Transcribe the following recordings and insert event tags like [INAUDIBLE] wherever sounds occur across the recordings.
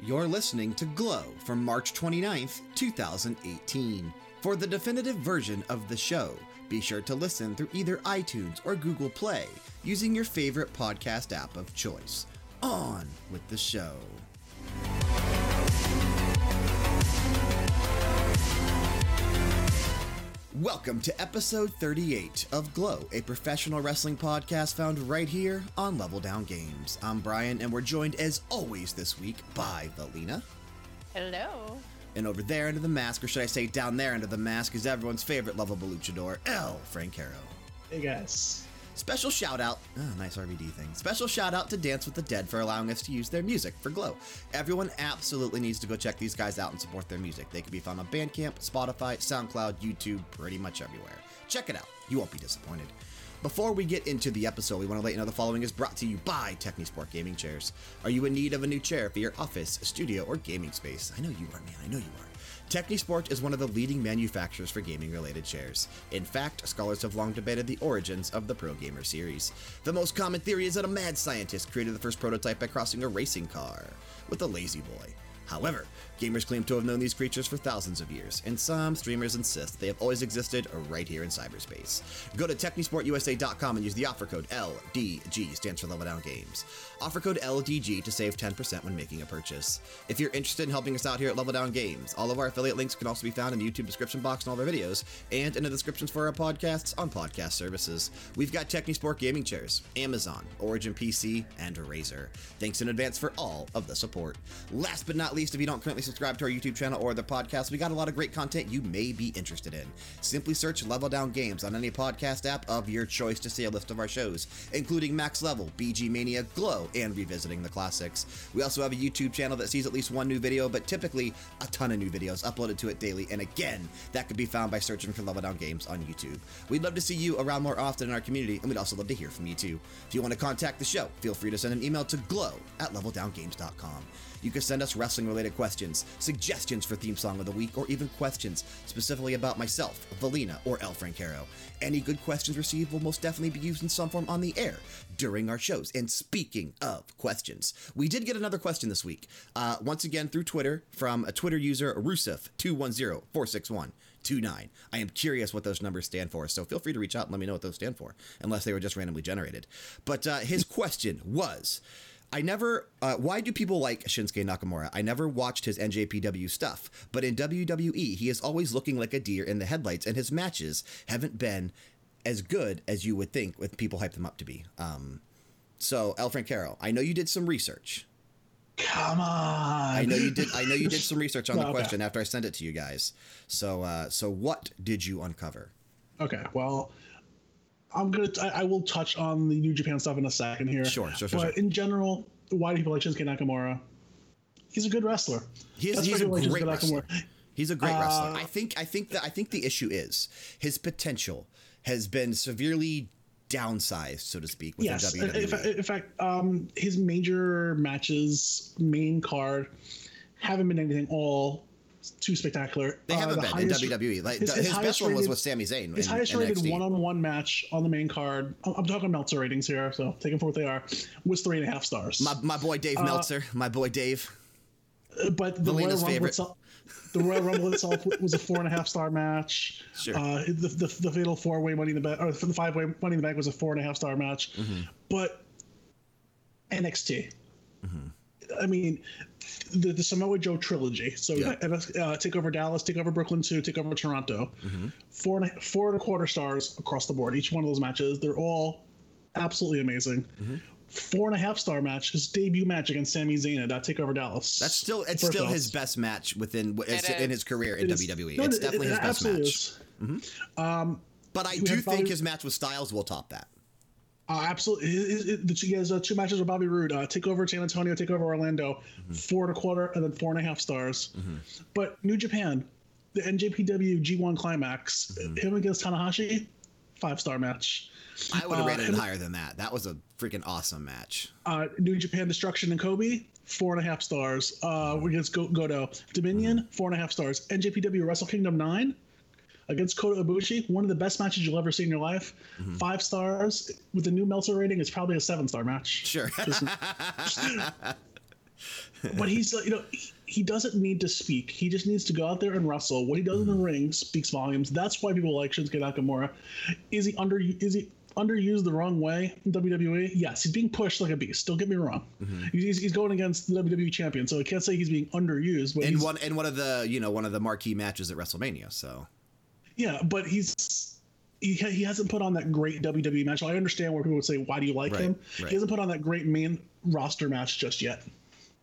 You're listening to Glow from March 29th, 2018. For the definitive version of the show, be sure to listen through either iTunes or Google Play using your favorite podcast app of choice. On with the show. Welcome to episode 38 of Glow, a professional wrestling podcast found right here on Level Down Games. I'm Brian, and we're joined as always this week by Valina. Hello. And over there under the mask, or should I say down there under the mask, is everyone's favorite lovable luchador, El Francaro. Hey guys. Special shout out, oh, nice RVD thing. Special shout out to Dance with the Dead for allowing us to use their music for Glow. Everyone absolutely needs to go check these guys out and support their music. They can be found on Bandcamp, Spotify, SoundCloud, YouTube, pretty much everywhere. Check it out, you won't be disappointed. Before we get into the episode, we want to let you know the following is brought to you by Technisport Gaming Chairs. Are you in need of a new chair for your office, studio, or gaming space? I know you are, man. I know you are. Technisport is one of the leading manufacturers for gaming related chairs. In fact, scholars have long debated the origins of the Pro Gamer series. The most common theory is that a mad scientist created the first prototype by crossing a racing car with a lazy boy. However, gamers claim to have known these creatures for thousands of years, and some streamers insist they have always existed right here in cyberspace. Go to TechnisportUSA.com and use the offer code LDG, stands for Level Down Games. Offer code LDG to save 10% when making a purchase. If you're interested in helping us out here at Level Down Games, all of our affiliate links can also be found in the YouTube description box in all of our videos, and in the descriptions for our podcasts on podcast services. We've got Technisport gaming chairs, Amazon, Origin PC, and Razer. Thanks in advance for all of the support. Last but not least, if you don't currently subscribe to our YouTube channel or the podcast, we got a lot of great content you may be interested in. Simply search Level Down Games on any podcast app of your choice to see a list of our shows, including Max Level, BG Mania, Glow, and Revisiting the Classics. We also have a YouTube channel that sees at least one new video, but typically a ton of new videos uploaded to it daily. And again, that could be found by searching for Level Down Games on YouTube. We'd love to see you around more often in our community, and we'd also love to hear from you too. If you want to contact the show, feel free to send an email to glow at leveldowngames.com. You can send us wrestling related questions, suggestions for theme song of the week, or even questions specifically about myself, Valina, or El Francaro. Any good questions received will most definitely be used in some form on the air during our shows. And speaking of questions, we did get another question this week. Uh, once again, through Twitter from a Twitter user, Rusif210461. 29. I am curious what those numbers stand for, so feel free to reach out and let me know what those stand for, unless they were just randomly generated. But uh, his [LAUGHS] question was I never. Uh, why do people like Shinsuke Nakamura? I never watched his NJPW stuff, but in WWE, he is always looking like a deer in the headlights, and his matches haven't been as good as you would think with people hype them up to be. Um, so, El Francaro, I know you did some research. Come on. I know you did. I know you did some research on the [LAUGHS] question after I sent it to you guys. So, uh, so what did you uncover? Okay, well, I'm gonna. I, I, will touch on the New Japan stuff in a second here. Sure, sure, sure. But sure. in general, why do people like Shinsuke Nakamura? He's a good wrestler. He's, he's a great wrestler. He's a great uh, wrestler. I think. I think that. I think the issue is his potential has been severely downsized, so to speak, within yes. WWE. In fact, um, his major matches, main card, haven't been anything all too spectacular. They haven't uh, the been highest, in WWE. Like his, his, his best one was with Sami Zayn. His highest rated one-on-one match on the main card. I'm talking Meltzer ratings here, so take them for what they are. Was three and a half stars. My, my boy Dave uh, Meltzer. My boy Dave. Uh, but the Royal, Rumble itself, the Royal Rumble [LAUGHS] itself was a four and a half star match. Sure. Uh, the, the, the fatal four way money in the bank, or the five way money in the bank was a four and a half star match. Mm -hmm. But NXT. Mm -hmm. I mean, the, the Samoa Joe trilogy. So yeah. uh, take over Dallas, take over Brooklyn two, take over Toronto. Mm-hmm. Four and a, four and a quarter stars across the board. Each one of those matches, they're all absolutely amazing. Mm-hmm. Four and a half star match, his debut match against Sami Zayn at Takeover Dallas. That's still it's still off. his best match within in his career in WWE. No, it's definitely it, it his best match. Mm-hmm. Um, but I do think his match with Styles will top that. Uh, absolutely. It, it, it, he has uh, two matches with Bobby Roode. Uh, take over San Antonio, take over Orlando, mm-hmm. four and a quarter, and then four and a half stars. Mm-hmm. But New Japan, the NJPW G1 Climax, mm-hmm. him against Tanahashi, five star match. I would have uh, rated it higher than that. That was a freaking awesome match. Uh, New Japan Destruction and Kobe, four and a half stars. Uh, mm-hmm. against Go- Goto. Dominion, mm-hmm. four and a half stars. NJPW Wrestle Kingdom, nine against Kota Ibushi, one of the best matches you'll ever see in your life. Mm-hmm. Five stars with the new Meltzer rating, it's probably a seven star match. Sure. [LAUGHS] but he's uh, you know he, he doesn't need to speak. He just needs to go out there and wrestle. What he does in the ring speaks volumes. That's why people like Shinsuke Nakamura. Is he under? Is he underused the wrong way in WWE? Yes, he's being pushed like a beast. Don't get me wrong. He's, he's going against the WWE champion, so I can't say he's being underused. But in one in one of the you know one of the marquee matches at WrestleMania. So yeah, but he's. He, ha- he hasn't put on that great WWE match. I understand where people would say, "Why do you like Right, him?" right. He hasn't put on that great main roster match just yet.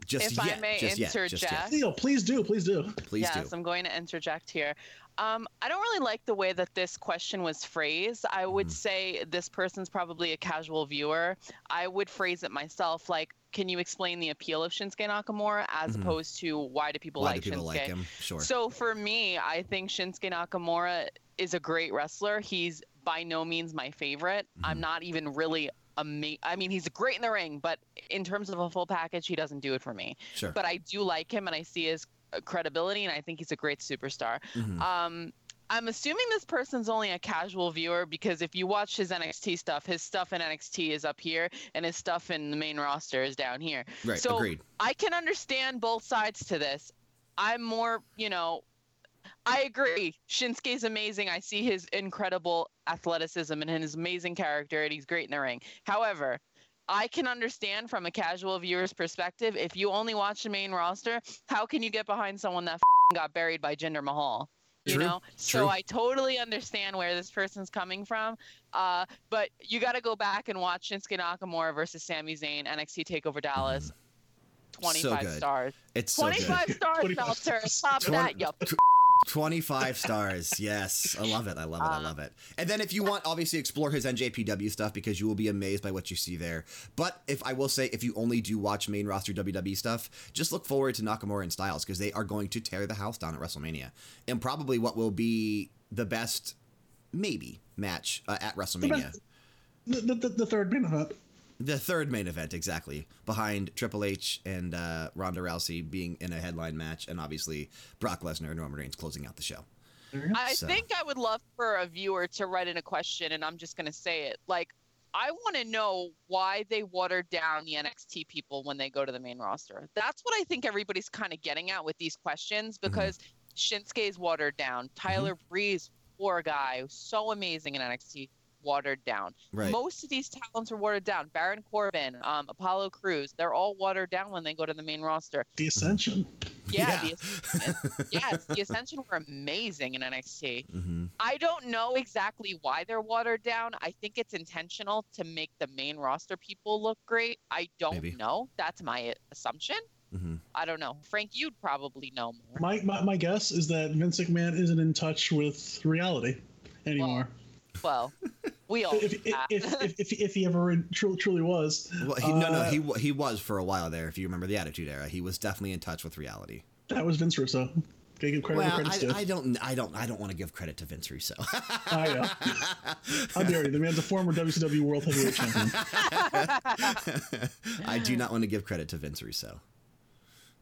just If I yet, may just yet, just yet. Theo, please do, please do. Please yes, do. I'm going to interject here. Um, I don't really like the way that this question was phrased. I would Mhm. say this person's probably a casual viewer. I would phrase it myself like, can you explain the appeal of Shinsuke Nakamura as Mhm. opposed to why do people Why like do people Shinsuke? like him? Sure. So for me, I think Shinsuke Nakamura is a great wrestler. He's by no means my favorite. I'm Mhm. not even really ama- I mean, he's great in the ring, but in terms of a full package, he doesn't do it for me. sure. But I do like him, and I see his credibility, and I think he's a great superstar. Mhm. Um, I'm assuming this person's only a casual viewer because if you watch his NXT stuff, his stuff in NXT is up here, and his stuff in the main roster is down here. right. so- agreed. I can understand both sides to this. I'm more, you know, I agree. Shinsuke's amazing. I see his incredible athleticism and his amazing character, and he's great in the ring. However, I can understand from a casual viewer's perspective, if you only watch the main roster, how can you get behind someone that got buried by Jinder Mahal? You True, know, true. so I totally understand where this person's coming from. Uh, but you got to go back and watch Shinsuke Nakamura versus Sami Zayn NXT Takeover Dallas. 25 good. stars. It's so good. 25 stars, 25 Meltzer. stars. Top Twenty- that, yup. 25 stars. Yes. I love it. I love it. I Uh, love it. And then if you want, obviously explore his NJPW stuff because you will be amazed by what you see there. But if I will say, if you only do watch main roster WWE stuff, just look forward to Nakamura and Styles because they are going to tear the house down at WrestleMania. And probably what will be the best, maybe, match uh, at WrestleMania. The, the, the, the third main event. The third main event, exactly, behind Triple H and uh, Ronda Rousey being in a headline match, and obviously Brock Lesnar and Roman Reigns closing out the show. There you go. I So- think I would love for a viewer to write in a question, and I'm just going to say it. Like, I want to know why they watered down the NXT people when they go to the main roster. That's what I think everybody's kind of getting at with these questions Mm-hmm. because Shinsuke's watered down. Tyler Breeze, poor guy, so amazing in NXT, watered down. Right. Most of these talents are watered down. Baron Corbin, um, Apollo Crews, they're all watered down when they go to the main roster. The Ascension. Yeah, Yeah. The, Ascension- yes, the Ascension were amazing in NXT. hmm I don't know exactly why they're watered down. I think it's intentional to make the main roster people look great. I don't Maybe. know. That's my assumption. hmm I don't know. Frank, you'd probably know more. My, my, my guess is that Vince McMahon isn't in touch with reality anymore. Well, we all if, if, if, if, [LAUGHS] if, if he ever truly, truly was, Well, he, no, no, Uh, he he was for a while there. If you remember the Attitude Era, he was definitely in touch with reality. that was Vince Russo. Gotta credit where Well, credit's due. I, I don't, I don't, I don't want to give credit to Vince Russo. I know. How dare you? The man's a former WCW World Heavyweight Champion. [LAUGHS] I do not want to give credit to Vince Russo.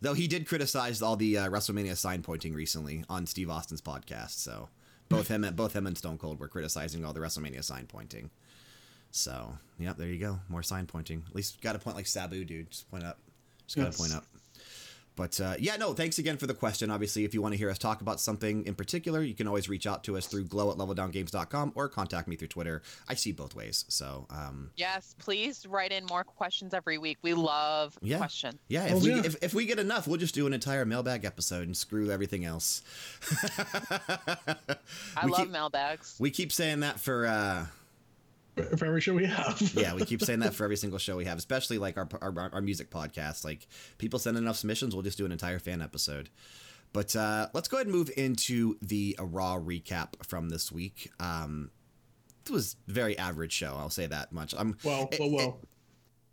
Though he did criticize all the uh, WrestleMania sign pointing recently on Steve Austin's podcast. So both him and both him and Stone Cold were criticizing all the WrestleMania sign pointing. So yep, there you go, more sign pointing. At least got to point like Sabu, dude. Just point up. Just got to Yes. point up. But uh, yeah, no, thanks again for the question. Obviously, if you want to hear us talk about something in particular, you can always reach out to us through glow at leveldowngames.com or contact me through Twitter. I see both ways. So um, yes, please write in more questions every week. We love Yeah. questions. Yeah, if Well, we yeah. If, if we get enough, we'll just do an entire mailbag episode and screw everything else. [LAUGHS] I We love keep- mailbags. We keep saying that for uh, For every show we have. [LAUGHS] yeah, we keep saying that [LAUGHS] for every single show we have, especially like our our, our music podcast. Like people send enough submissions, we'll just do an entire fan episode. But uh, let's go ahead and move into the uh, raw recap from this week. Um, it was very average show. I'll say that much. I'm Well, it- well, well.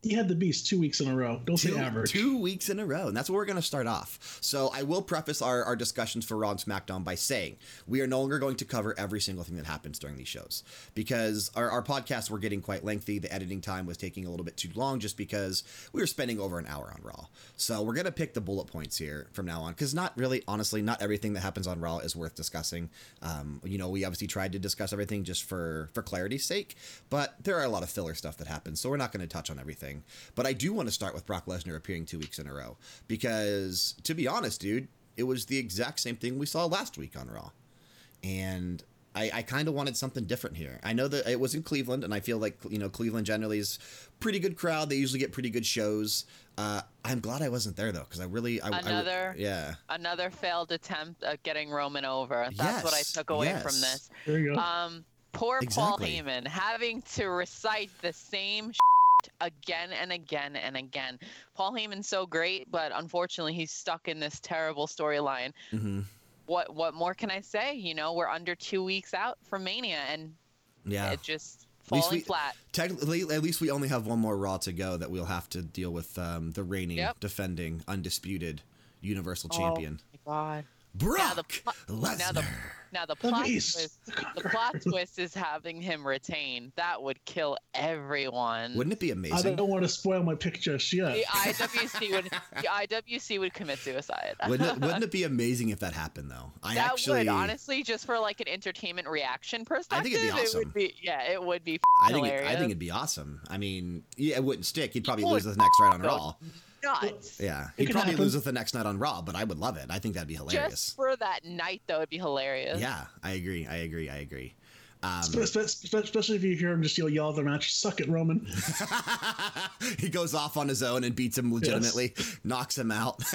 He had the beast two weeks in a row. Don't two, say average. two weeks in a row, and that's where we're going to start off. So I will preface our, our discussions for Raw and SmackDown by saying we are no longer going to cover every single thing that happens during these shows because our, our podcasts were getting quite lengthy. The editing time was taking a little bit too long just because we were spending over an hour on Raw. So we're going to pick the bullet points here from now on because not really, honestly, not everything that happens on Raw is worth discussing. Um, you know, we obviously tried to discuss everything just for for clarity's sake, but there are a lot of filler stuff that happens, so we're not going to touch on everything. Thing. But I do want to start with Brock Lesnar appearing two weeks in a row because, to be honest, dude, it was the exact same thing we saw last week on Raw, and I, I kind of wanted something different here. I know that it was in Cleveland, and I feel like you know Cleveland generally is pretty good crowd. They usually get pretty good shows. Uh, I'm glad I wasn't there though, because I really I, I- Another- yeah Another failed attempt at getting Roman over. That's what I took away from this. There you go. Um, poor Exactly. Paul Heyman having to recite the same again and again and again. Paul Heyman's so great, but unfortunately, he's stuck in this terrible storyline. hmm What what more can I say? You know, we're under two weeks out from Mania, and yeah. it just falling we- flat. Technically, at least we only have one more Raw to go that we'll have to deal with um, the reigning, Yep. defending, undisputed Universal champion. Oh Champion my God. Brock the pl- Lesnar. now the- Now the The plot beast. twist, the plot twist is having him retain. That would kill everyone. Wouldn't it be amazing? I amazing? don't want to spoil my picture just yet. the IWC would the IWC would commit suicide. [LAUGHS] wouldn't, it, wouldn't it be amazing if that happened though? I that actually, would honestly just for like an entertainment reaction perspective. it'd be It awesome. would be yeah, it would be I think, it, I think it'd be awesome. I mean, yeah, it wouldn't stick. He'd probably Would lose the next night on go Raw. Nuts. Yeah, It he'd probably happen. lose it the next night on Raw, but I would love it. I think that'd be hilarious. Just for that night though, it'd be hilarious. Yeah, I agree. I agree. I agree. Um, Spe- spe- spe- Especially if you hear him just yell, yell at the match, suck it, Roman. [LAUGHS] he goes off on his own and beats him legitimately, knocks him out. [LAUGHS]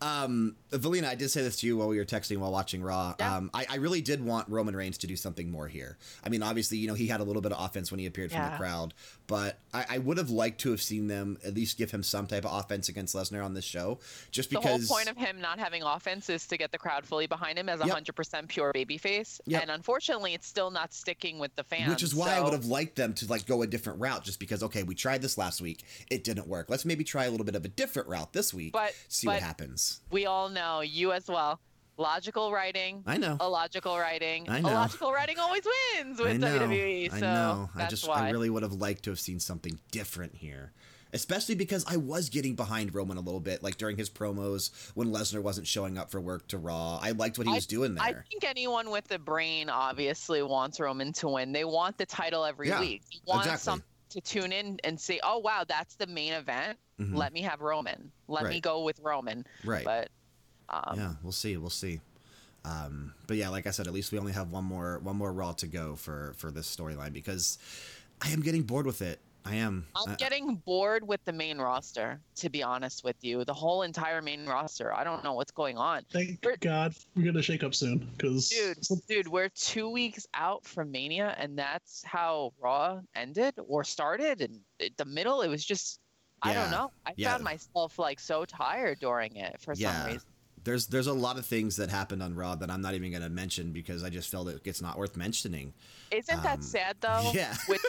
um, Valina, I did say this to you while we were texting while watching Raw. Yeah. Um, I, I really did want Roman Reigns to do something more here. I mean, obviously, you know, he had a little bit of offense when he appeared from the crowd, but I, I would have liked to have seen them at least give him some type of offense against Lesnar on this show, just The because. The whole point of him not having offense is to get the crowd fully behind him as a Yep. hundred percent pure babyface. Yep. And unfortunately, it's still not sticking with the fans. Which is why I would have liked them to like go a different route, just because okay, we tried this last week, it didn't work. Let's maybe try a little bit of a different route this week, But see but happens. we all know you as well. Logical writing. I know. Illogical writing. I know. Illogical writing always wins with I know. WWE. So I know. I just why. I really would have liked to have seen something different here. Especially because I was getting behind Roman a little bit, like during his promos when Lesnar wasn't showing up for work to Raw. I liked what he was doing there. I think anyone with a brain obviously wants Roman to win. They want the title every Yeah, week. They want exactly. some to tune in and say, "Oh wow, that's the main event. Mhm. Let me have Roman. Let me go with Roman." right. But um, yeah, we'll see. We'll see. Um, but yeah, like I said, at least we only have one more one more Raw to go for for this storyline because I am getting bored with it. I am. I'm I- getting bored with the main roster. To be honest with you, the whole entire main roster. I don't know what's going on. Thank We're- God we're going to shake up soon. Because Dude, dude, we're two weeks out from Mania, and that's how Raw ended or started. And it- the middle, it was just, I don't know. I yeah. found myself like so tired during it for Yeah. some reason. There's there's a lot of things that happened on Raw that I'm not even going to mention because I just felt it- it's not worth mentioning. Isn't that Um, sad though? [LAUGHS] yeah. With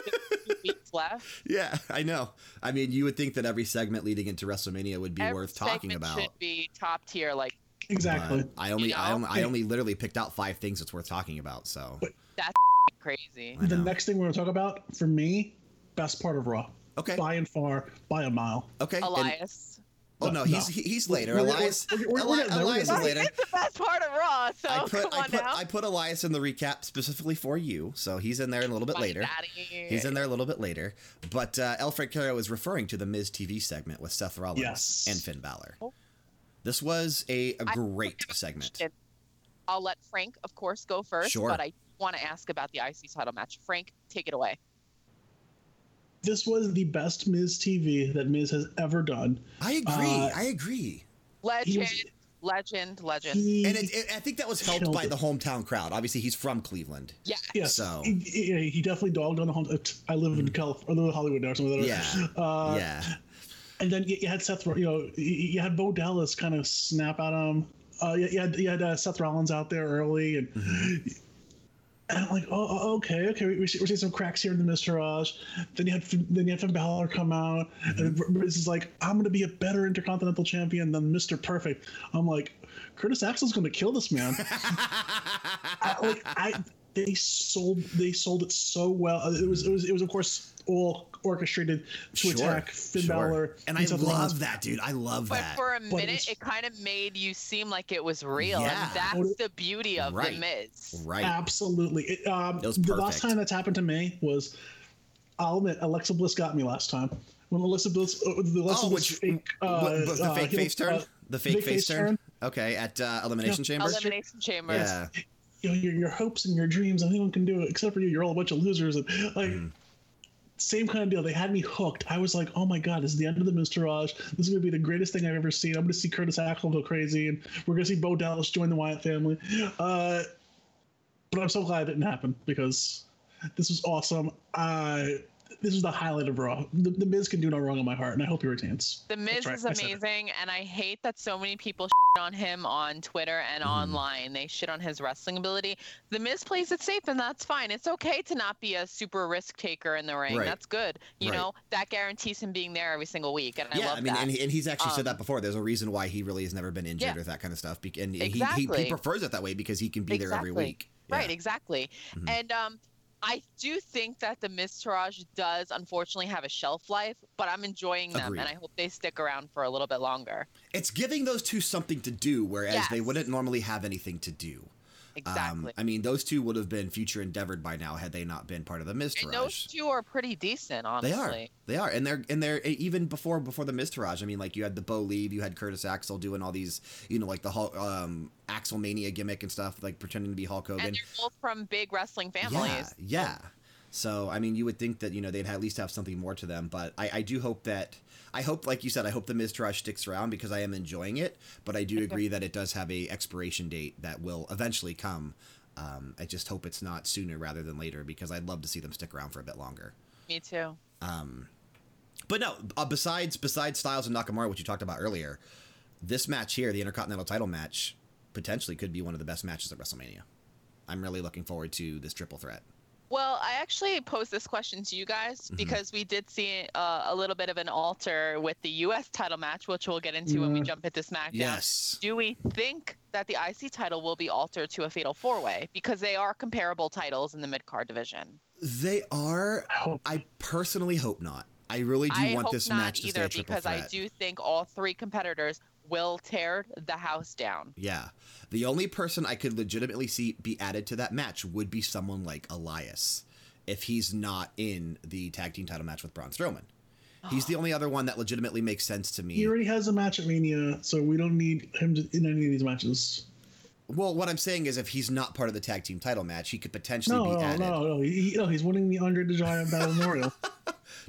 two weeks left, [LAUGHS] Yeah, I know. I mean, you would think that every segment leading into WrestleMania would be every worth talking segment about. should be top tier. Like exactly. but I only, You I only, I only literally picked out five things that's worth talking about. So that's [LAUGHS] crazy. The next thing we're going to talk about, for me, best part of Raw. okay, By and far, by a mile. okay. and- Elias. Oh no, No, he's no. he's later. We're- we're- Elias, we're- we're- Eli- we're getting there, we're Elias is later. It's the best part of Raw. So I put come I on put now. I put Elias in the recap specifically for you, so he's in there a little bit My later. daddy. He's in there a little bit later, but uh, El Caro is referring to the Miz TV segment with Seth Rollins Yes. and Finn Balor. This was a great segment. I'll let Frank, of course, go first. Sure. But I want to ask about the IC title match. Frank, take it away. This was the best Miz TV that Miz has ever done. I agree. Uh, I agree. Legend, was- legend, legend. He, And it, it, I think that was helped by it. the hometown crowd. Obviously, he's from Cleveland. yeah. yes, so- he, he, he definitely dogged on the home. I live in California, I live in Hollywood now, or something like that. Yeah. Uh, yeah. And then you, you had Seth, you know, you, you had Bo Dallas kind of snap at him. Uh, you, you had, you had uh, Seth Rollins out there early, and, Mm-hmm. And I'm like, oh, oh, okay, okay, we, we see, we're seeing some cracks here in the Miztourage. Then you had then you had Finn Balor come out, and Mm-hmm. this is like, I'm gonna be a better Intercontinental Champion than Mr. Perfect. I'm like, Curtis Axel's gonna kill this man. [LAUGHS] I, like I they sold they sold it so well. Uh, It was it was it was of course all orchestrated to Sure, attack Finn sure. Balor And I Seth Rollins. love that, dude. I love But that. But for a But minute, it kind of made you seem like it was real. Yeah. And that's the beauty of Right. The Miz. right. Absolutely. It, um, It was the last time that's happened to me was I'll admit, Alexa Bliss got me last time. When Alexa Bliss, uh, the Alexa Oh, Bliss which fake, uh, what- the, the uh, fake face turn? uh, the fake, fake face, face turn? turn. Okay, at uh, Elimination Chamber. Elimination Chambers. Yeah. You know, your, your hopes and your dreams, anyone can do it except for you. You're all a bunch of losers. And like, Mm-hmm. same kind of deal. They had me hooked. I was like, oh my god, this is the end of the Mr. Raj. This is gonna be the greatest thing I've ever seen. I'm gonna see Curtis Axel go crazy, and we're gonna see Bo Dallas join the Wyatt family. Uh, but I'm so glad it didn't happen because this was awesome. Uh, this is the highlight of Raw. The, the Miz can do no wrong in my heart, and I hope he retains. The Miz right, is I amazing, and I hate that so many people [LAUGHS] shit on him on Twitter and Mm-hmm. online. They shit on his wrestling ability. The Miz plays it safe, and that's fine. It's okay to not be a super risk taker in the ring. Right. That's good. You Right. know that guarantees him being there every single week, and I yeah, love I mean, that. and, and he's actually said Um, that before. There's a reason why he really has never been injured Yeah. or that kind of stuff. bec- And he, he, he prefers it that way because he can be there every Exactly. week. Right, Yeah. exactly. Mhm. And um, I do think that the Miztourage does unfortunately have a shelf life, but I'm enjoying them, Agreed. and I hope they stick around for a little bit longer. It's giving those two something to do, whereas they wouldn't normally have anything to do. Exactly. Um, I mean, those two would have been future endeavored by now had they not been part of the and Miztourage. those two are pretty decent, honestly. They are. They are, and they're and they're even before before the Miztourage. I mean, like you had the Bolieve, you had Curtis Axel doing all these, you know, like the Hulk, um, Axel Mania gimmick and stuff, like pretending to be Hulk Hogan. And they're both from big wrestling Yeah, families. yeah. So I mean, you would think that you know they'd at least have something more to them, but I, I do hope that I hope, like you said, I hope the Miztourage sticks around because I am enjoying it. But I do agree that it does have a expiration date that will eventually come. Um, I just hope it's not sooner rather than later because I'd love to see them stick around for a bit longer. Me too. But no, uh, besides besides Styles and Nakamura, which you talked about earlier, this match here, the Intercontinental Title match, potentially could be one of the best matches at WrestleMania. I'm really looking forward to this triple threat. Well, I actually posed this question to you guys Mm-hmm. because we did see uh, a little bit of an alter with the U.S. title match, which we'll get into when we Yeah. jump into SmackDown. Yes. Do we think that the IC title will be altered to a fatal four way because they are comparable titles in the mid card division? They are. I hope I personally hope not. I really do I want this match to stay either a triple because threat. I do think all three competitors will tear the house down. Yeah. The only person I could legitimately see be added to that match would be someone like Elias if he's not in the tag team title match with Braun Strowman. He's the [GASPS] only other one that legitimately makes sense to me. he already has a match at Mania, so we don't need him to, in any of these matches. Well, what I'm saying is if he's not part of the tag team title match, he could potentially No, be no, added. no, no. He, no, he's winning the Andre the Giant Battle Memorial. [LAUGHS]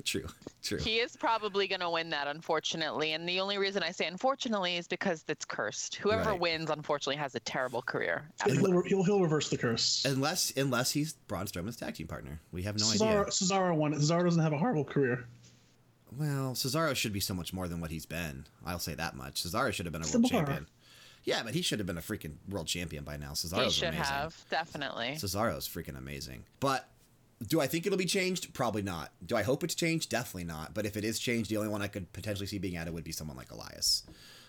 [LAUGHS] True. True. He is probably going to win that, unfortunately. And the only reason I say unfortunately is because it's cursed. Whoever Right. wins, unfortunately, has a terrible career. he'll, he'll, he'll reverse the curse. unless unless he's Braun Strowman's tag team partner. We have no Cesaro, idea. Cesaro won it. Cesaro doesn't have a horrible career. Well, Cesaro should be so much more than what he's been. I'll say that much. Cesaro should have been a It's world the champion. Yeah, but he should have been a freaking world champion by now. He Cesaro's should amazing. have, definitely. Cesaro's freaking amazing. But do I think it'll be changed? Probably not. Do I hope it's changed? Definitely not. But if it is changed, the only one I could potentially see being added would be someone like Elias.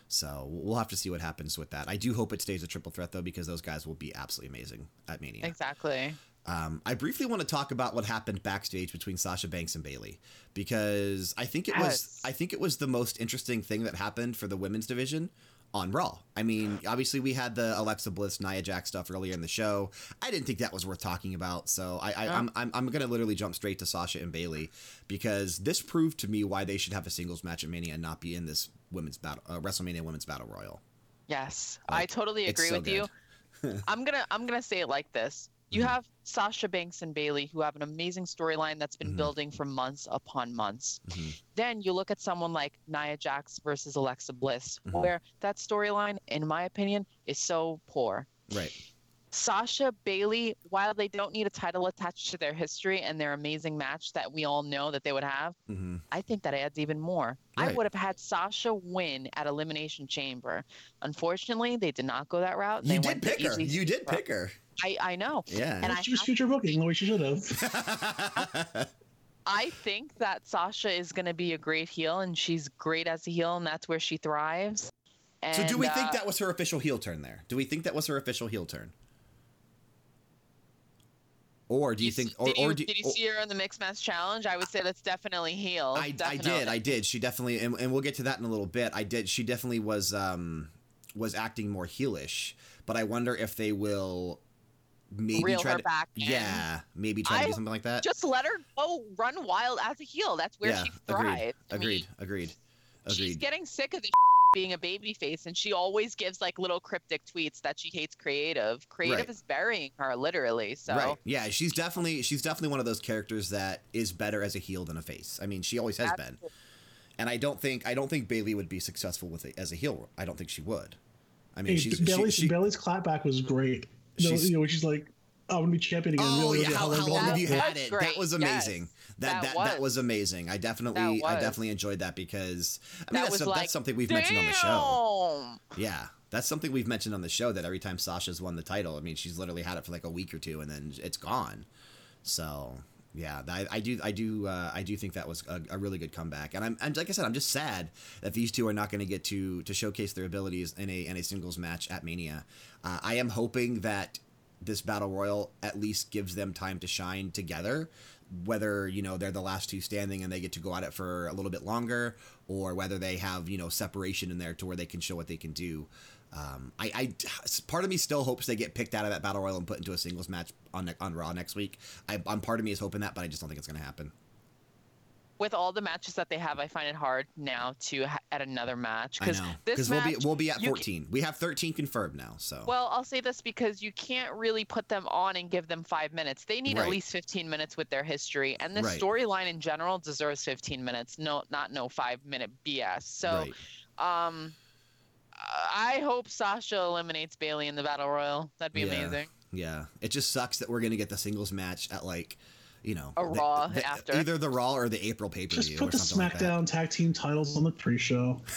So we'll have to see what happens with that. I do hope it stays a triple threat though, because those guys will be absolutely amazing at Mania. Exactly. Um, I briefly want to talk about what happened backstage between Sasha Banks and Bayley because I think it was I think it was the most interesting thing that happened for the women's division on Raw. I mean, obviously we had the Alexa Bliss Nia Jax stuff earlier in the show. I didn't think that was worth talking about, so I, I, I'm I'm I'm gonna literally jump straight to Sasha and Bayley because this proved to me why they should have a singles match at Mania and not be in this women's battle uh, WrestleMania Women's Battle Royal. Yes, I totally agree so with you. [LAUGHS] I'm gonna I'm gonna say it like this. You Mhm. have Sasha Banks and Bayley who have an amazing storyline that's been Mhm. building for months upon months. Mhm. Then you look at someone like Nia Jax versus Alexa Bliss, Mhm. where that storyline, in my opinion, is so poor. Right. Sasha Bayley, while they don't need a title attached to their history and their amazing match that we all know that they would have, hmm I think that adds even more. I would have had Sasha win at Elimination Chamber. Unfortunately, they did not go that route. They You went did pick her. You did route. pick her. I, I know. Yeah. And I she was future booking the way she should have. [LAUGHS] I think that Sasha is going to be a great heel, and she's great as a heel, and that's where she thrives. And, So do we think uh, that was her official heel turn there? Do we think that was her official heel turn? Or do you s- think or, did you, or do, did you or- see her in the mixed match challenge? I would say that's definitely heel. I, I did. I did. She definitely and, and we'll get to that in a little bit. I did she definitely was um was acting more heelish, but I wonder if they will maybe reel try her to back in. yeah, maybe try to do something like that. Just let her go run wild as a heel. That's where yeah, she agreed, thrives. I mean, agreed, agreed, She's getting sick of the [LAUGHS] being a baby face and she always gives like little cryptic tweets that she hates creative. Creative Right. is burying her literally. So Right. Yeah, she's definitely she's definitely one of those characters that is better as a heel than a face. I mean, she always has been. And I don't think I don't think Bayley would be successful with it as a heel. I don't think she would. I mean, Hey, she's Bayley's, she, she, Bayley's clapback was great. You know, She's- you know, she's like, "I want to be champion again." Oh Really, yeah, how, long how long have you that? had was it? That was amazing. yes. That, That that that was was. amazing. I definitely I definitely enjoyed that because I mean that that's, was some- like that's something we've mentioned on the show. Yeah, that's something we've mentioned on the show that every time Sasha's won the title, I mean, she's literally had it for like a week or two and then it's gone. So yeah, I, I do, I do, uh, I do think that was a, a really good comeback. And I'm, and like I said, I'm just sad that these two are not going to get to to showcase their abilities in a in a singles match at Mania. Uh, I am hoping that this battle royal at least gives them time to shine together. Whether you know they're the last two standing and they get to go at it for a little bit longer, or whether they have you know separation in there to where they can show what they can do. Um, I, I, part of me still hopes they get picked out of that battle royal and put into a singles match on on Raw next week. I, I'm part of me is hoping that, but I just don't think it's going to happen. With all the matches that they have, I find it hard now to ha- add another match because this match. we'll be we'll be at you ca- 14. we have 13 confirmed now. So Well, I'll say this because you can't really put them on and give them five minutes. They need Right. at least 15 minutes with their history, and the Right. storyline in general deserves 15 minutes. No, not no five minute BS. So, right. um, I hope Sasha eliminates Bayley in the battle royal. That'd be Yeah. amazing. Yeah, it just sucks that we're going to get the singles match at like, you know, A Raw the- after. either the Raw or the April pay per view. Just put or the something like. SmackDown tag team titles on the pre-show. [LAUGHS]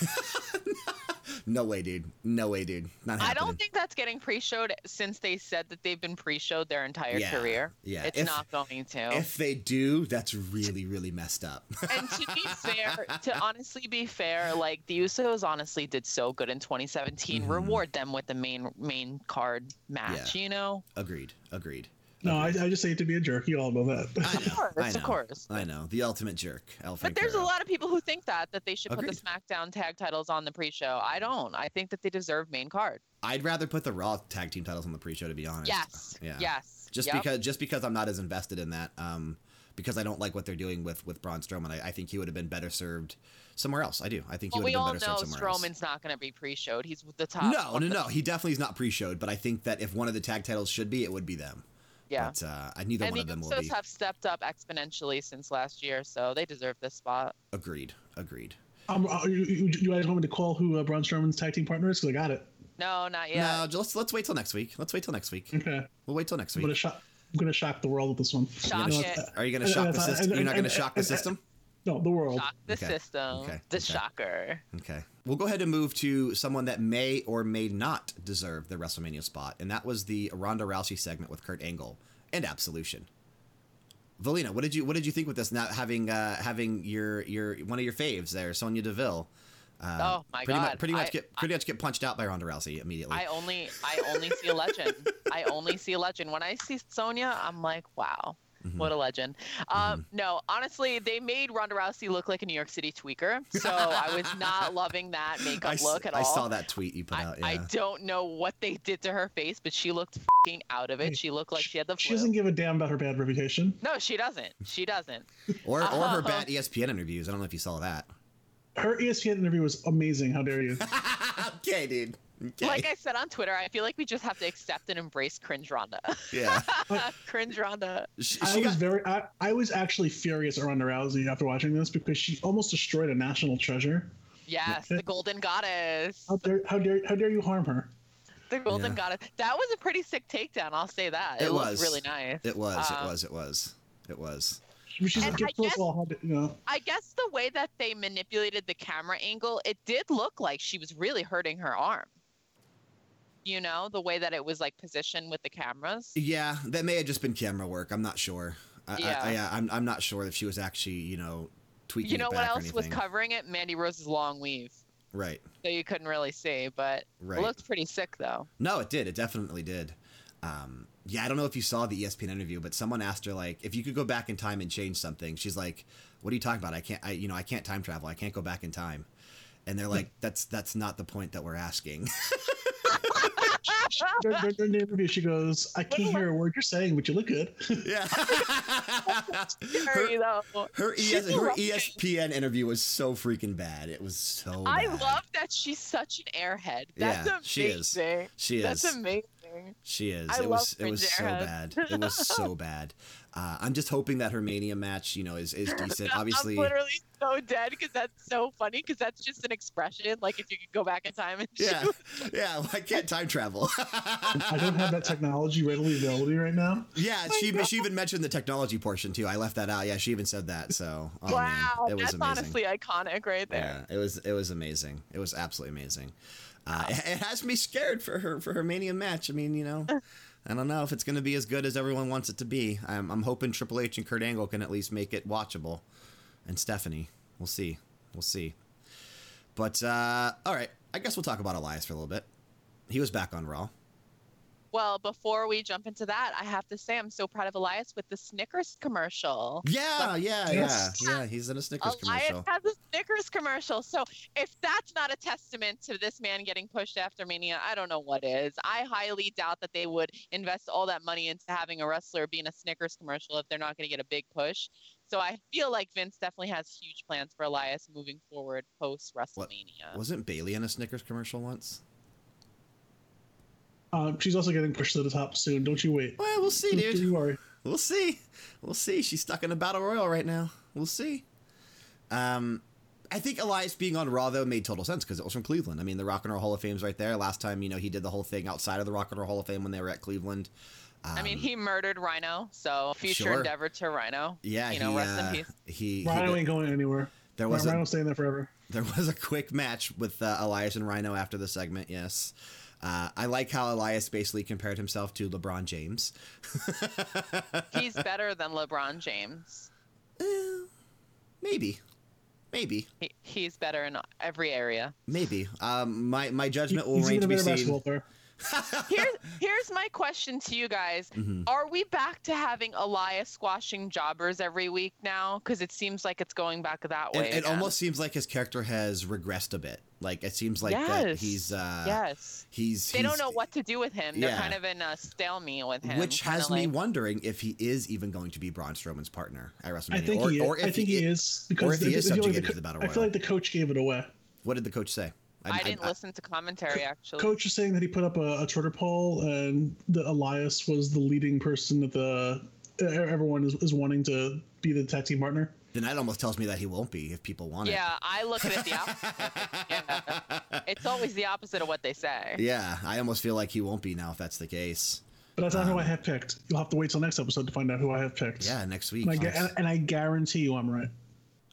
[LAUGHS] No way, dude. No way, dude. Not happening. I don't think that's getting pre-showed since they said that they've been pre-showed their entire Yeah, career. yeah. It's If- not going to. If they do, that's really, really messed up. [LAUGHS] and to be fair, to honestly be fair, like the Usos honestly did so good in 2017. Mhm. Reward them with the main main card match. You know, agreed. Agreed. No, I, I just hate to be a jerk. You all know that. I know. of course, I know. of course. I know. The ultimate jerk, Alfred. But there's a lot of people who think that that they should put the SmackDown tag titles on the pre-show. I don't. I think that they deserve main card. I'd rather put the Raw tag team titles on the pre-show, to be honest. Yes. Yeah. Yes. Just Yep. because, just because I'm not as invested in that, um, because I don't like what they're doing with with Braun Strowman. I, I think he would have been better served somewhere else. I do. I think he Well, would have been better served somewhere else. Strowman's not going to be pre-showed. He's the top. No, no, the- no. He definitely is not pre-showed, but I think that if one of the tag titles should be, it would be them. Yeah. But uh, I- neither and one the of them will Usos be. have stepped up exponentially since last year, so they deserve this spot. Agreed. Agreed. Um, uh, you, you, you guys want me to call who uh, Braun Strowman's tag team partner is? Because I got it. No, not yet. No, just- let's let's wait till next week. Let's wait till next week. Okay. We'll wait till next I'm gonna week. shock. I'm gonna shock the world with this one. Shock You know, it. Are you going to shock the system? You're and- not going to shock the and- system? No, the world. Shock the Okay. system. Okay. The Okay. shocker. Okay. We'll go ahead and move to someone that may or may not deserve the WrestleMania spot, and that was the Ronda Rousey segment with Kurt Angle and Absolution. Valina, what did you what did you think with this? Not having uh, having your your one of your faves there, Sonya Deville. Uh, Oh, my pretty Much, God. pretty much I- get pretty much get punched out by Ronda Rousey immediately. I only I only see a legend. I only see a legend. When I see Sonya, I'm like, wow. Mhm. What a legend. Um, No, honestly, they made Ronda Rousey look like a New York City tweaker. So I was not [LAUGHS] loving that makeup I, s- look at I all. I saw that tweet you put I, out. Yeah. I don't know what they did to her face, but she looked fing out of Hey, it. She looked like she had the She flu. doesn't give a damn about her bad reputation. No, she doesn't. She doesn't. [LAUGHS] or or her bad [LAUGHS] ESPN interviews. I don't know if you saw that. Her ESPN interview was amazing. How dare you? okay, dude. Okay. Like I said on Twitter, I feel like we just have to accept and embrace cringe Ronda. yeah. [LAUGHS] cringe Ronda. She, I she was very. I, I was actually furious at Ronda Rousey after watching this because she almost destroyed a national treasure. Yes, the golden goddess. How dare how dare how dare you harm her? The golden Yeah. goddess. That was a pretty sick takedown. I'll say that. It It, was. was really nice. it was. It Um, was. It was. It was. She's And like, I guess- all, you know, I guess the way that they manipulated the camera angle, it did look like she was really hurting her arm. You know, the way that it was like positioned with the cameras. Yeah, that may have just been camera work. I'm not sure. I, Yeah. I, yeah, I'm, I'm not sure if she was actually, you know, tweaking You know what else was covering it? Mandy Rose's long weave. Right, So you couldn't really see, but right. it looked pretty sick though. No, it did. It definitely did. Um, yeah, I don't know if you saw the ESPN interview, but someone asked her like, if you could go back in time and change something. She's like, "What are you talking about? I can't. I, you know, I can't time travel. I can't go back in time." And they're like, "That's that's not the point that we're asking." during, during- during the interview, she goes, "I can't hear a word you're saying, but you look good." Yeah. [LAUGHS] Her, her, ES, her. ESPN interview was so freaking bad. It was so I love that she's such an airhead. That's Yeah, she is. amazing. She That's is. amazing. She is. I it love was it was cringe so bad. It was so [LAUGHS] bad. Uh, I'm just hoping that her Mania match, you know, is, is [LAUGHS] decent. Obviously, I'm literally so dead because that's so funny because that's just an expression. Like if you could go back in time and yeah, shoot. [LAUGHS] yeah. well, I can't time travel. I don't have that technology readily available right now. yeah, she she even mentioned the technology portion too. I left that out. Yeah, she even said that. So, oh wow, man, it was that's amazing. honestly iconic right there. Yeah, it was it was amazing. It was absolutely amazing. Uh, it, it has me scared for her for her Mania match. I mean, you know, [LAUGHS] I don't know if it's going to be as good as everyone wants it to be. I'm, I'm hoping Triple H and Kurt Angle can at least make it watchable, and Stephanie. We'll see. We'll see. But uh, all right, I guess we'll talk about Elias for a little bit. He was back on Raw. Well, before we jump into that, I have to say I'm so proud of Elias with the Snickers commercial. Yeah, yeah, yeah, yeah. He's in a Snickers Elias commercial. has a Snickers commercial. So if that's not a testament to this man getting pushed after Mania, I don't know what is. I highly doubt that they would invest all that money into having a wrestler be in a Snickers commercial if they're not going to get a big push. So I feel like Vince definitely has huge plans for Elias moving forward post WrestleMania. Wasn't Bayley in a Snickers commercial once? Um, she's also getting pushed to the top soon. Don't you wait. Well, we'll see, dude. Don't you worry. We'll see. We'll see. She's stuck in a battle royal right now. We'll see. Um, I think Elias being on Raw though made total sense because it was from Cleveland. I mean, the Rock and Roll Hall of Fame's right there. Last time, you know, he did the whole thing outside of the Rock and Roll Hall of Fame when they were at Cleveland. I mean, Um, he murdered Rhino, so future Sure. endeavor to Rhino. yeah, you know, he, rest in uh, peace. he, he Rhino did- ain't going anywhere. there was Rhino's a, staying there forever. [LAUGHS] there was a quick match with uh, Elias and Rhino after the segment. Yes. Uh, I like how Elias basically compared himself to LeBron James. [LAUGHS] He's better than LeBron James. Eh, maybe, maybe, He, he's better in every area. maybe. Um, my my He- judgment will he's remain to a be better seen. [LAUGHS] basketball player. Here's here's my question to you guys: Mhm. Are we back to having Elias squashing jobbers every week now? Because it seems like it's going back that It, way. it almost seems like his character has regressed a bit. Like it seems like that Yes. he's uh, yes. he's They he's- don't know what to do with him. They're yeah. kind of in a stalemate with him. which has me like- wondering if he is even going to be Braun Strowman's partner at WrestleMania. I think or, he is. or if I think he, is because if he is I feel like subjugated the to the Battle I feel like the coach gave it away. What did the coach say? I, didn't listen to commentary actually. Coach is saying that he put up a, a Twitter poll and that Elias was the leading person that the uh, everyone is, is wanting to be the tag team partner. Then that almost tells me that he won't be if people want it. yeah, I look at it the opposite. yeah. It's always the opposite of what they say. yeah, I almost feel like he won't be now if that's the case. But that's not who I Um, have picked. You'll have to wait till next episode to find out who I have picked. Yeah, next week. And I, gu- and, and I guarantee you I'm right.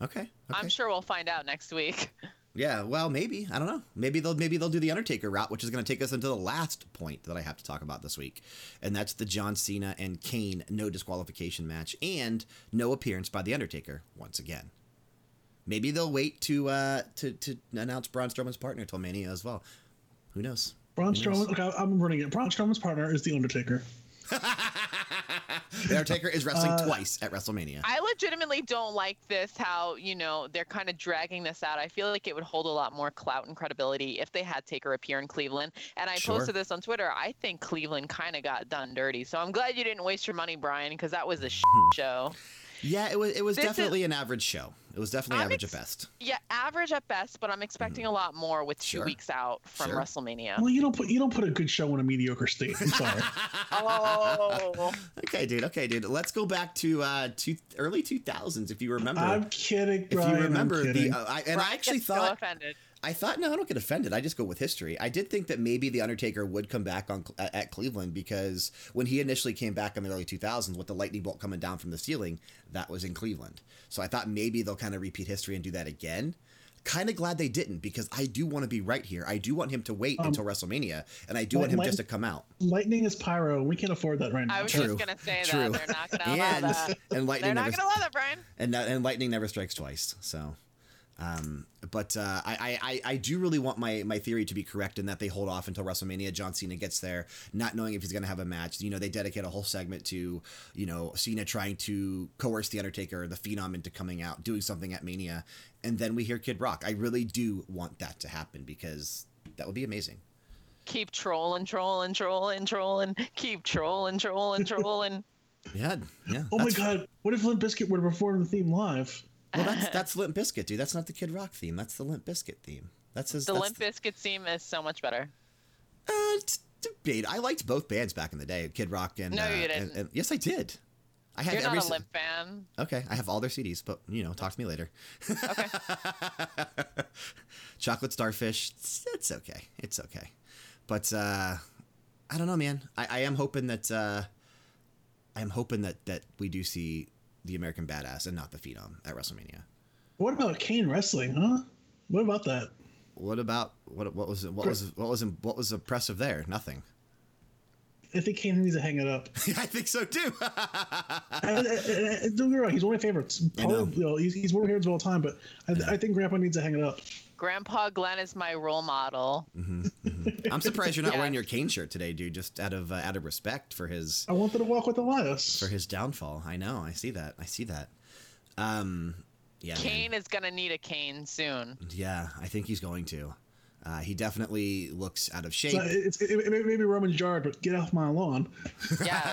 okay. Okay. I'm sure we'll find out next week. [LAUGHS] Yeah, well, maybe I don't know. Maybe they'll maybe they'll do the Undertaker route, which is going to take us into the last point that I have to talk about this week, and that's the John Cena and Kane no disqualification match and no appearance by the Undertaker once again. Maybe they'll wait to uh, to to announce Braun Strowman's partner till Mania as well. Who knows? Braun Who knows? Strowman. Okay, I'm running it. Braun Strowman's partner is the Undertaker. [LAUGHS] [LAUGHS] the Undertaker is wrestling Uh, twice at WrestleMania. I legitimately don't like this how, you know, they're kind of dragging this out. I feel like it would hold a lot more clout and credibility if they had Taker appear in Cleveland. And I Sure. posted this on Twitter. I think Cleveland kind of got done dirty. So I'm glad you didn't waste your money, Brian, because that was a [LAUGHS] show. Yeah, it was it was This is- definitely an average show. It was definitely I'm average ex- at best. Yeah, average at best, but I'm expecting a lot more with two Sure. weeks out from Sure. WrestleMania. Well, you don't put you don't put a good show in a mediocre state. I'm sorry. [LAUGHS] Oh, Okay, dude. Okay, dude. Let's go back to uh, two, early 2000s, if you remember. I'm kidding, if Brian. you I'm remember the, uh, I, and I actually gets so thought, offended. I thought, no, I don't get offended. I just go with history. I did think that maybe the Undertaker would come back on at at Cleveland because when he initially came back in the early 2000s with the lightning bolt coming down from the ceiling, that was in Cleveland. So I thought maybe they'll kind of repeat history and do that again. Kind of glad they didn't because I do want to be right here. I do want him to wait Um, until WrestleMania, and I do want him just to come out. Lightning is pyro. We can't afford that right now. I was True. just gonna say True. that they're not gonna [LAUGHS] allow that. [LAUGHS] and They're not gonna allow that, Brian. and and lightning never strikes twice. So, um, but uh, I, I I do really want my my theory to be correct in that they hold off until WrestleMania. John Cena gets there, not knowing if he's going to have a match. You know, they dedicate a whole segment to you know Cena trying to coerce the Undertaker, the Phenom, into coming out, doing something at Mania, and then we hear Kid Rock. I really do want that to happen because that would be amazing. Keep trolling, trolling, trolling, trolling. Keep trolling, trolling, [LAUGHS] trolling. Yeah, yeah. Oh my god! What if Limp Bizkit were to perform the theme live? Well, that's [LAUGHS] that's Limp Bizkit, dude. That's not the Kid Rock theme. That's the Limp Bizkit theme. That's his. The that's Limp Bizkit theme is so much better. Uh, debate. I liked both bands back in the day, Kid Rock and. No, uh, you didn't. and- yes, I did. I have You're every. not a Limp fan. Okay, I have all their CDs, but you know, talk to me later. Okay. [LAUGHS] Chocolate Starfish, it's, it's okay. It's okay. But uh, I don't know, man. I, I am hoping that uh, I am hoping that that we do see the American Badass and not the Phenom at WrestleMania. What about Kane wrestling? Huh? What about that? What about what? What was what was what was what was impressive there? Nothing. I think Kane needs to hang it up. [LAUGHS] I think so too. I, I, I, don't get me wrong, he's one of my favorites. I know. Probably, you know, he's, he's one of my favorites of all time. But I, I think Grandpa needs to hang it up. Grandpa Glenn is my role model. I'm surprised you're not [LAUGHS] Yes. wearing your Kane shirt today, dude. Just out of uh, out of respect for his I wanted to walk with Elias. for his downfall. I know. I see that. I see that. Um, yeah, man. Kane is gonna need a cane soon. Yeah, I think he's going to. Uh, he definitely looks out of shape. So it's, it, it, it may be Roman jarred, but get off my lawn. [LAUGHS] Yeah.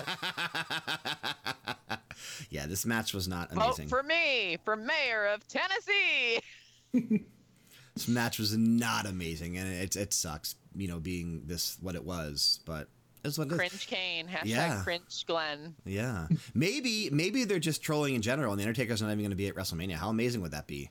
[LAUGHS] yeah, this match was not amazing. Vote amazing. for me for mayor of Tennessee. This match was not amazing, and it it sucks. You know, being this what it was, but it's what is. Cringe Kane. Hashtag Yeah. cringe Glenn. Yeah, maybe maybe they're just trolling in general, and the Undertaker's not even going to be at WrestleMania. How amazing would that be?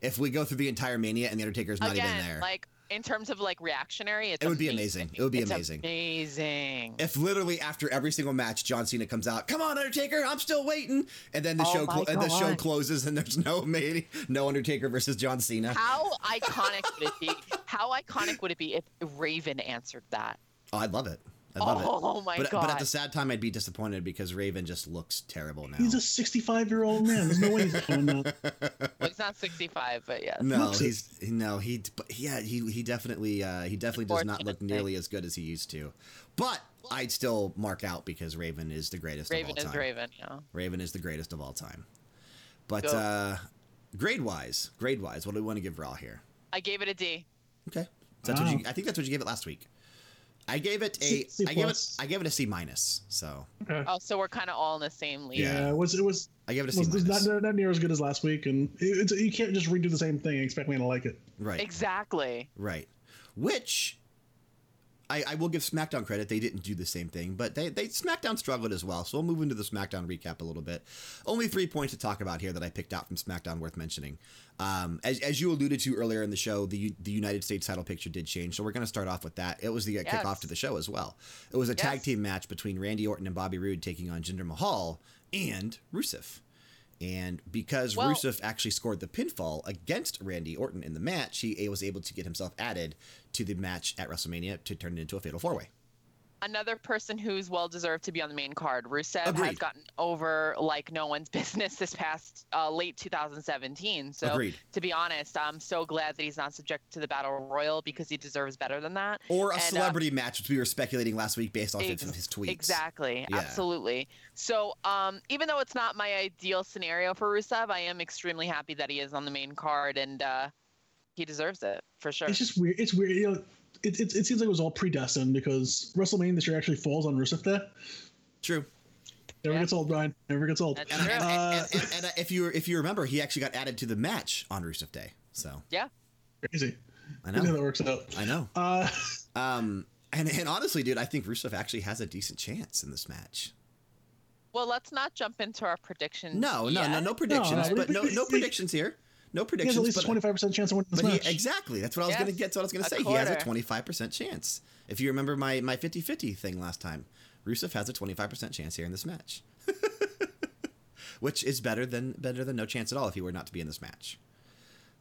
If we go through the entire Mania and the Undertaker's not Again, even there, like in terms of like reactionary, it's It would be amazing. It would be It's amazing. Amazing. if literally after every single match, John Cena comes out, "Come on, Undertaker, I'm still waiting," and then the Oh show my clo- and the show closes, and there's no Mania, no Undertaker versus John Cena. How iconic would it be? How iconic would it be if Raven answered that? Oh, I'd love it. I'd love it. Oh my but, god! but at the sad time, I'd be disappointed because Raven just looks terrible now. He's a 65 year old man. There's no way he's doing that. [LAUGHS] well, he's not 65, but yes. no, looks it. he's no, he, but yeah, he he definitely uh, he definitely does not look nearly as good as he used to. But I'd still mark out because Raven is the greatest Raven of all is time. Raven. Yeah. Raven is the greatest of all time. But Go. uh, grade wise, grade wise, what do we want to give Raw here? I gave it a D. Okay, that's what you. I think that's what you gave it last week. I gave it a. C- C I gave it. I gave it a C minus. So Okay. Oh, so we're kind of all in the same league. Yeah. Yeah, it was it was, I gave it a C was it's minus. not, not near as good as last week, and it, it's, you can't just redo the same thing and expect me to like it. Right. Exactly. Right. Which I, I will give SmackDown credit. They didn't do the same thing, but they, they SmackDown struggled as well. So we'll move into the SmackDown recap a little bit. Only three points to talk about here that I picked out from SmackDown worth mentioning. Um, as, as you alluded to earlier in the show, the the United States title picture did change, so we're going to start off with that. It was the uh, Yes. kickoff to the show as well. It was a tag team match between Randy Orton and Bobby Roode taking on Jinder Mahal and Rusev. And because Well- Rusev actually scored the pinfall against Randy Orton in the match, he was able to get himself added to the match at WrestleMania to turn it into a fatal four way. Another person who's well deserved to be on the main card. Rusev has gotten over like no one's [LAUGHS] business this past uh, late 2017. So Agreed. to be honest, I'm so glad that he's not subject to the battle royal because he deserves better than that. Or a And, uh, celebrity match, which we were speculating last week based off Ex- of his tweets. Exactly. Yeah. Absolutely. So, um, even though it's not my ideal scenario for Rusev, I am extremely happy that he is on the main card and uh, he deserves it for sure. It's just weird. It's weird. You know, it, it, it seems like it was all predestined because WrestleMania this year actually falls on Rusev Day. True. Never Yeah. gets old, Brian. Never gets old. That's And, true. Uh, and- and- and, uh, if you if you remember, he actually got added to the match on Rusev Day. So yeah. Crazy. I Crazy how know. that works out. I know. Uh, Um, and, and honestly, dude, I think Rusev actually has a decent chance in this match. Well, let's not jump into our predictions. No, no, no, yet. no predictions, No, but no, no predictions here. No predictions. he has predictions. at least a 25% chance of winning this But he, match. exactly, that's what I was Yes, gonna get. That's what I was gonna a say. He has a twenty five percent chance. If you remember my my 50-50 thing last time, Rusev has a twenty five percent chance here in this match, [LAUGHS] which is better than better than no chance at all if he were not to be in this match.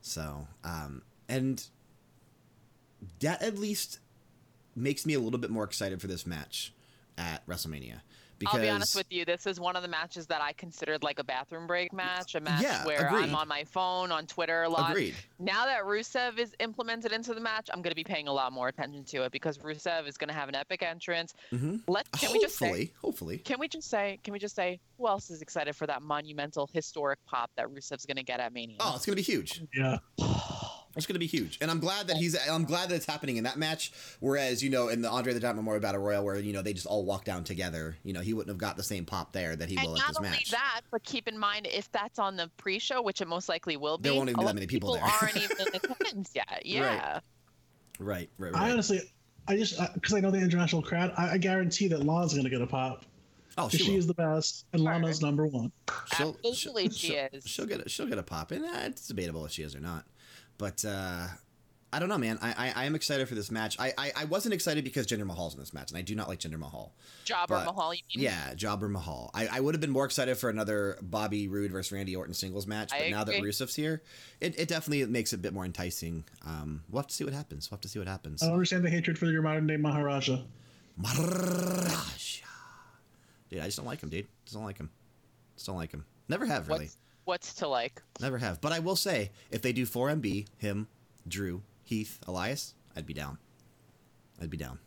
So, um, and that at least makes me a little bit more excited for this match at WrestleMania. Because I'll be honest with you. This is one of the matches that I considered like a bathroom break match, a match Yeah, where agreed. I'm on my phone, on Twitter a lot. agreed. Now that Rusev is implemented into the match, I'm going to be paying a lot more attention to it because Rusev is going to have an epic entrance. Mm-hmm. Let can we just say? Hopefully, hopefully. Can we just say? Can we just say? Who else is excited for that monumental, historic pop that Rusev's going to get at Mania? Oh, it's gonna be huge. Yeah. [SIGHS] [SIGHS] [SIGHS] It's going to be huge, and I'm glad that he's. I'm glad that it's happening in that match. Whereas, you know, in the Andre the Giant Memorial Battle Royal, where you know they just all walk down together, you know, he wouldn't have got the same pop there that he and will at not only that, but keep in mind if that's on the pre-show, which it most likely will be, There won't even be that many of people there. aren't even in [LAUGHS] attendance yet. Yeah. Right, right, I right. honestly, I just because I know the international crowd, I, I guarantee that Lana's gonna get a pop. oh, 'Cause she, She, is the best, and Sure. Lana's number one. She'll, Absolutely she'll, she she'll- is. She'll get a, she'll get a pop, and eh, it's debatable if she is or not. But uh, I don't know, man. I, I I am excited for this match. I, I I wasn't excited because Jinder Mahal's in this match, and I do not like Jinder Mahal. Jobber But- Mahal, you mean? Yeah, Jobber Mahal. I, I would have been more excited for another Bobby Roode versus Randy Orton singles match, but I now that. Rusev's here, it, it definitely makes it a bit more enticing. Um, we'll have to see what happens. We'll have to see what happens. I don't understand the hatred for your modern day Maharaja. Maharaja. Dude, I just don't like him, dude. Just don't like him. Just don't like him. Never have, really. What's what's to like? Never have. But I will say, if they do 4MB, him, Drew, Heath, Elias, I'd be down. I'd be down.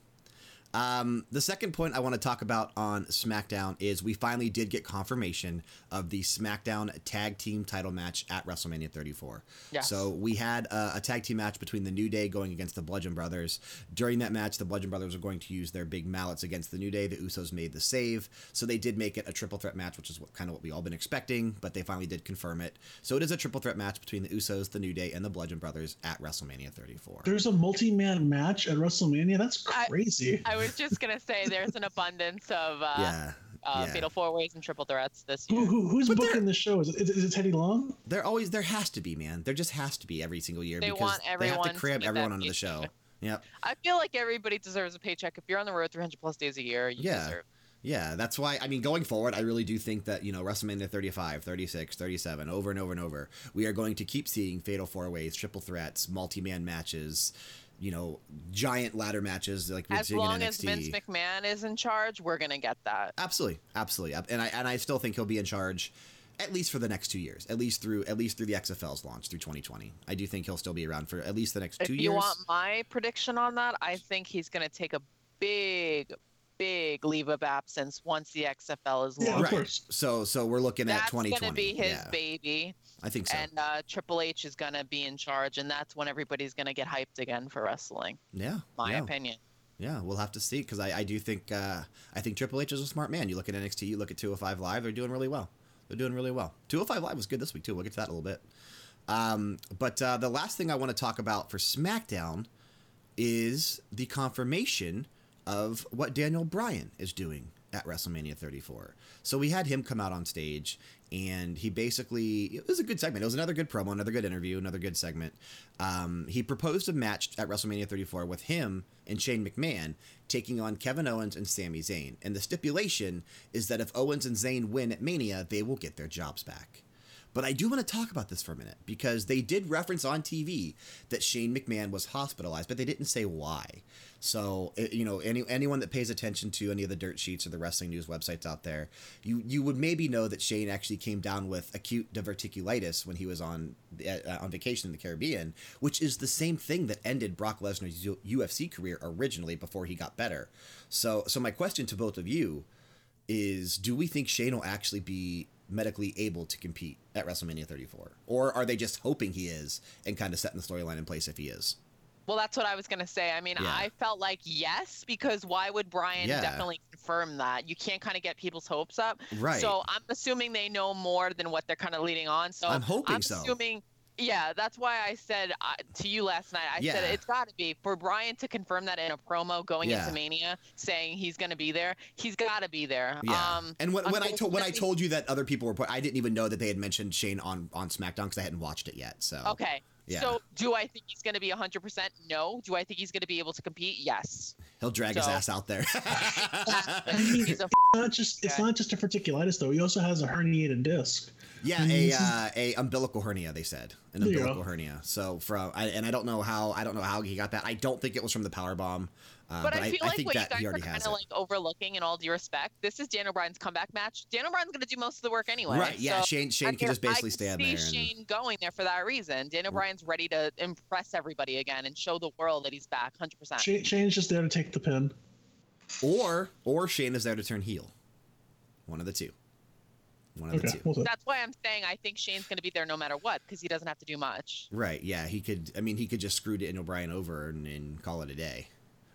Um, the second point I want to talk about on SmackDown is we finally did get confirmation of the SmackDown Tag Team title match at WrestleMania 34. Yes. So we had a, a tag team match between the New Day going against the Bludgeon Brothers. During that match, the Bludgeon Brothers were going to use their big mallets against the New Day. The Usos made the save, so they did make it a triple threat match, which is what, kind of what we all been expecting. But they finally did confirm it. So it is a triple threat match between the Usos, the New Day, and the Bludgeon Brothers at WrestleMania 34. There's a multi-man match at WrestleMania. That's I- crazy. I was just gonna say there's an abundance of uh, yeah, uh, yeah. fatal four ways and triple threats this who, year. who, who's But booking the show? Is it, is, is it Teddy Long? There always there has to be, man. There just has to be every single year They because want they have to to cram get everyone onto the show. paycheck. [LAUGHS] Yep. I feel like everybody deserves a paycheck. If you're on the road 300 plus days a year, you Yeah. deserve. Yeah, that's why I mean going forward I really do think that, you know, WrestleMania 35, 36, 37 over and over and over, we are going to keep seeing fatal four-ways, triple threats, multi-man matches, you know, giant ladder matches like As long as Vince McMahon is in charge, we're gonna get that. Absolutely, absolutely, and I and I still think he'll be in charge, at least for the next two years, at least through at least through the XFL's launch through 2020. I do think he'll still be around for at least the next If two you want my prediction on that, I think he's gonna take a big, big leave of absence once the XFL is Yeah, launched. of course. So so we're looking at 2020. That's 2020. gonna be his yeah, baby, I think so. and uh, Triple H is gonna be in charge, and that's when everybody's gonna get hyped again for wrestling. yeah, My yeah. opinion. Yeah, we'll have to see because I, I do think uh, I think Triple H is a smart man. You look at NXT, you look at 205 Live, they're doing really well. They're doing really well. 205 Live was good this week too. We'll get to that a little bit. Um, but uh, the last thing I want to talk about for SmackDown is the confirmation of what Daniel Bryan is doing at WrestleMania 34. So we had him come out on stage, and he basically it was a good segment. It was another good promo, another good interview, another good segment. Um, he proposed a match at WrestleMania 34 with him and Shane McMahon taking on Kevin Owens and Sami Zayn. And the stipulation is that if Owens and Zayn win at Mania, they will get their jobs back. But I do want to talk about this for a minute because they did reference on TV that Shane McMahon was hospitalized, but they didn't say why. So, i- you know, any, anyone that pays attention to any of the dirt sheets or the wrestling news websites out there, you, you would maybe know that Shane actually came down with acute diverticulitis when he was on uh, on vacation in the Caribbean, which is the same thing that ended Brock Lesnar's UFC career originally before he got better. So, so my question to both of you is do we think Shane will actually be medically able to compete at WrestleMania 34? Or are they just hoping he is and kind of setting the storyline in place if he is? Well, that's what I was gonna say. I mean, Yeah. I felt like yes, because why would Brian Yeah. definitely confirm that? You can't kind of get people's hopes up. Right. So I'm assuming they know more than what they're kind of leading on. So I'm hoping I'm so. assuming. Yeah, that's why I said uh, to you last night. I Yeah. said it's got to be for Brian to confirm that in a promo going into Mania, saying he's going to be there. He's got to be there. Yeah. Um, and when, when I told when I told you that other people were put, I didn't even know that they had mentioned Shane on on SmackDown because I hadn't watched it yet. So Okay. Yeah. So do I think he's going to be 100%? No. Do I think he's going to be able to compete? Yes. he'll drag his ass out there. [LAUGHS] [LAUGHS] he's a Not just it's not just a diverticulitis though. He also has a herniated disc. Yeah, And a uh, a umbilical hernia. They said an umbilical go. hernia. So from I, and I don't know how I don't know how he got that. I don't think it was from the power bomb. Uh, But, I feel like think what you that guys he are kind of like overlooking, in all due respect, this is Daniel Bryan's comeback match. Daniel Bryan's going to do most of the work anyway. right? Yeah, So, Shane Shane I can just basically I stand see there. And, Shane going there for that reason. Daniel Bryan's ready to impress everybody again and show the world that he's back 100%. Shane, Shane's just there to take the pin. or or Shane is there to turn heel. One of the two. One of the two. we'll. That's why I'm saying I think Shane's going to be there no matter what because he doesn't have to do much. Right. Yeah. He could. I mean, he could just screw Daniel Bryan over and, and call it a day.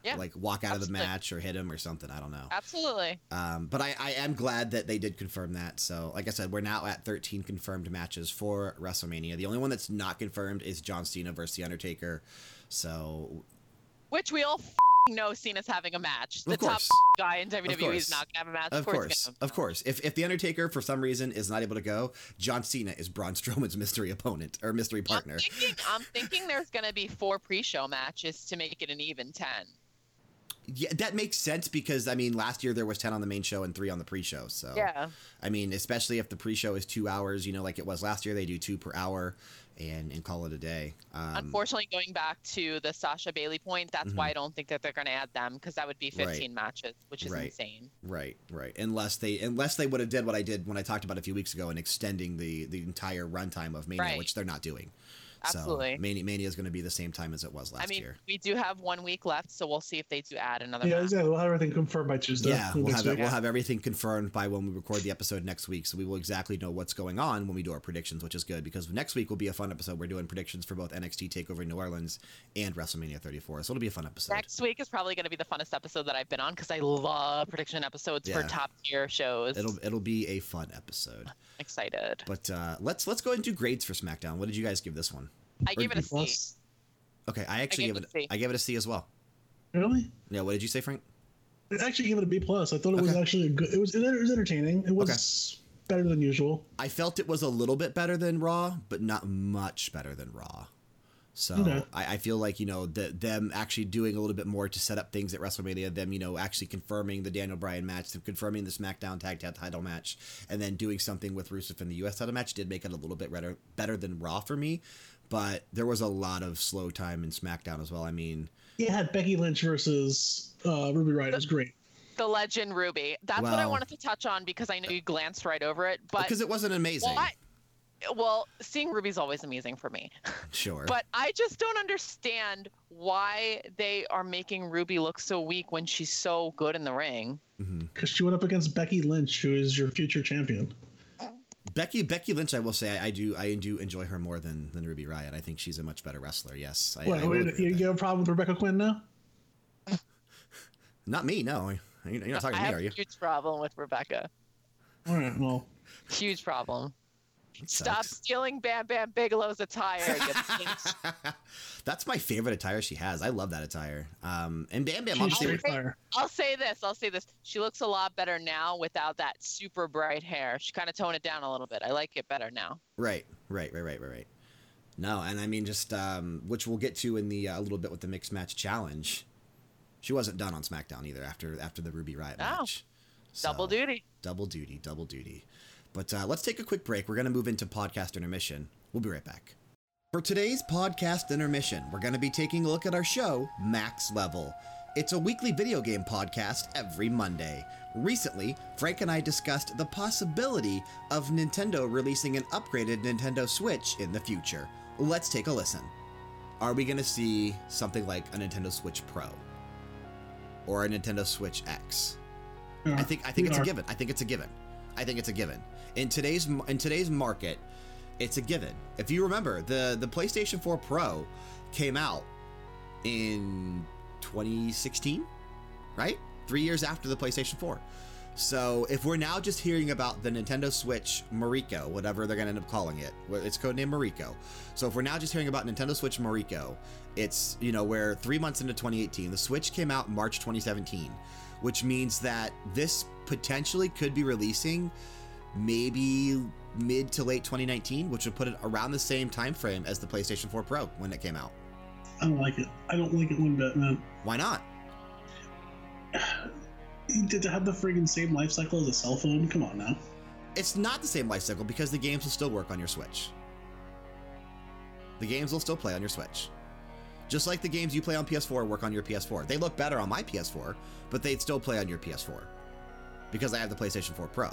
Yeah, Like walk out of the match or hit him or something. I don't know. Absolutely. Um, but I, I am glad that they did confirm that. So, like I said, we're now at 13 confirmed matches for WrestleMania. The only one that's not confirmed is John Cena versus The Undertaker. So, Which we all know Cena's having a match. The Of top guy in WWE is not going to have a match. of course, course, he's gonna have of course, if, if The Undertaker for some reason is not able to go, John Cena is Braun Strowman's [LAUGHS] mystery opponent or mystery partner. I'm thinking, I'm thinking there's going to be four pre-show matches to make it an even ten. Yeah, that makes sense because I mean, last year there was ten on the main show and three on the pre-show. So Yeah. I mean, especially if the pre-show is two hours, you know, like it was last year, they do two per hour, and and call it a day. Um, Unfortunately, going back to the Sasha Bayley point, that's why I don't think that they're going to add them because that would be Mm-hmm. Right. 15 matches, which is Right. insane. Right, right. Unless they unless they would have did what I did when I talked about a few weeks ago and extending the the entire runtime of Mania, Right. which they're not doing. Absolutely. So Mania, Mania is going to be the same time as it was last I mean, year. we do have one week left, so we'll see if they do add another Yeah, match. exactly. We'll have everything confirmed by Tuesday. Yeah, we'll have we'll have everything confirmed by when we record the episode next week, so we will exactly know what's going on when we do our predictions, which is good because next week will be a fun episode. We're doing predictions for both NXT Takeover New Orleans and WrestleMania 34, so it'll be a fun episode. Next week is probably going to be the funnest episode that I've been on because I love prediction episodes Yeah. for top tier shows. It'll it'll be a fun episode. excited. But uh, let's let's go ahead and do grades for SmackDown. What did you guys give this one? I gave it a C. Plus. Okay, I actually gave gave it it a C. I gave it a C as well. Really? Yeah, what did you say, Frank? I actually gave it a B plus. I thought it was actually a good. It was it was entertaining. It was better than usual. I felt it was a little bit better than Raw, but not much better than Raw. So Okay. I, I feel like you know the, them actually doing a little bit more to set up things at WrestleMania. Them you know actually confirming the Daniel Bryan match, them confirming the SmackDown Tag Team title match, and then doing something with Rusev in the U.S. title match did make it a little bit better better than Raw for me. But there was a lot of slow time in SmackDown as well. I mean, Yeah, Becky Lynch versus uh, Ruby Riott. It was great. The legend Ruby. That's what I wanted to touch on because I know you glanced right over it. But because it wasn't amazing. well, I- well, seeing Ruby's always amazing for me. [LAUGHS] Sure. But I just don't understand why they are making Ruby look so weak when she's so good in the ring. Because she went up against Becky Lynch, who is your future champion. Becky Becky Lynch, I will say, I, I do I do enjoy her more than than Ruby Riott. I think she's a much better wrestler. Yes, I, What, I wait, agree you, you have a problem with Rebecca Quin now? Not me, no. You're not talking I to me, have are a you? huge problem with Rebecca. All right, well, Huge problem. That Stop sucks. stealing Bam Bam Bigelow's attire. [LAUGHS] That's my favorite attire she has. I love that attire. Um, and Bam Bam, she's obviously, straight fire. I'll say this. I'll say this. She looks a lot better now without that super bright hair. She kind of toned it down a little bit. I like it better now. right, right, right, right, right, right. No, and I mean just um, which we'll get to in the uh, a little bit with the mixed match challenge. She wasn't done on SmackDown either after after the Ruby Riott Oh. match. Double duty. double duty, double duty. But uh, let's take a quick break. We're going to move into podcast intermission. We'll be right back. For today's podcast intermission, we're going to be taking a look at our show, Max Level. It's a weekly video game podcast every Monday. Recently, Frank and I discussed the possibility of Nintendo releasing an upgraded Nintendo Switch in the future. Let's take a listen. Are we going to see something like a Nintendo Switch Pro? Or a Nintendo Switch X? I think I think it's a given. I think it's a given. I think it's a given. In today's in today's market, it's a given. If you remember, the the PlayStation 4 Pro came out in 2016, right? 3 years after the PlayStation 4. So, if we're now just hearing about the Nintendo Switch Mariko, whatever they're going to end up calling it, it's codenamed Mariko. So, if we're now just hearing about Nintendo Switch Mariko, it's, you know, we're three months into 2018. The Switch came out March 2017, which means that this potentially could be releasing maybe mid to late 2019, which would put it around the same time frame as the PlayStation 4 Pro when it came out. I don't like it. I don't like it one bit, man. Why not? [SIGHS] Did to have the friggin' same life cycle as a cell phone? Come on now. It's not the same life cycle because the games will still work on your Switch. The games will still play on your Switch. Just like the games you play on PS4 work on your PS4. They look better on my PS4, but they'd still play on your PS4 because I have the PlayStation 4 Pro.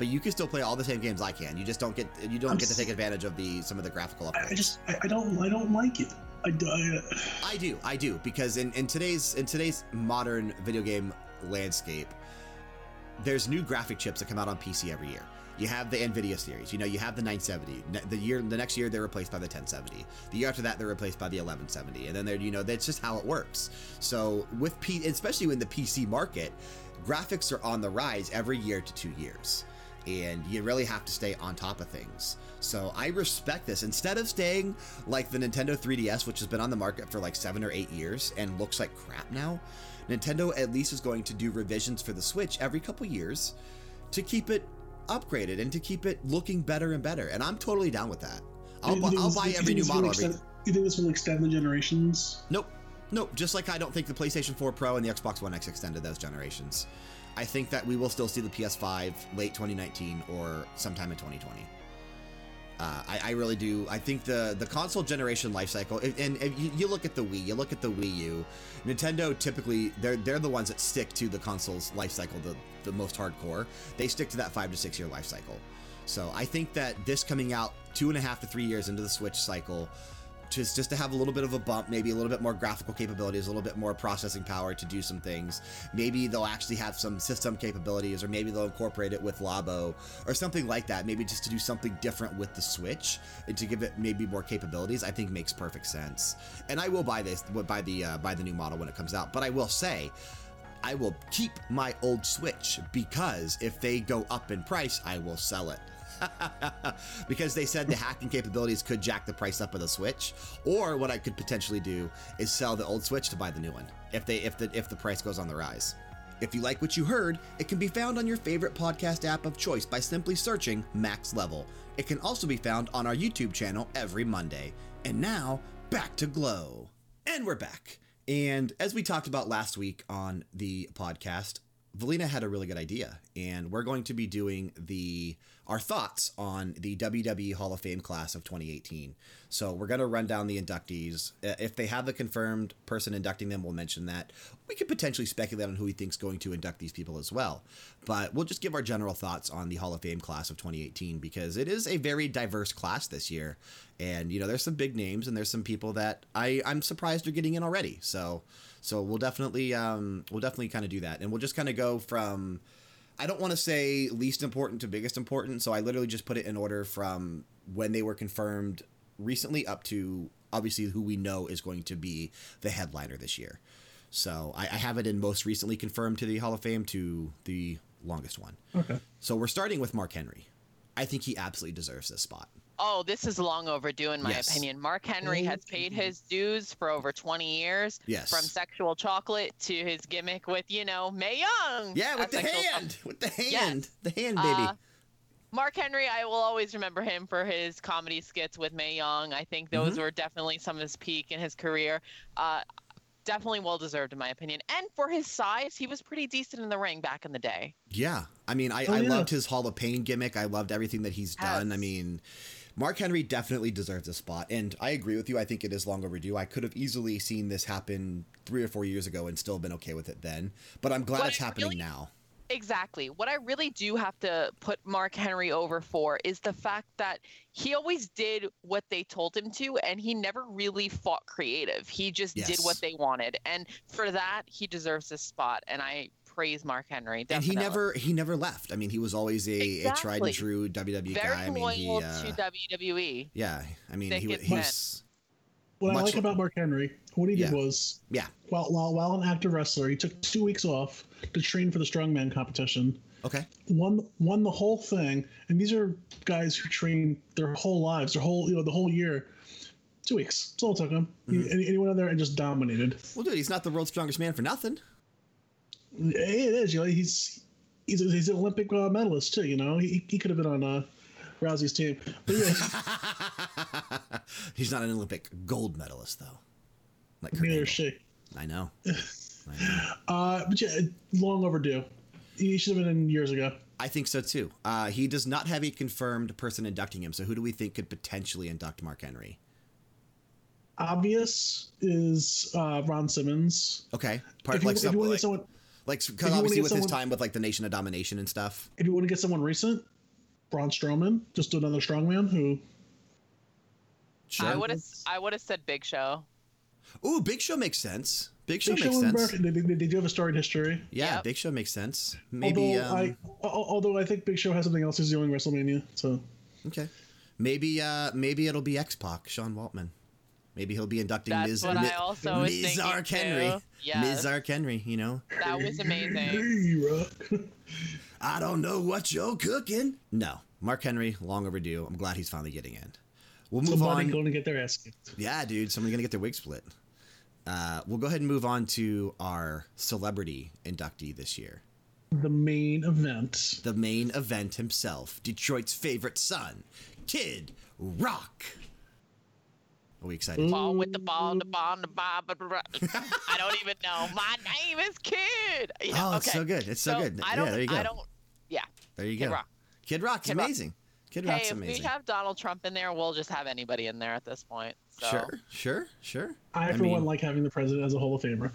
But you can still play all the same games I can. You just don't get you don't I'm get to take advantage of the some of the graphical upgrades. I just I, I don't I don't like it. I, do- I uh, I do, I do, because in, in today's in today's modern video game landscape, there's new graphic chips that come out on PC every year. You have the Nvidia series. You know, you have the 970. The year, the next year, they're replaced by the 1070. The year after that, they're replaced by the 1170. And then they're, you know, that's just how it works. So with P, especially in the PC market, graphics are on the rise every year to two years. And you really have to stay on top of things. So I respect this. Instead of staying like the Nintendo 3DS, which has been on the market for like seven or eight years and looks like crap now, Nintendo at least is going to do revisions for the Switch every couple years to keep it upgraded and to keep it looking better and better. And I'm totally down with that. I'll, bu- I'll buy every new model. Every, extend- You think this will extend the generations? Nope. Nope. Just like I don't think the PlayStation 4 Pro and the Xbox One X extended those generations. I think that we will still see the PS5 late 2019 or sometime in 2020. Uh, I, I really do. I think the, the console generation life cycle, and, and if you, you look at the Wii, you look at the Wii U, Nintendo typically, they're, they're the ones that stick to the console's life cycle the, the most hardcore. They stick to that five to six year life cycle. So I think that this coming out two and a half to three years into the Switch cycle, just, just to have a little bit of a bump, maybe a little bit more graphical capabilities, a little bit more processing power to do some things. Maybe they'll actually have some system capabilities, or maybe they'll incorporate it with Labo or something like that. Maybe just to do something different with the Switch and to give it maybe more capabilities. I think makes perfect sense. And I will buy this, buy the uh, buy the new model when it comes out. But I will say. I will keep my old Switch because if they go up in price, I will sell it. [LAUGHS] because they said the hacking capabilities could jack the price up of the Switch. Or what I could potentially do is sell the old Switch to buy the new one if they if the if the price goes on the rise. If you like what you heard, it can be found on your favorite podcast app of choice by simply searching Max Level. It can also be found on our YouTube channel every Monday. And now, back to Glow. And we're back. And as we talked about last week on the podcast, Valina had a really good idea, and we're going to be doing the our thoughts on the WWE Hall of Fame class of 2018. So we're going to run down the inductees. If they have the confirmed person inducting them, we'll mention that. We could potentially speculate on who we think's going to induct these people as well. But we'll just give our general thoughts on the Hall of Fame class of 2018 because it is a very diverse class this year. And you know, there's some big names and there's some people that I I'm surprised are getting in already. So so we'll definitely um, we'll definitely kind of do that, and we'll just kind of go from. I don't want to say least important to biggest important, so I literally just put it in order from when they were confirmed recently up to obviously who we know is going to be the headliner this year. So I, I have it in most recently confirmed to the Hall of Fame to the longest one. Okay. So we're starting with Mark Henry. I think he absolutely deserves this spot. Oh, this is long overdue in my Yes. opinion. Mark Henry has paid his dues for over 20 years. Yes. From sexual chocolate to his gimmick with, you know, Mae Young. Yeah, with the sexual chocolate. hand, with the hand, Yes. the hand, baby. Uh, Mark Henry, I will always remember him for his comedy skits with Mae Young. I think those Mm-hmm. were definitely some of his peak in his career. Uh, definitely well deserved, in my opinion. And for his size, he was pretty decent in the ring back in the day. Yeah. I mean, I, Oh, I loved his Hall of Pain gimmick. I loved everything that he's done. I mean, Mark Henry definitely deserves a spot. And I agree with you. I think it is long overdue. I could have easily seen this happen three or four years ago and still been okay with it then. But I'm glad What it's happening really- now. Exactly. What I really do have to put Mark Henry over for is the fact that he always did what they told him to, and he never really fought creative. He just did what they wanted, and for that, he deserves this spot. And I praise Mark Henry. And he never he never left. I mean, he was always a, a tried and true WWE very guy. I mean, he loyal uh, to WWE. yeah. I mean, Thick he, and he's What I like about Mark Henry, what he did Yeah. was, yeah. while, while while an active wrestler, he took two weeks off to train for the strongman competition. Okay. Won won the whole thing, and these are guys who train their whole lives, their whole you know the whole year. Two weeks. That's all it took him. Mm-hmm. He, and he went out there and just dominated. Well, dude, he's not the world's strongest man for nothing. It is, you know, he's he's, he's an Olympic uh, medalist too. You know, he, he could have been on uh, Rousey's team. But yeah, he's [LAUGHS] not an Olympic gold medalist though. Like Kurt neither is she. I know. [LAUGHS] I know. Uh, but yeah, long overdue. He should have been in years ago. I think so too. Uh, he does not have a confirmed person inducting him. So who do we think could potentially induct Mark Henry? Obvious is uh, Ron Simmons. Okay, part If you, like if you want like, someone, like because obviously get with his time with like the Nation of Domination and stuff. if you want to get someone recent, Braun Strowman, just another strongman who Sure. I would have. I would have said Big Show. Ooh, Big Show makes sense. Big Show Big makes Show and sense. Burke, they, they, they do have a storied history. Yeah, Yep. Big Show makes sense. Maybe. although um, I, although I think Big Show has something else he's doing WrestleMania. So Okay. Maybe uh maybe it'll be X Pac, Sean Waltman. Maybe he'll be inducting That's Miz, what I Mi- also was Miz Ark Henry. too. Yes. Miz Ark Henry, you know. That was amazing. Hey, Rock. [LAUGHS] I don't know what you're cooking. No. Mark Henry, long overdue. I'm glad he's finally getting in. We'll move Somebody on. going to get their ass kicked. Yeah, dude, someone's gonna get their wig split. Uh, we'll go ahead and move on to our celebrity inductee this year. The main event. The main event himself, Detroit's favorite son, Kid Rock. Are we excited? Ball mm-hmm. with the ball, the ball, the ball. Blah, blah, blah. I don't even know. My name is Kid. Yeah, Oh, it's okay. so good. It's so, good. I yeah, don't. there you go. I don't. Yeah. there you Kid go. Rock. Kid Rock's Kid Rock. amazing. Kid Hey, Rock's if amazing. we have Donald Trump in there, we'll just have anybody in there at this point. So. Sure, sure, sure. I, for mean, one, like having the president as a Hall of Famer.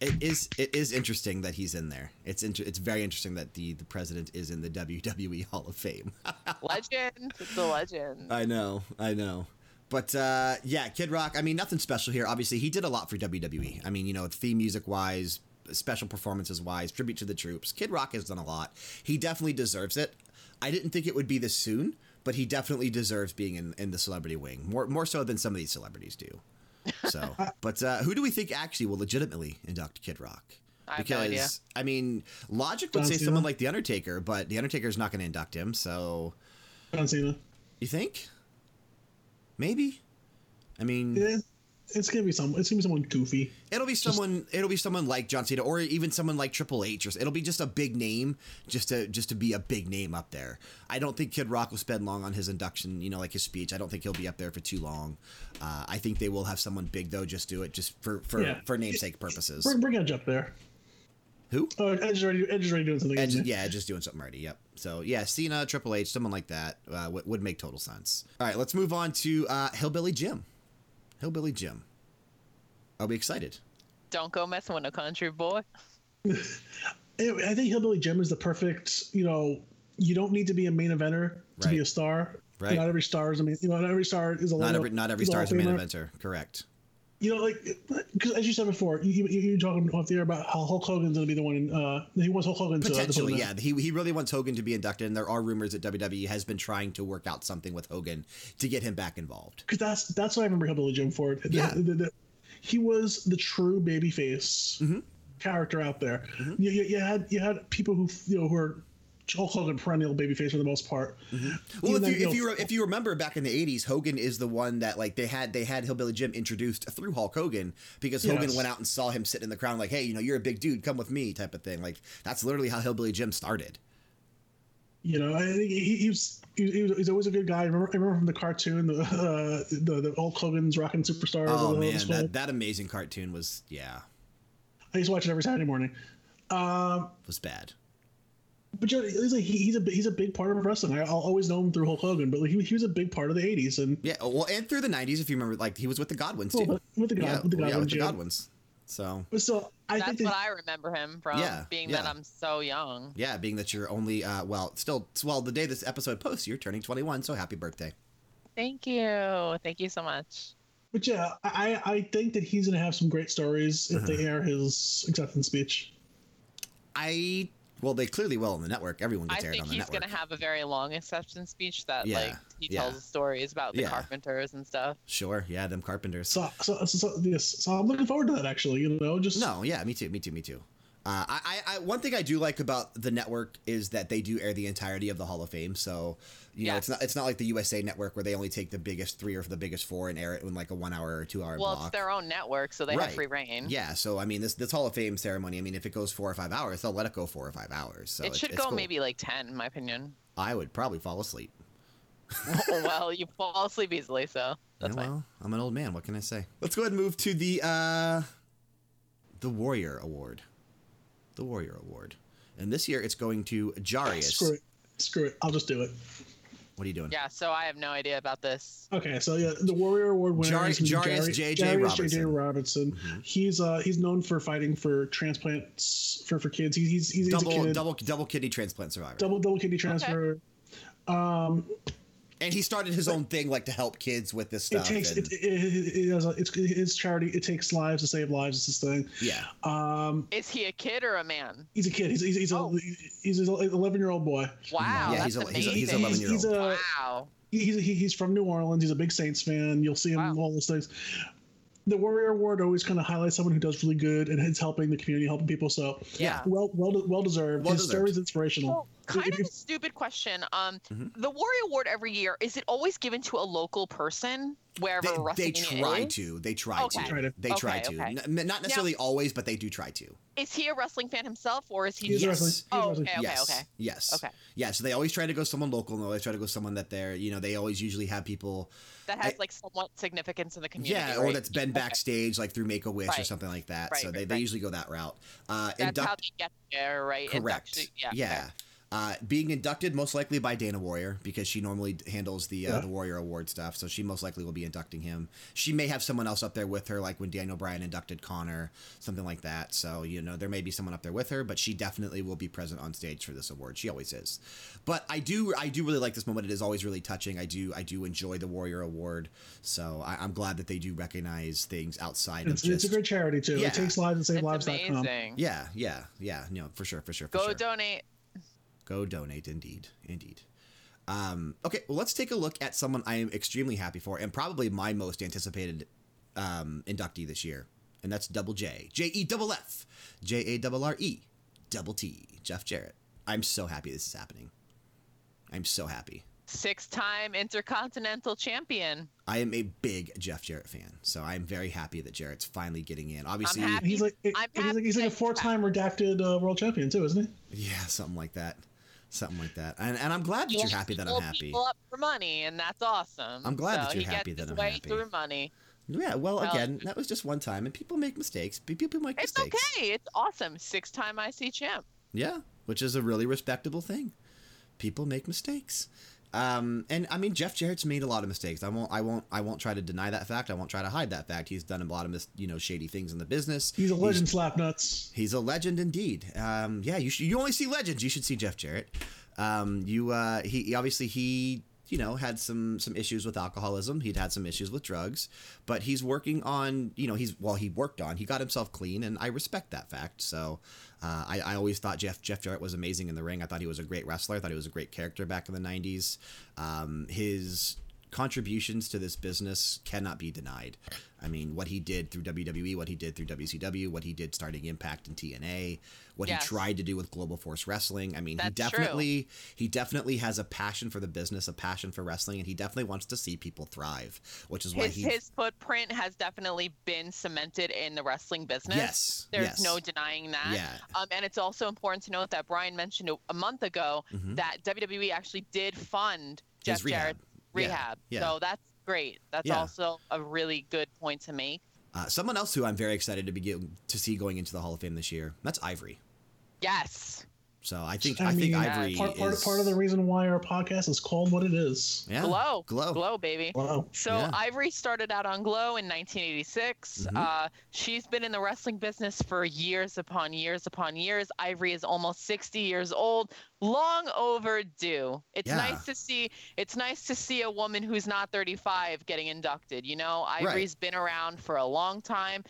it is it is interesting that he's in there. It's inter- it's very interesting that the the president is in the WWE Hall of Fame. [LAUGHS] Legend. It's a legend. I know, I know. But uh, yeah, Kid Rock. I mean, nothing special here. Obviously, he did a lot for WWE. I mean, you know, theme music wise, special performances wise, tribute to the troops. Kid Rock has done a lot. He definitely deserves it. I didn't think it would be this soon, but he definitely deserves being in, in the celebrity wing more more so than some of these celebrities do. So, [LAUGHS] but uh, who do we think actually will legitimately induct Kid Rock? I have Because no. I mean, logic would John say Cena? someone like the Undertaker, but the Undertaker's not going to induct him. So, John Cena. you think? Maybe. I mean, Yeah, it's gonna be some. It's gonna be someone goofy. it'll be someone. it'll be someone like John Cena, or even someone like Triple H. Or it'll be just a big name, just to just to be a big name up there. I don't think Kid Rock will spend long on his induction. You know, like his speech. I don't think he'll be up there for too long. Uh, I think they will have someone big though. Just do it, just for for Yeah. for namesake purposes. Bring, bring Edge up there. Who? Oh, Edge is already, Edge is already doing something. Edge, yeah, just doing something already. Yep. So yeah, Cena, Triple H, someone like that uh, would, would make total sense. All right, let's move on to uh, Hillbilly Jim. Hillbilly Jim. Are we excited? Don't go messing with a country boy. [LAUGHS] I think Hillbilly Jim is the perfect. You know, you don't need to be a main eventer to be a star. Right. Not every star is. I mean, you know, not every star is a Not Hall- every not every star is a main eventer. Correct. You know, like because as you said before, you, you, you're talking off the air about how Hulk Hogan's going to be the one. In, uh, he wants Hulk Hogan to- to Potentially, yeah. He, he really wants Hogan to be inducted, and there are rumors that WWE has been trying to work out something with Hogan to get him back involved. because that's that's what I remember Hillbilly Jim for. Yeah. the- the- he was the true babyface Mm-hmm. character out there. You, you, you had you had people who you know who were Hulk Hogan perennial babyface for the most part. Mm-hmm. Well, if you, though, if you know, if you remember back in the '80s, Hogan is the one that like they had they had Hillbilly Jim introduced through Hulk Hogan because Hogan Yes. went out and saw him sitting in the crowd like, hey, you know, you're a big dude, come with me, type of thing. Like that's literally how Hillbilly Jim started. you know, I think he, he was. He, he was, he's always a good guy. I remember, I remember from the cartoon, the uh, the, the Hulk Hogan's Rockin' Superstar. Oh man, that, that amazing cartoon was yeah I used to watch it every Saturday morning. Um, was bad. But you know, he's, like, he, he's a he's a big part of wrestling. I, I'll always know him through Hulk Hogan, but like, he, he was a big part of the '80s, and Yeah, well, and through the '90s, if you remember, like he was with the Godwins too. Well, with the God- yeah, with the well, yeah, with Godwins, the. Godwins. So but still, I That's think that what I remember him from. Yeah, being yeah. that I'm so young. yeah, being that you're only uh, well, still well, the day this episode posts, you're turning 21, so happy birthday. Thank you. Thank you so much. But yeah, I, I think that he's gonna have some great stories if Uh-huh. they air his acceptance speech. I well, they clearly will on the network. Everyone I gets aired think on the he's going to have a very long acceptance speech that, Yeah, like, he yeah. tells stories about the Yeah. carpenters and stuff. Sure, yeah, them carpenters. So, so, so, so, yes, so I'm looking forward to that. Actually, you know, just No, yeah, me too, me too, me too. Uh, I, I, I, one thing I do like about the network is that they do air the entirety of the Hall of Fame. So, you know, it's not, it's not like the USA Network where they only take the biggest three or the biggest four and air it in like a one hour or two hour Well, block. it's their own network, so they Right. have free reign. Yeah, so I mean, this this Hall of Fame ceremony. I mean, if it goes four or five hours, they'll let it go four or five hours. So it should it's go cool. maybe like 10, in my opinion. I would probably fall asleep. [LAUGHS] well, you [LAUGHS] fall asleep easily, so that's Yeah, well, I'm an old man. What can I say? Let's go ahead and move to the uh, the Warrior Award. The Warrior Award, and this year it's going to Jarrius. screw it, screw it. I'll just do it. What are you doing? Yeah, so I have no idea about this. Okay, so yeah, the Warrior Award winner Jari- is gonna be Jarrius Jari- J.J. Jarrius Robinson. J.J. Robinson. Mm-hmm. He's uh he's known for fighting for transplants for for kids. He's he's, he's a Double kid. double double kidney transplant survivor. double double kidney transfer. Um, And he started his own thing, like to help kids with this It stuff. takes and- it, it, it, it it's it's charity. It takes lives to save lives. It's this thing. yeah, Um, Is he a kid or a man? he's a kid. He's he's, he's Oh. a he's an 11 year old boy. Wow, Yeah, that's he's a- he's a- amazing. he's a 11 year He's a Wow. he's he's from New Orleans. He's a big Saints fan. You'll see him Wow. all those things. The Warrior Award always kind of highlights someone who does really good and is helping the community, helping people. So Yeah. well, well, well deserved. Well His deserved. story is inspirational. Well, kind If- of a stupid question. Um, Mhm. the Warrior Award every year is it always given to a local person wherever they, they try is? to. They try Okay. Try to. to. They try to. okay. N- not necessarily always, but they do try to. Is he a wrestling fan himself, or is he? He's a Yes. wrestling. Oh, wrestling- okay, okay, yes. okay. Yes. Okay. Yeah. So they always try to go someone local. And they always try to go someone that they're. You know, they always usually have people. That has I- like somewhat significance in the community. yeah, or that's been backstage, like through Make a Wish or something like that. Right, so they, right, they usually go that route. Uh, That's induct- how they get there, right? Correct. Induction- Yeah. yeah. okay. Uh, being inducted most likely by Dana Warrior because she normally handles the uh, Yeah. the Warrior Award stuff, so she most likely will be inducting him. She may have someone else up there with her, like when Daniel Bryan inducted Connor, something like that. So you know there may be someone up there with her, but she definitely will be present on stage for this award. She always is. But I do I do really like this moment. It is always really touching. I do I do enjoy the Warrior Award, so I, I'm glad that they do recognize things outside It's, of it's a great charity too. Yeah. It takes lives and save It's lives.com. amazing. yeah yeah yeah no for sure for sure for Go sure. donate. Go donate, indeed, indeed. Um, okay, well, let's take a look at someone I am extremely happy for, and probably my most anticipated um, inductee this year, and that's Double J, J E double F, J A double R E, double T, Jeff Jarrett. I'm so happy this is happening. I'm so happy. Six-time Intercontinental Champion. I am a big Jeff Jarrett fan, so I'm very happy that Jarrett's finally getting in. Obviously, happy. He's like I'm he's like, he's like a four-time redacted uh, world champion too, isn't he? yeah, something like that, something like that. And, and I'm glad that you're happy that I'm happy. People up for money, and that's awesome. I'm glad so that you're happy that I'm happy. Through money. Yeah, well, Well- again, that was just one time, and people make mistakes. People make It's mistakes. okay. It's awesome. Six-time IC champ. Yeah, which is a really respectable thing. People make mistakes. Um, and I mean, Jeff Jarrett's made a lot of mistakes. I won't, I won't, I won't try to deny that fact. I won't try to hide that fact. He's done a lot of, you know, shady things in the business. He's a legend slap nuts. He's a legend indeed. Um, yeah, you should, you only see legends. You should see Jeff Jarrett. Um, you uh, he obviously he you know had some some issues with alcoholism. He'd had some issues with drugs, but he's working on you know he's well he worked on he got himself clean, and I respect that fact. So. Uh, I, I always thought Jeff Jeff Jarrett was amazing in the ring. I thought he was a great wrestler. I thought he was a great character back in the '90s. Um, his contributions to this business cannot be denied. I mean, what he did through WWE, what he did through WCW, what he did starting Impact and TNA, what Yes. he tried to do with Global Force Wrestling. I mean, he That's true. definitely he definitely has a passion for the business, a passion for wrestling, and he definitely wants to see people thrive, which is why His, he his footprint has definitely been cemented in the wrestling business. yes, There's yes. no denying that. yeah, Um, and it's also important to note that Brian mentioned a, month ago Mhm. that WWE actually did fund Jeff His rehab. Yeah, yeah. So that's great. That's Yeah. also a really good point to make. Uh, someone else who I'm very excited to begin to see going into the Hall of Fame this year. That's Ivory. Yes. So I think I I, think mean, Ivory Part, part, is part of the reason why our podcast is called what it is. yeah, Glow. glow. Glow, baby. Wow. So Yeah. Ivory started out on Glow in 1986. Mhm. Uh, she's been in the wrestling business for years upon years upon years. Ivory is almost 60 years old, long overdue. It's Yeah. nice to see. It's nice to see a woman who's not 35 getting inducted. You know, Ivory's been around for a long time.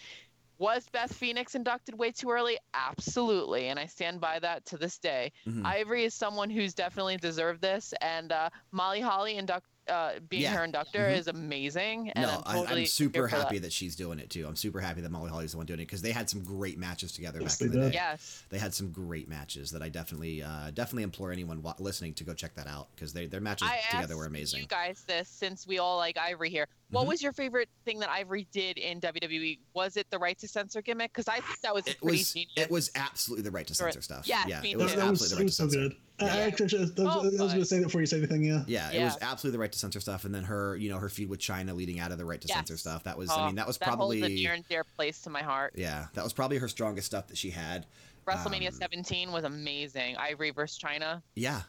Was Beth Phoenix inducted way too early? Absolutely, and I stand by that to this day. Mhm. Ivory is someone who's definitely deserved this, and uh, Molly Holly induct uh, being Yeah. her inductor Mhm. is amazing. And no, I'm totally I, am super here for that. happy that. she's doing it too. I'm super happy that Molly Holly's the one doing it because they had some great matches together Yes, back in they the did. day. Yes. They had some great matches that I definitely, uh, definitely implore anyone wa- listening to go check that out because their matches I together asked were amazing. you guys this since we all like Ivory here. What Mhm. was your favorite thing that Ivory did in WWE? Was it the right to censor gimmick? Because I think that was It pretty was, genius. it was absolutely the right to censor stuff. Yes, yeah, me it was. That, that was, absolutely the right it was so good. I, I, actually, I, was- I Oh, was going to say that before you say anything. Yeah. Yeah, it was absolutely the right to censor stuff, and then her, you know, her feud with Chyna leading out of the right to censor stuff. That was, Oh, I mean, that was that holds a near and dear place to my heart. yeah, that was probably her strongest stuff that she had. WrestleMania Um, 17 was amazing. Ivory versus Chyna. Yeah.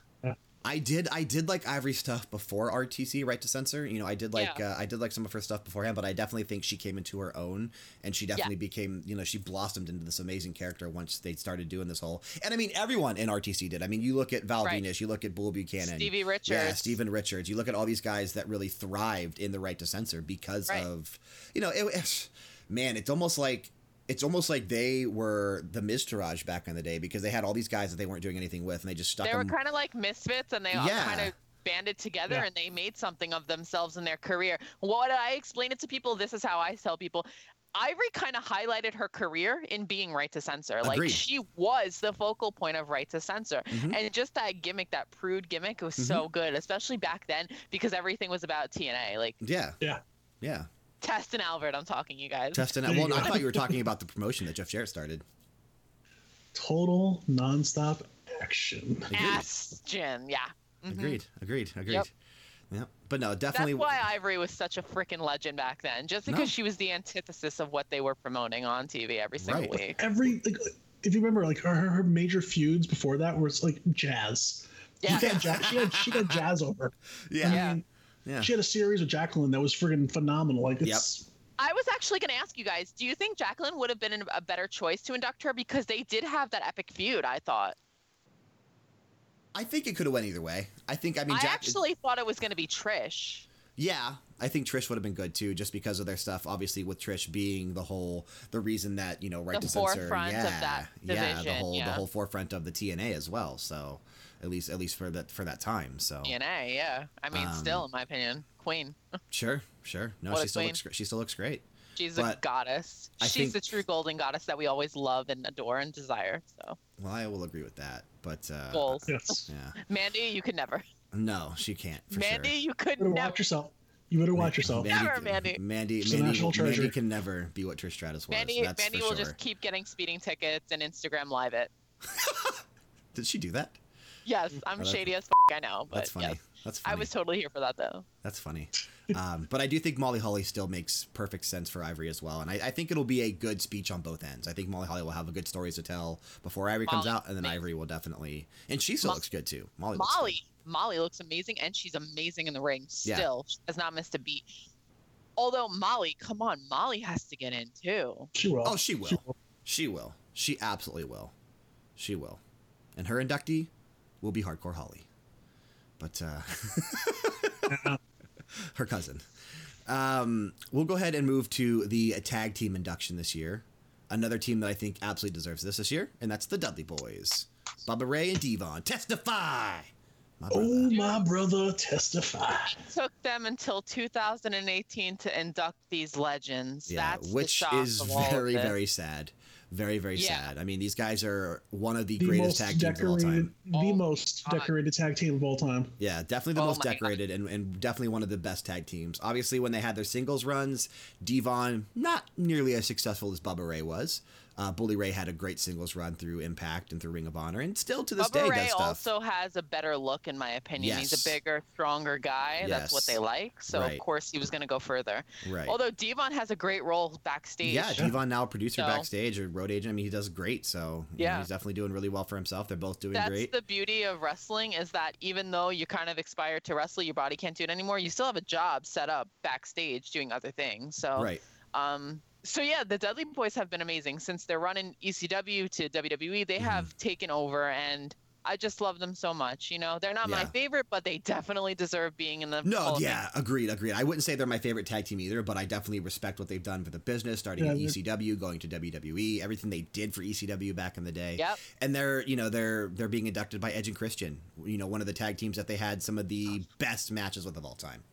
Yeah. I did I did like Ivory stuff before RTC right to censor. You know, I did like Yeah. uh, I did like some of her stuff beforehand, but I definitely think she came into her own and she definitely became, you know, she blossomed into this amazing character once they started doing this whole. And I mean everyone in RTC did. I mean, you look at Val Right. Venus, you look at Bull Buchanan, Stevie Richards. Yeah, Stephen Richards. You look at all these guys that really thrived in the right to censor because Right. of, you know, it, it's- [SIGHS] man, it's almost like it's almost like they were the Miztourage back in the day because they had all these guys that they weren't doing anything with, and they just stuck They were kind of like misfits, and they all Yeah. kind of banded together, Yeah. and they made something of themselves in their career. What I explain it to people, this is how I tell people. Ivory kind of highlighted her career in being right to censor. Like Agreed. she was the focal point of right to censor. Mhm. And just that gimmick, that prude gimmick was Mm-hmm. so good, especially back then because everything was about TNA. Like yeah, Yeah. yeah. Test and Albert, I'm talking you guys. Testing out. There you Well, I thought you were talking about the promotion that Jeff Jarrett started. Total nonstop action. Aston, yeah. Mhm. Agreed. Agreed. Agreed. Yep. Yeah. But no, definitely. That's why Ivory was such a freaking legend back then, just because No. she was the antithesis of what they were promoting on TV every single Right. week. Every like, if you remember, like her, her her major feuds before that was like jazz. Yeah. She had, jazz, she had she had jazz over. yeah. [LAUGHS] Yeah. I mean, Yeah. She had a series with Jacqueline that was friggin' phenomenal. Like it's I was actually going to ask you guys, do you think Jacqueline would have been a better choice to induct her because they did have that epic feud? I thought. I think it could have went either way. I think. I mean, I Jack. actually thought it was going to be Trish. Yeah, I think Trish would have been good too, just because of their stuff. Obviously, with Trish being the whole, the reason that you know, right The to censor, forefront of yeah, that yeah, the division, whole, the whole forefront of the TNA as well. So, at least, at least for that, for that time. So, TNA, yeah. I mean, Um, still, in my opinion, Queen. [LAUGHS] sure, sure. No, What she still queen. looks, gr- she still looks great. She's a But goddess. I She's think- the true golden goddess that we always love and adore and desire. So, Well, I will agree with that, but uh, goals. yes. [LAUGHS] yeah, Mandy, you could never. no, she can't. For Mandy, sure. you could You better never. watch yourself. You better watch yourself. Never, Mandy. Mandy, She's a Mandy, Mandy can never be what Trish Stratus was. Mandy, That's Mandy for will sure. just keep getting speeding tickets and Instagram live it. [LAUGHS] Did she do that? Yes, I'm Oh, shady as f- I know, but That's funny. yes, That's funny. I was totally here for that though. That's funny. Um, but I do think Molly Holly still makes perfect sense for Ivory as well. And I, I think it'll be a good speech on both ends. I think Molly Holly will have a good stories to tell before Ivory comes out, and then amazing. Ivory will definitely. And she still Mo- looks good too. Molly. looks good. Molly, Molly looks amazing, and she's amazing in the ring. Yeah. Still, she has not missed a beat. Although Molly, come on, Molly has to get in too. She will. Oh, she will. She will. She absolutely will. She will. And her inductee will be Hardcore Holly. But uh, [LAUGHS] her cousin. Um, we'll go ahead and move to the tag team induction this year. Another team that I think absolutely deserves this this year, and that's the Dudley Boyz. Bubba Ray and D-Von. Testify! My. Oh, my brother, testify. It Took them until 2018 to induct these legends. Yeah, That's which shock is of all of very, very sad. Very, very Yeah. sad. I mean, these guys are one of the, The greatest tag teams of all time. the Oh, most God. decorated tag team of all time. Yeah, definitely the Oh most decorated and, and definitely one of the best tag teams. Obviously, when they had their singles runs, D-Von not nearly as successful as Bubba Ray was. Uh, Bully Ray had a great singles run through Impact and through Ring of Honor, and still to this Bubba day Ray does stuff. also has a better look, in my opinion. He's a bigger, stronger guy. That's what they like. So Right. of course he was going to go further. right. Although D-Von has a great role backstage. yeah, D-Von now a producer So- backstage or road agent. I mean, he does great. So you know, Yeah. he's definitely doing really well for himself. They're both doing That's great. the beauty of wrestling is that even though you kind of expire to wrestle, your body can't do it anymore. You still have a job set up backstage doing other things. So Right. Um, so yeah, the Dudley Boyz have been amazing since they're running ECW to WWE. They Mhm. have taken over, and I just love them so much. You know, they're not my favorite, but they definitely deserve being in the. Hall No, of yeah, agreed, agreed. I wouldn't say they're my favorite tag team either, but I definitely respect what they've done for the business, starting Yeah, in they're- ECW, going to WWE, everything they did for ECW back in the day. Yep. And they're, you know, they're they're being inducted by Edge and Christian, you know, one of the tag teams that they had some of the best matches with of all time.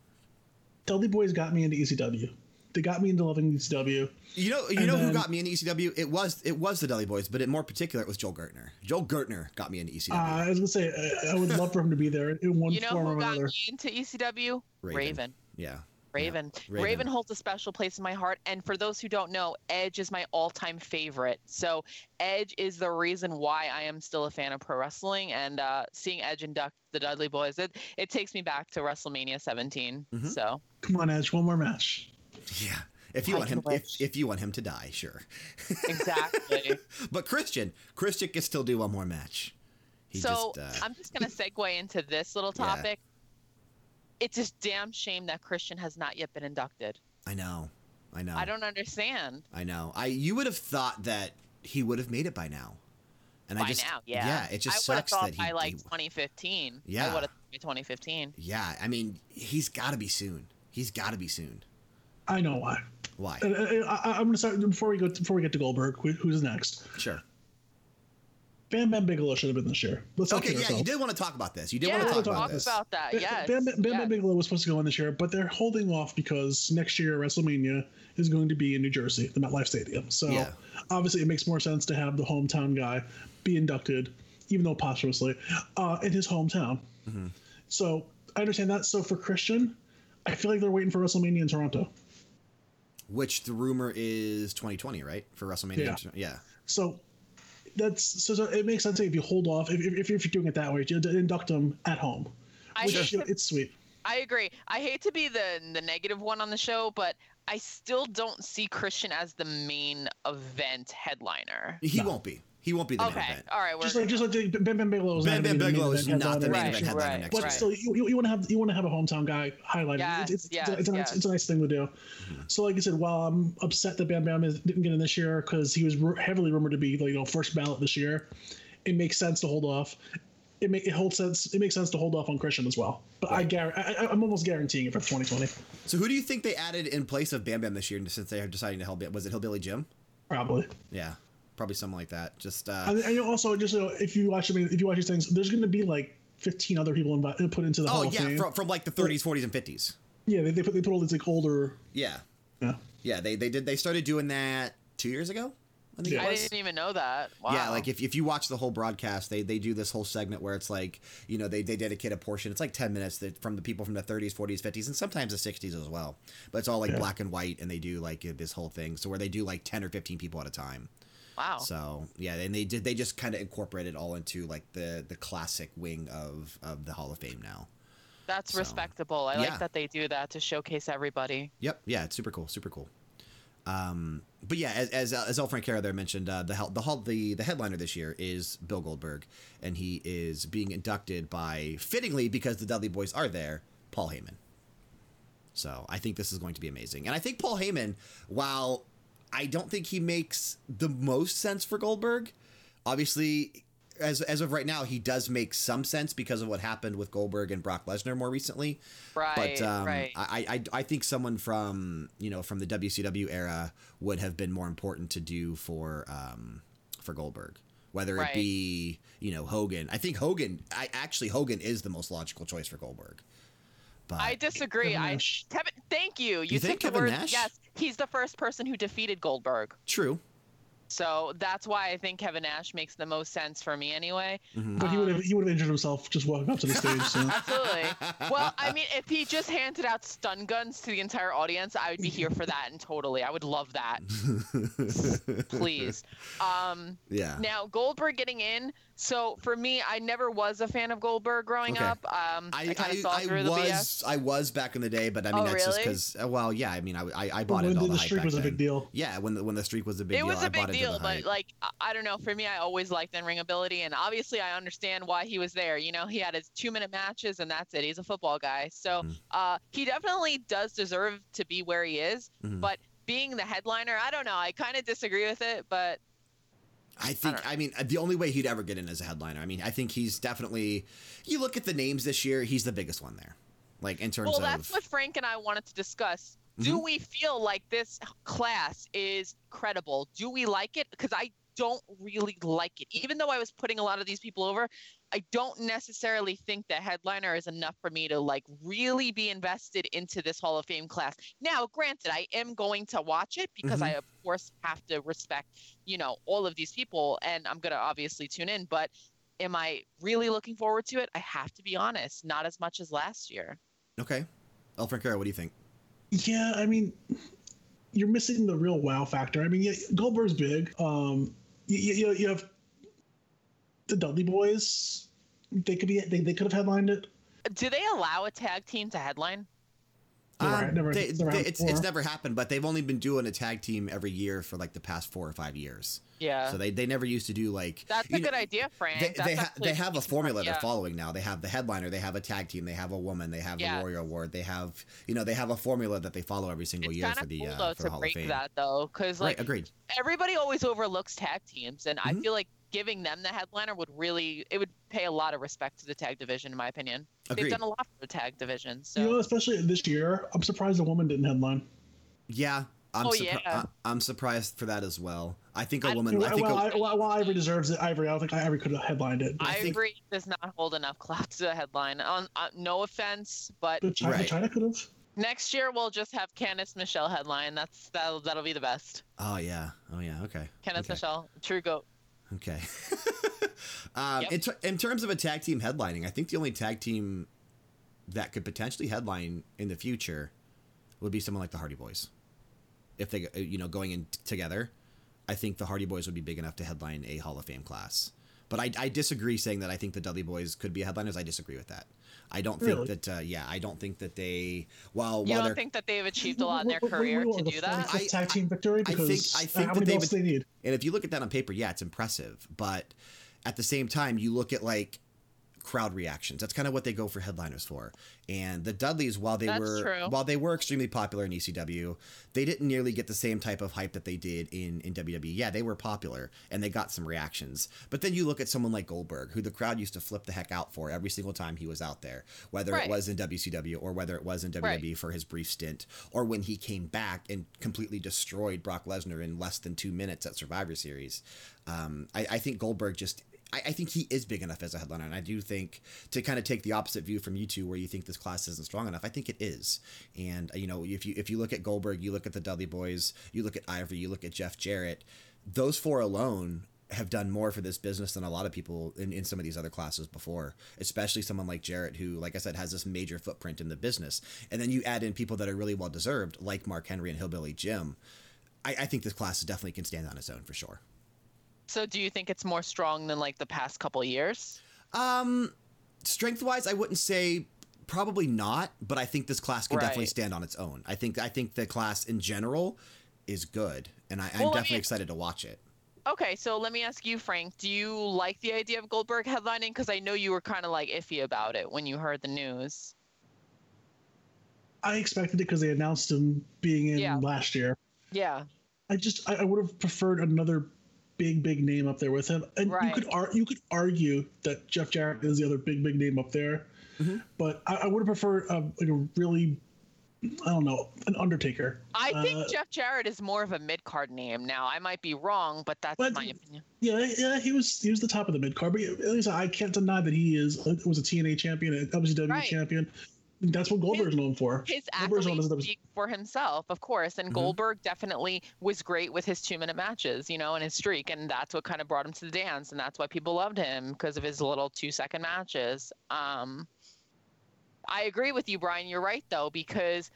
Dudley Boyz got me into ECW. They got me into loving ECW. You know, you And know who got me into ECW? It was it was the Dudley Boyz, but in more particular, it was Joel Gertner. Joel Gertner got me into ECW. Uh, I was gonna say I, I would love for him to be there in one You know form who or got another. me into ECW? Raven. Raven. yeah, Raven. Raven. Raven. holds a special place in my heart. And for those who don't know, Edge is my all time favorite. So Edge is the reason why I am still a fan of pro wrestling. And uh, seeing Edge induct the Dudley Boyz, it, it takes me back to WrestleMania 17. Mhm. So Come on, Edge, one more match. Yeah. If you I want him, if, if you want him to die, sure. exactly. [LAUGHS] But Christian, Christian can still do one more match. He so just, uh, I'm just gonna segue into this little Yeah. topic. It's a damn shame that Christian has not yet been inducted. I know, I know, I don't understand. I know. I you would have thought that he would have made it by now, and by I just now, yeah. yeah, it just I sucks thought that he, by like he- 2015. Yeah. I would have by 2015. yeah. I mean, he's got to be soon. He's got to be soon. I know why. Why? And, and- and I, I'm going to start before we go before we get to Goldberg. Who's next? Sure. Bam Bam Bigelow should have been this year. Let's Okay, kid yeah, you did want to talk about this. You did yeah, want to talk talk about talk this. about that. Bam, Yes. Bam, Bam, Bam yes. Bigelow was supposed to go in this year, but they're holding off because next year WrestleMania is going to be in New Jersey, the MetLife Stadium. So Yeah. obviously, it makes more sense to have the hometown guy be inducted, even though posthumously, uh, in his hometown. Mm-hmm. So I understand that. So for Christian, I feel like they're waiting for WrestleMania in Toronto. Which the rumor is 2020, right? For WrestleMania. Yeah. yeah. So that's so, so it makes sense if you hold off if, if, if you're doing it that way, to induct them at home. I Which, hate you know, it's sweet. I agree. I hate to be the the negative one on the show, but I still don't see Christian as the main event headliner. He No. won't be. He won't be the main Okay, event. all right. We're Just like just like the- Bam Bam Bigelow is Bam not Bam gonna be the Bigelow main is event not the main. Right, event headliner right, next But right. still, you, you, you want to have you want to have a hometown guy highlighted. Yes, it's, it's, yes, it's, a, nice, yes. it's a nice thing to do. Mm-hmm. So, like I said, while I'm upset that Bam Bam is, didn't get in this year because he was ru- heavily rumored to be like, you know first ballot this year, it makes sense to hold off. It make it holds sense. It makes sense to hold off on Christian as well. But I guarantee, I, I'm almost guaranteeing it for 2020, So who do you think they added in place of Bam Bam this year since they are deciding to help? Was it Hillbilly Jim? probably. Yeah, probably something like that. Just uh, And, and also, just so if you watch, I mean, if you watch these things, there's going to be like 15 other people invi- put into the oh Hall of yeah, Fame. from, from like the 30s, 40s, and 50s. yeah, they, they put they put all these like older. Yeah, Yeah. yeah. They they did they started doing that two years ago. I think Yeah. it I didn't even know that. Wow. Yeah, like if, if you watch the whole broadcast, they, they do this whole segment where it's like, you know, they, they dedicate a portion. It's like 10 minutes that, from the people from the 30s, 40s, 50s, and sometimes the 60s as well. But it's all like Yeah. black and white, and they do like this whole thing. So where they do like 10 or 15 people at a time. Wow. So yeah, and they did they just kind of incorporate it all into like the the classic wing of of the Hall of Fame now. That's so, respectable. I yeah. like that they do that to showcase everybody. Yep, yeah, it's super cool, super cool. Um, but yeah, as as, as El Francaro there mentioned, uh, the the the the headliner this year is Bill Goldberg, and he is being inducted by fittingly because the Dudley Boyz are there, Paul Heyman. So I think this is going to be amazing, and I think Paul Heyman, while I don't think he makes the most sense for Goldberg, obviously. As, as of right now, he does make some sense because of what happened with Goldberg and Brock Lesnar more recently. Right. But um, right. I, I I think someone from you know from the WCW era would have been more important to do for um, for Goldberg. Whether Right. it be you know Hogan, I think Hogan. I actually Hogan is the most logical choice for Goldberg. But I disagree. I. Kevin, thank you. You, think took Kevin. Nash? Yes, he's the first person who defeated Goldberg. true. So that's why I think Kevin Nash makes the most sense for me anyway. Mhm. But he would have he would have injured himself just walking up to the [LAUGHS] stage. So. Absolutely. well, I mean, if he just handed out stun guns to the entire audience, I would be here for that and totally. I would love that. [LAUGHS] Please. Um, yeah. now Goldberg getting in. So for me, I never was a fan of Goldberg growing Okay. up. Um, I, I, kind I, of saw I through the BS. was I was back in the day, but I mean Oh, that's really? just because well yeah I mean I I, I bought when into all the, the, the streak was a big deal. Yeah, when the when the streak was a big it deal, was I a big deal, but like I- I don't know. For me, I always liked in-ring ability, and obviously, I understand why he was there. You know, he had his two-minute matches, and that's it. He's a football guy, so Mhm. uh, he definitely does deserve to be where he is. Mhm. But being the headliner, I don't know. I kind of disagree with it, but I think don't I, mean the only way he'd ever get in as a headliner. I mean I think he's definitely. You look at the names this year, he's the biggest one there. Like in terms well, of Well, that's what Frank and I wanted to discuss. Do Mhm. we feel like this class is credible? Do we like it? Because I don't really like it. Even though I was putting a lot of these people over, I don't necessarily think the headliner is enough for me to like really be invested into this Hall of Fame class. Now, granted, I am going to watch it because Mhm. I of course have to respect, you know, all of these people and I'm going to obviously tune in, but am I really looking forward to it? I have to be honest, not as much as last year. okay. El Francaro, what do you think? Yeah, I mean, you're missing the real wow factor. I mean, yeah, Goldberg's big. Um, you, you, you have the Dudley Boyz. They could be. They, they could have headlined it. Do they allow a tag team to headline? Never, Um, never, they- never they- it's, it's never happened, but they've only been doing a tag team every year for like the past four or five years. Yeah. So they, they never used to do like. That's a know, good idea, Frank. They, they, ha- they have a formula they're yeah. following now. They have the headliner, they have a tag team, they have a woman, they have Yes. the Warrior Award, they have you know they have a formula that they follow every single It's year kind for the cool uh, though for the to Hall of break Fame. that though, because like right, agreed. everybody always overlooks tag teams, and I Mhm. feel like giving them the headliner would really it would pay a lot of respect to the tag division, in my opinion. Agreed. They've done a lot for the tag division, so You know, especially this year, I'm surprised a woman didn't headline. Yeah, I'm Oh, surpri- yeah. I- I'm surprised for that as well. I think a I- woman. I well, think a- I, well, well, Ivory deserves it. Ivory, I don't think Ivory could have headlined it. I I, think- agree it does not hold enough clout to the headline. On uh, no offense, but But Chyna, Right. Chyna could have. next year we'll just have Candice Michelle headline. That's that'll that'll be the best. oh yeah, oh yeah, okay. Candice okay. Michelle, true goat. Okay. [LAUGHS] um, Yep. in, ter- in terms of a tag team headlining, I think the only tag team that could potentially headline in the future would be someone like the Hardy Boyz. If they, uh, you know, going in t- together, I think the Hardy Boyz would be big enough to headline a Hall of Fame class. But I, I disagree saying that I think the Dudley Boyz could be headliners. I disagree with that. I don't think Really? that. Uh, yeah, I don't think that they. Well, You while don't think that they've achieved a lot in their career to do that? I- tag team victory I think- I think how that many they belts would- they need? And if you look at that on paper, yeah, it's impressive. But at the same time, you look at like crowd reactions. That's kind of what they go for headliners for. And the Dudleys, while they That's were true. while they were extremely popular in ECW, they didn't nearly get the same type of hype that they did in in WWE. Yeah, they were popular and they got some reactions. But then you look at someone like Goldberg, who the crowd used to flip the heck out for every single time he was out there, whether Right. it was in WCW or whether it was in WWE Right. for his brief stint, or when he came back and completely destroyed Brock Lesnar in less than two minutes at Survivor Series. Um, I, I think Goldberg just. I, I think he is big enough as a headliner, and I do think to kind of take the opposite view from you two, where you think this class isn't strong enough. I think it is, and uh, you know, if you if you look at Goldberg, you look at the Dudley Boyz, you look at Ivory, you look at Jeff Jarrett, those four alone have done more for this business than a lot of people in, in some of these other classes before, especially someone like Jarrett, who, like I said, has this major footprint in the business. And then you add in people that are really well deserved, like Mark Henry and Hillbilly Jim. I, I think this class definitely can stand on its own for sure. So do you think it's more strong than like the past couple years? Um, strength wise, I wouldn't say probably not, but I think this class can definitely stand on its own. I think I think the class in general is good, and I, I'm Well, let me- definitely excited to watch it. Okay, so let me ask you, Frank. Do you like the idea of Goldberg headlining? Because I know you were kind of like iffy about it when you heard the news. I expected it because they announced him being in Yeah. last year. Yeah. I just I, I would have preferred another big big name up there with him. And you could ar- you could argue that Jeff Jarrett is the other big big name up there, Mhm. but I, I would have preferred a, like a really I don't know an Undertaker. I think Uh, Jeff Jarrett is more of a mid card name now. I might be wrong, but that's But- my opinion. Yeah, yeah, he was he was the top of the mid card, but at least I can't deny that he is was a TNA champion, a WCW Right. champion. That's what Goldberg's known for. His Goldberg's known as accolades speak for himself, of course, and Mhm. Goldberg definitely was great with his two minute matches, you know, and his streak, and that's what kind of brought him to the dance, and that's why people loved him because of his little two second matches. Um, I agree with you, Brian. You're right though, because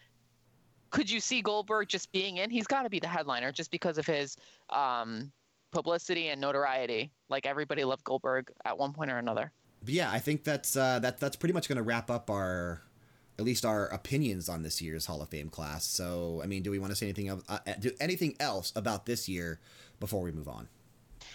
could you see Goldberg just being in? He's got to be the headliner just because of his um, publicity and notoriety. Like everybody loved Goldberg at one point or another. But yeah, I think that's uh, that that's pretty much going to wrap up our at least our opinions on this year's Hall of Fame class. So, I mean, do we want to say anything of, uh, do anything else about this year before we move on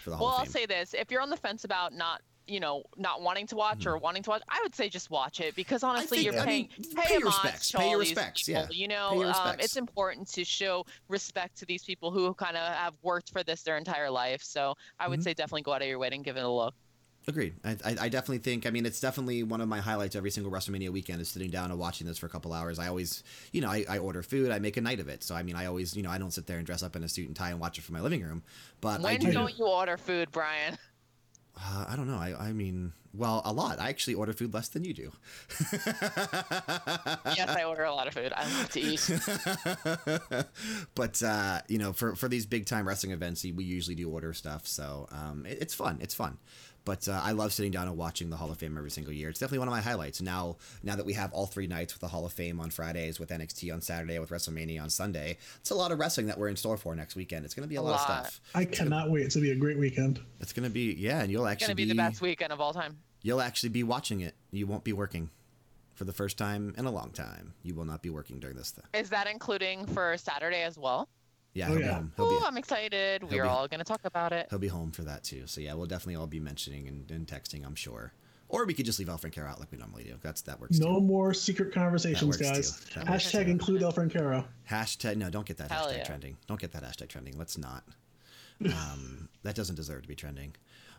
for the Hall well, I'll say this: if you're on the fence about not, you know, not wanting to watch or wanting to watch, I would say just watch it because honestly, think- you're I paying mean, pay, pay your homage respects, pay your respects, people. yeah. You know, um, it's important to show respect to these people who kind of have worked for this their entire life. So I would Mhm. say definitely go out of your way and give it a look. Agreed. I, I, I definitely think. I mean, it's definitely one of my highlights every single WrestleMania weekend is sitting down and watching this for a couple hours. I always, you know, I, I order food, I make a night of it. So I mean, I always, you know, I don't sit there and dress up in a suit and tie and watch it from my living room. But I When do. don't you order food, Brian? Uh, I don't know. I, I mean, well, a lot. I actually order food less than you do. [LAUGHS] yes, I order a lot of food. I love to eat. [LAUGHS] but uh, you know, for for these big time wrestling events, we usually do order stuff. So um, it, it's fun. It's fun. But uh, I love sitting down and watching the Hall of Fame every single year. It's definitely one of my highlights. Now, now that we have all three nights with the Hall of Fame on Fridays, with NXT on Saturday, with WrestleMania on Sunday, it's a lot of wrestling that we're in store for next weekend. It's going to be a, A lot, of stuff. I cannot wait. It's gonna be a great weekend. It's going to be yeah, and you'll actually It's actually gonna be the best weekend of all time. you'll actually be watching it. You won't be working. for the first time in a long time. You will not be working during this. thing. Is that including for Saturday as well? Yeah, Oh, he'll be yeah. home. He'll Oh, be, I'm excited. he'll We're be- all going to talk about it. he'll be home for that too. So yeah, we'll definitely all be mentioning and, and texting. I'm sure. Or we could just leave El Francaro out like we normally do. That's that works. No too. more secret conversations, guys. too. That works Hashtag too. include El Francaro. Hashtag no, don't get that Hell hashtag yeah. trending. Don't get that hashtag trending. Let's not. Um, [LAUGHS] that doesn't deserve to be trending.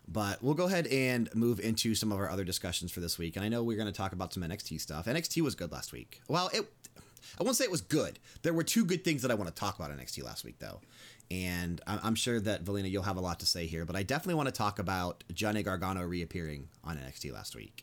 But we'll go ahead and move into some of our other discussions for this week. And I know we're going to talk about some NXT stuff. NXT was good last week. Well, it I won't say it was good. There were two good things that I want to talk about in NXT last week, though. And I- I'm sure that Valina, you'll have a lot to say here. But I definitely want to talk about Johnny Gargano reappearing on NXT last week.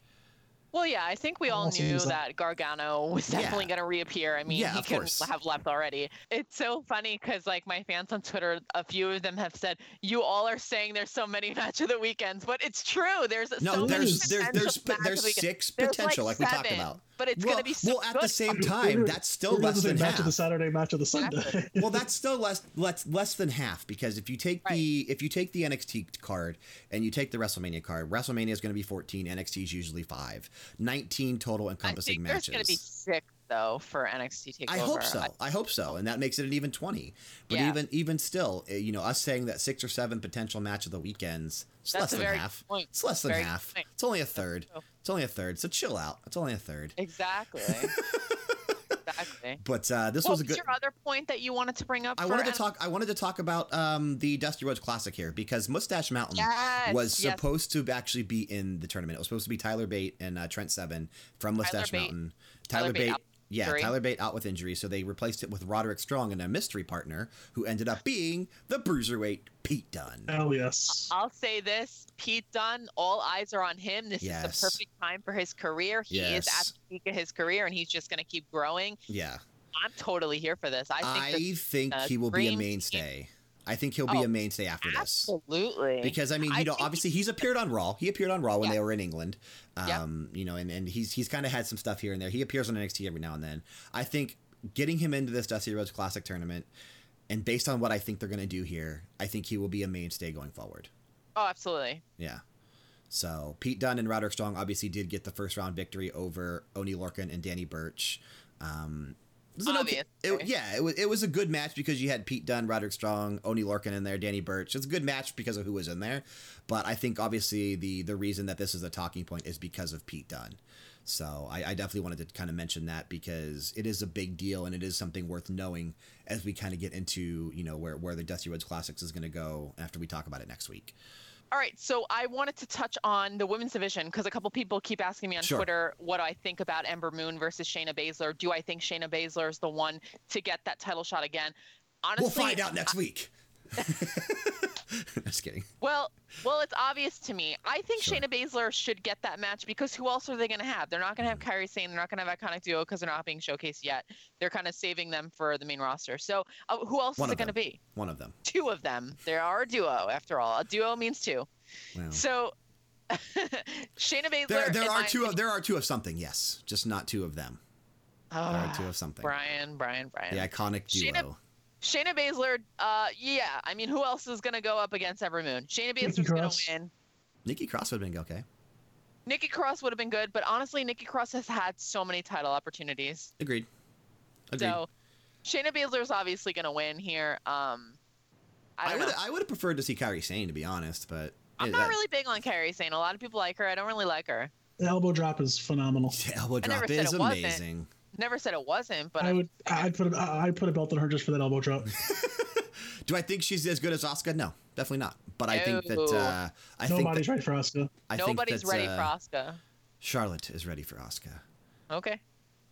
Well, yeah, I think we all Awesome knew that Gargano was Yeah. definitely going to reappear. I mean, Yeah, he of could course. have left already. It's so funny because, like, my fans on Twitter, a few of them have said, "You all are saying there's so many [LAUGHS] match of the weekends," but it's true. There's No, so there's many there's potential there's match of there's the weekend. six There's, potential, like, we talked about. But it's well, going to be so well, at good. the same We're time, that's still less than match half. of the Saturday, match of the Sunday. Well, that's still less less less than half because if you take the if you take the NXT card and you take the WrestleMania card, WrestleMania is going to be 14, NXT is usually 5. 19 total I encompassing think matches. there's going to be six though for NXT Takeover. I hope so. I- I, hope so, and that makes it an even 20. But Yeah. even even still, eh, you know, us saying that 6 or 7 potential match of the weekends, it's That's less than very half. point. It's less than Very half. point. It's only a third. It's only a third. So chill out. It's only a third. Exactly. [LAUGHS] exactly. But uh, this What was a good your other point that you wanted to bring up? I wanted to talk. I wanted to talk about um, the Dusty Rhodes Classic here because Mustache Mountain Yes, was yes. supposed to actually be in the tournament. It was supposed to be Tyler Bate and uh, Trent Seven from Mustache Bate. Mountain. Tyler Bate out with yeah, injury. Tyler Bate out with injury, so they replaced it with Roderick Strong and a mystery partner who ended up being the bruiserweight Pete Dunne. Hell yes. I'll say this: Pete Dunne. All eyes are on him. This Yes. is the perfect time for his career. He is at the peak of his career, and he's just going to keep growing. Yeah, I'm totally here for this. I think I think he will be a mainstay. team. I think he'll be Oh, a mainstay after this. absolutely Because I mean, you I know, obviously he's appeared on Raw. He appeared on Raw when Yeah. they were in England. Um, you know, and, and he's he's kind of had some stuff here and there. He appears on NXT every now and then. I think getting him into this Dusty Rhodes Classic tournament, and based on what I think they're going to do here, I think he will be a mainstay going forward. Oh, absolutely. Yeah. So Pete Dunne and Roderick Strong obviously did get the first round victory over Oni Lorcan and Danny Burch. Um, it was okay- it- yeah, it was, it was a good match because you had Pete Dunne, Roderick Strong, Oni Lorcan in there, Danny Burch. It's a good match because of who was in there. But I think obviously the the reason that this is a talking point is because of Pete Dunne. So I, I definitely wanted to kind of mention that because it is a big deal and it is something worth knowing as we kind of get into you know where where the Dusty Rhodes Classics is going to go after we talk about it next week. All right, so I wanted to touch on the women's division because a couple people keep asking me on Sure. Twitter what I think about Ember Moon versus Shayna Baszler. Do I think Shayna Baszler is the one to get that title shot again? Honestly, we'll find out next week. [LAUGHS] Just kidding. Well, well, it's obvious to me. I think Sure. Shayna Baszler should get that match because who else are they going to have? They're not going to have Mm-hmm. Kairi Sane. They're not going to have Iconic Duo because they're not being showcased yet. They're kind of saving them for the main roster. So uh, who else One is it going to be? One of them. [LAUGHS] Two of them. There are a duo, after all. A duo means two. So [LAUGHS] Shayna Baszler. there, there are two. Of, there are two of something. Yes, just not two of them. There are Ah, two of something. Brian, Brian, Brian. The iconic duo. Shayna Baszler, uh, yeah. I mean, who else is going to go up against Ember Moon? Shayna Nikki Baszler's going to win. Nikki Cross would have been okay. Nikki Cross would have been good, but honestly, Nikki Cross has had so many title opportunities. Agreed. Agreed. So Shayna Baszler is obviously going to win here. Um, I I would. I would have preferred to see Kairi Sane, to be honest, but I'm yeah, not that- really big on Kairi Sane. A lot of people like her. I don't really like her. The elbow drop is phenomenal. The elbow drop is amazing. wasn't. Amazing. Never said it wasn't, but I I would. I'd put. A, I'd put a belt on her just for that elbow drop. [LAUGHS] Do I think she's as good as Asuka? No, definitely not. But I think that uh, I think Nobody's that, ready for Asuka. I think nobody's that, ready uh, for Asuka. Charlotte is ready for Asuka, Okay.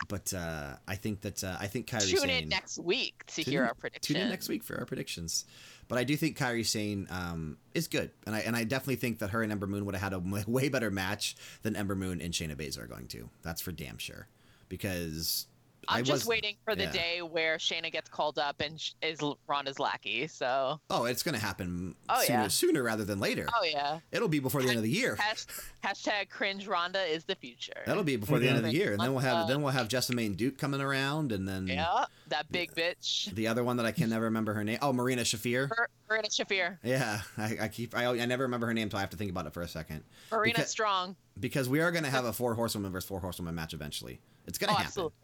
but uh, I think that uh, I think Kyrie Tune Sane. in next week to Tune hear our prediction. Tune in next week for our predictions. But I do think Kairi Sane um, is good, and I and I definitely think that her and Ember Moon would have had a way better match than Ember Moon and Shayna Baszler are going to. That's for damn sure, because I'm I just was- waiting for the yeah. day where Shayna gets called up and is Ronda's lackey. So, Oh, it's going to happen Oh, sooner, yeah. sooner rather than later. oh yeah. It'll be before the end of the year. Hash- hashtag cringe Ronda is the future. That'll be before the end of the year, and then we'll have then we'll have Jessamyn Duke coming around, and then yeah, that big bitch. the other one that I can never remember her name. Oh, Marina Shafir. Mar- Marina Shafir. Yeah, I, I keep I, I never remember her name so I have to think about it for a second Marina Because- Strong. because we are going to have a four horsewoman versus four horsewoman match eventually. It's going to Oh, happen. absolutely.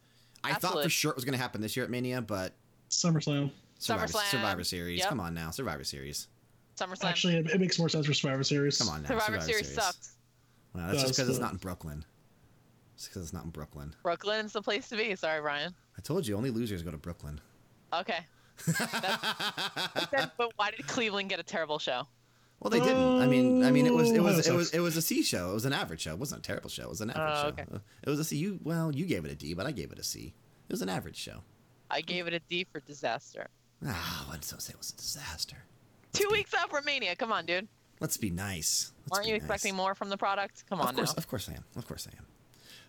I thought for sure it was going to happen this year at Mania, but SummerSlam. Survivor, SummerSlam. Survivor Series. Yep. Come on now, Survivor Series. SummerSlam. Actually, it, it makes more sense for Survivor Series. Come on now, Survivor, Series, sucks. Well, that's just because it's not in Brooklyn. It's because it's not in Brooklyn. Brooklyn's the place to be. Sorry, Ryan. I told you, only losers go to Brooklyn. Okay. [LAUGHS] but why did Cleveland get a terrible show? Well, they didn't. I mean, I mean, it was it Oh, was it was it was a C show. It was an average show. It wasn't a terrible show. It was an average Oh, show. okay. Uh, It was a C. You well, you gave it a D, but I gave it a C. It was an average show. I gave it a D for disaster. Ah, let's don't say it was a disaster. Two weeks out from Mania. Come on, dude. Let's be nice. Let's Aren't be you nice. expecting more from the product? Come on, Of on course, now. of course I am. Of course I am.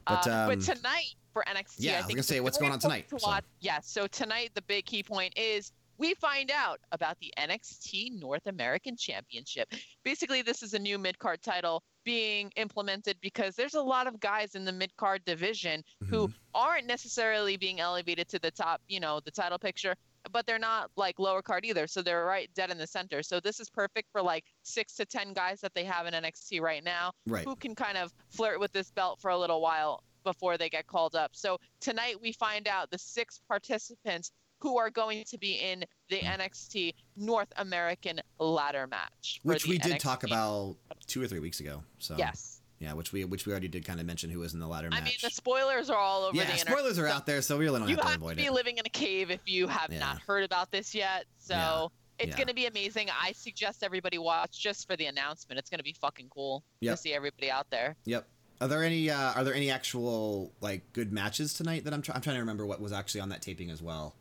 But, But, uh, um, but tonight for NXT, yeah, I I was gonna say, what's going on tonight? important To So- watch. Yeah, so tonight the big key point is we find out about the NXT North American Championship. Basically, this is a new mid card title being implemented because there's a lot of guys in the mid card division who Mhm. aren't necessarily being elevated to the top, you know, the title picture, but they're not like lower card either. So they're right dead in the center. So this is perfect for like six to 10 guys that they have in NXT right now right. who can kind of flirt with this belt for a little while before they get called up. So tonight we find out the six participants who are going to be in the NXT North American ladder match. Which we did NXT. talk about two or three weeks ago. So Yes. yeah, which we which we already did kind of mention who was in the ladder match. I mean, the spoilers are all over yeah, the internet. spoilers are so out there, so we really don't You have to have to avoid be it. living in a cave if you have Yeah. not heard about this yet. So Yeah. it's Yeah. going to be amazing. I suggest everybody watch just for the announcement. It's going to be fucking cool Yep. to see everybody out there. Yep. Are there any uh, Are there any actual like good matches tonight that I'm try- I'm trying to remember what was actually on that taping as well.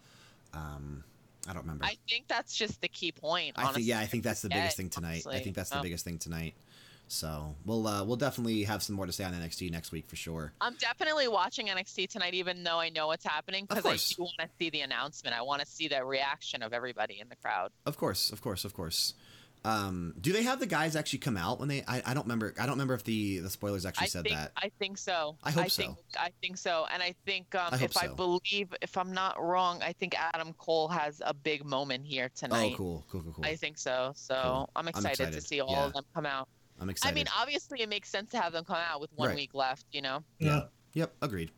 Um, I don't remember. I think that's just the key point. I think yeah, I think that's the Yeah, biggest thing tonight. I think that's the Oh. biggest thing tonight. So we'll uh, we'll definitely have some more to say on NXT next week for sure. I'm definitely watching NXT tonight, even though I know what's happening, because I do want to see the announcement. I want to see the reaction of everybody in the crowd. Of course, of course, of course. Um, do they have the guys actually come out when they? I, I don't remember. I don't remember if the the spoilers actually I said think that. I think so. I hope think, so. I think so, and I think um, I hope if I believe, if I'm not wrong, I think Adam Cole has a big moment here tonight. Oh, cool, cool, cool, cool. I think so. So Cool. I'm, excited to excited. see all Yeah. of them come out. I'm excited. I mean, obviously, it makes sense to have them come out with one Right. week left. You know, Yeah. yep, agreed.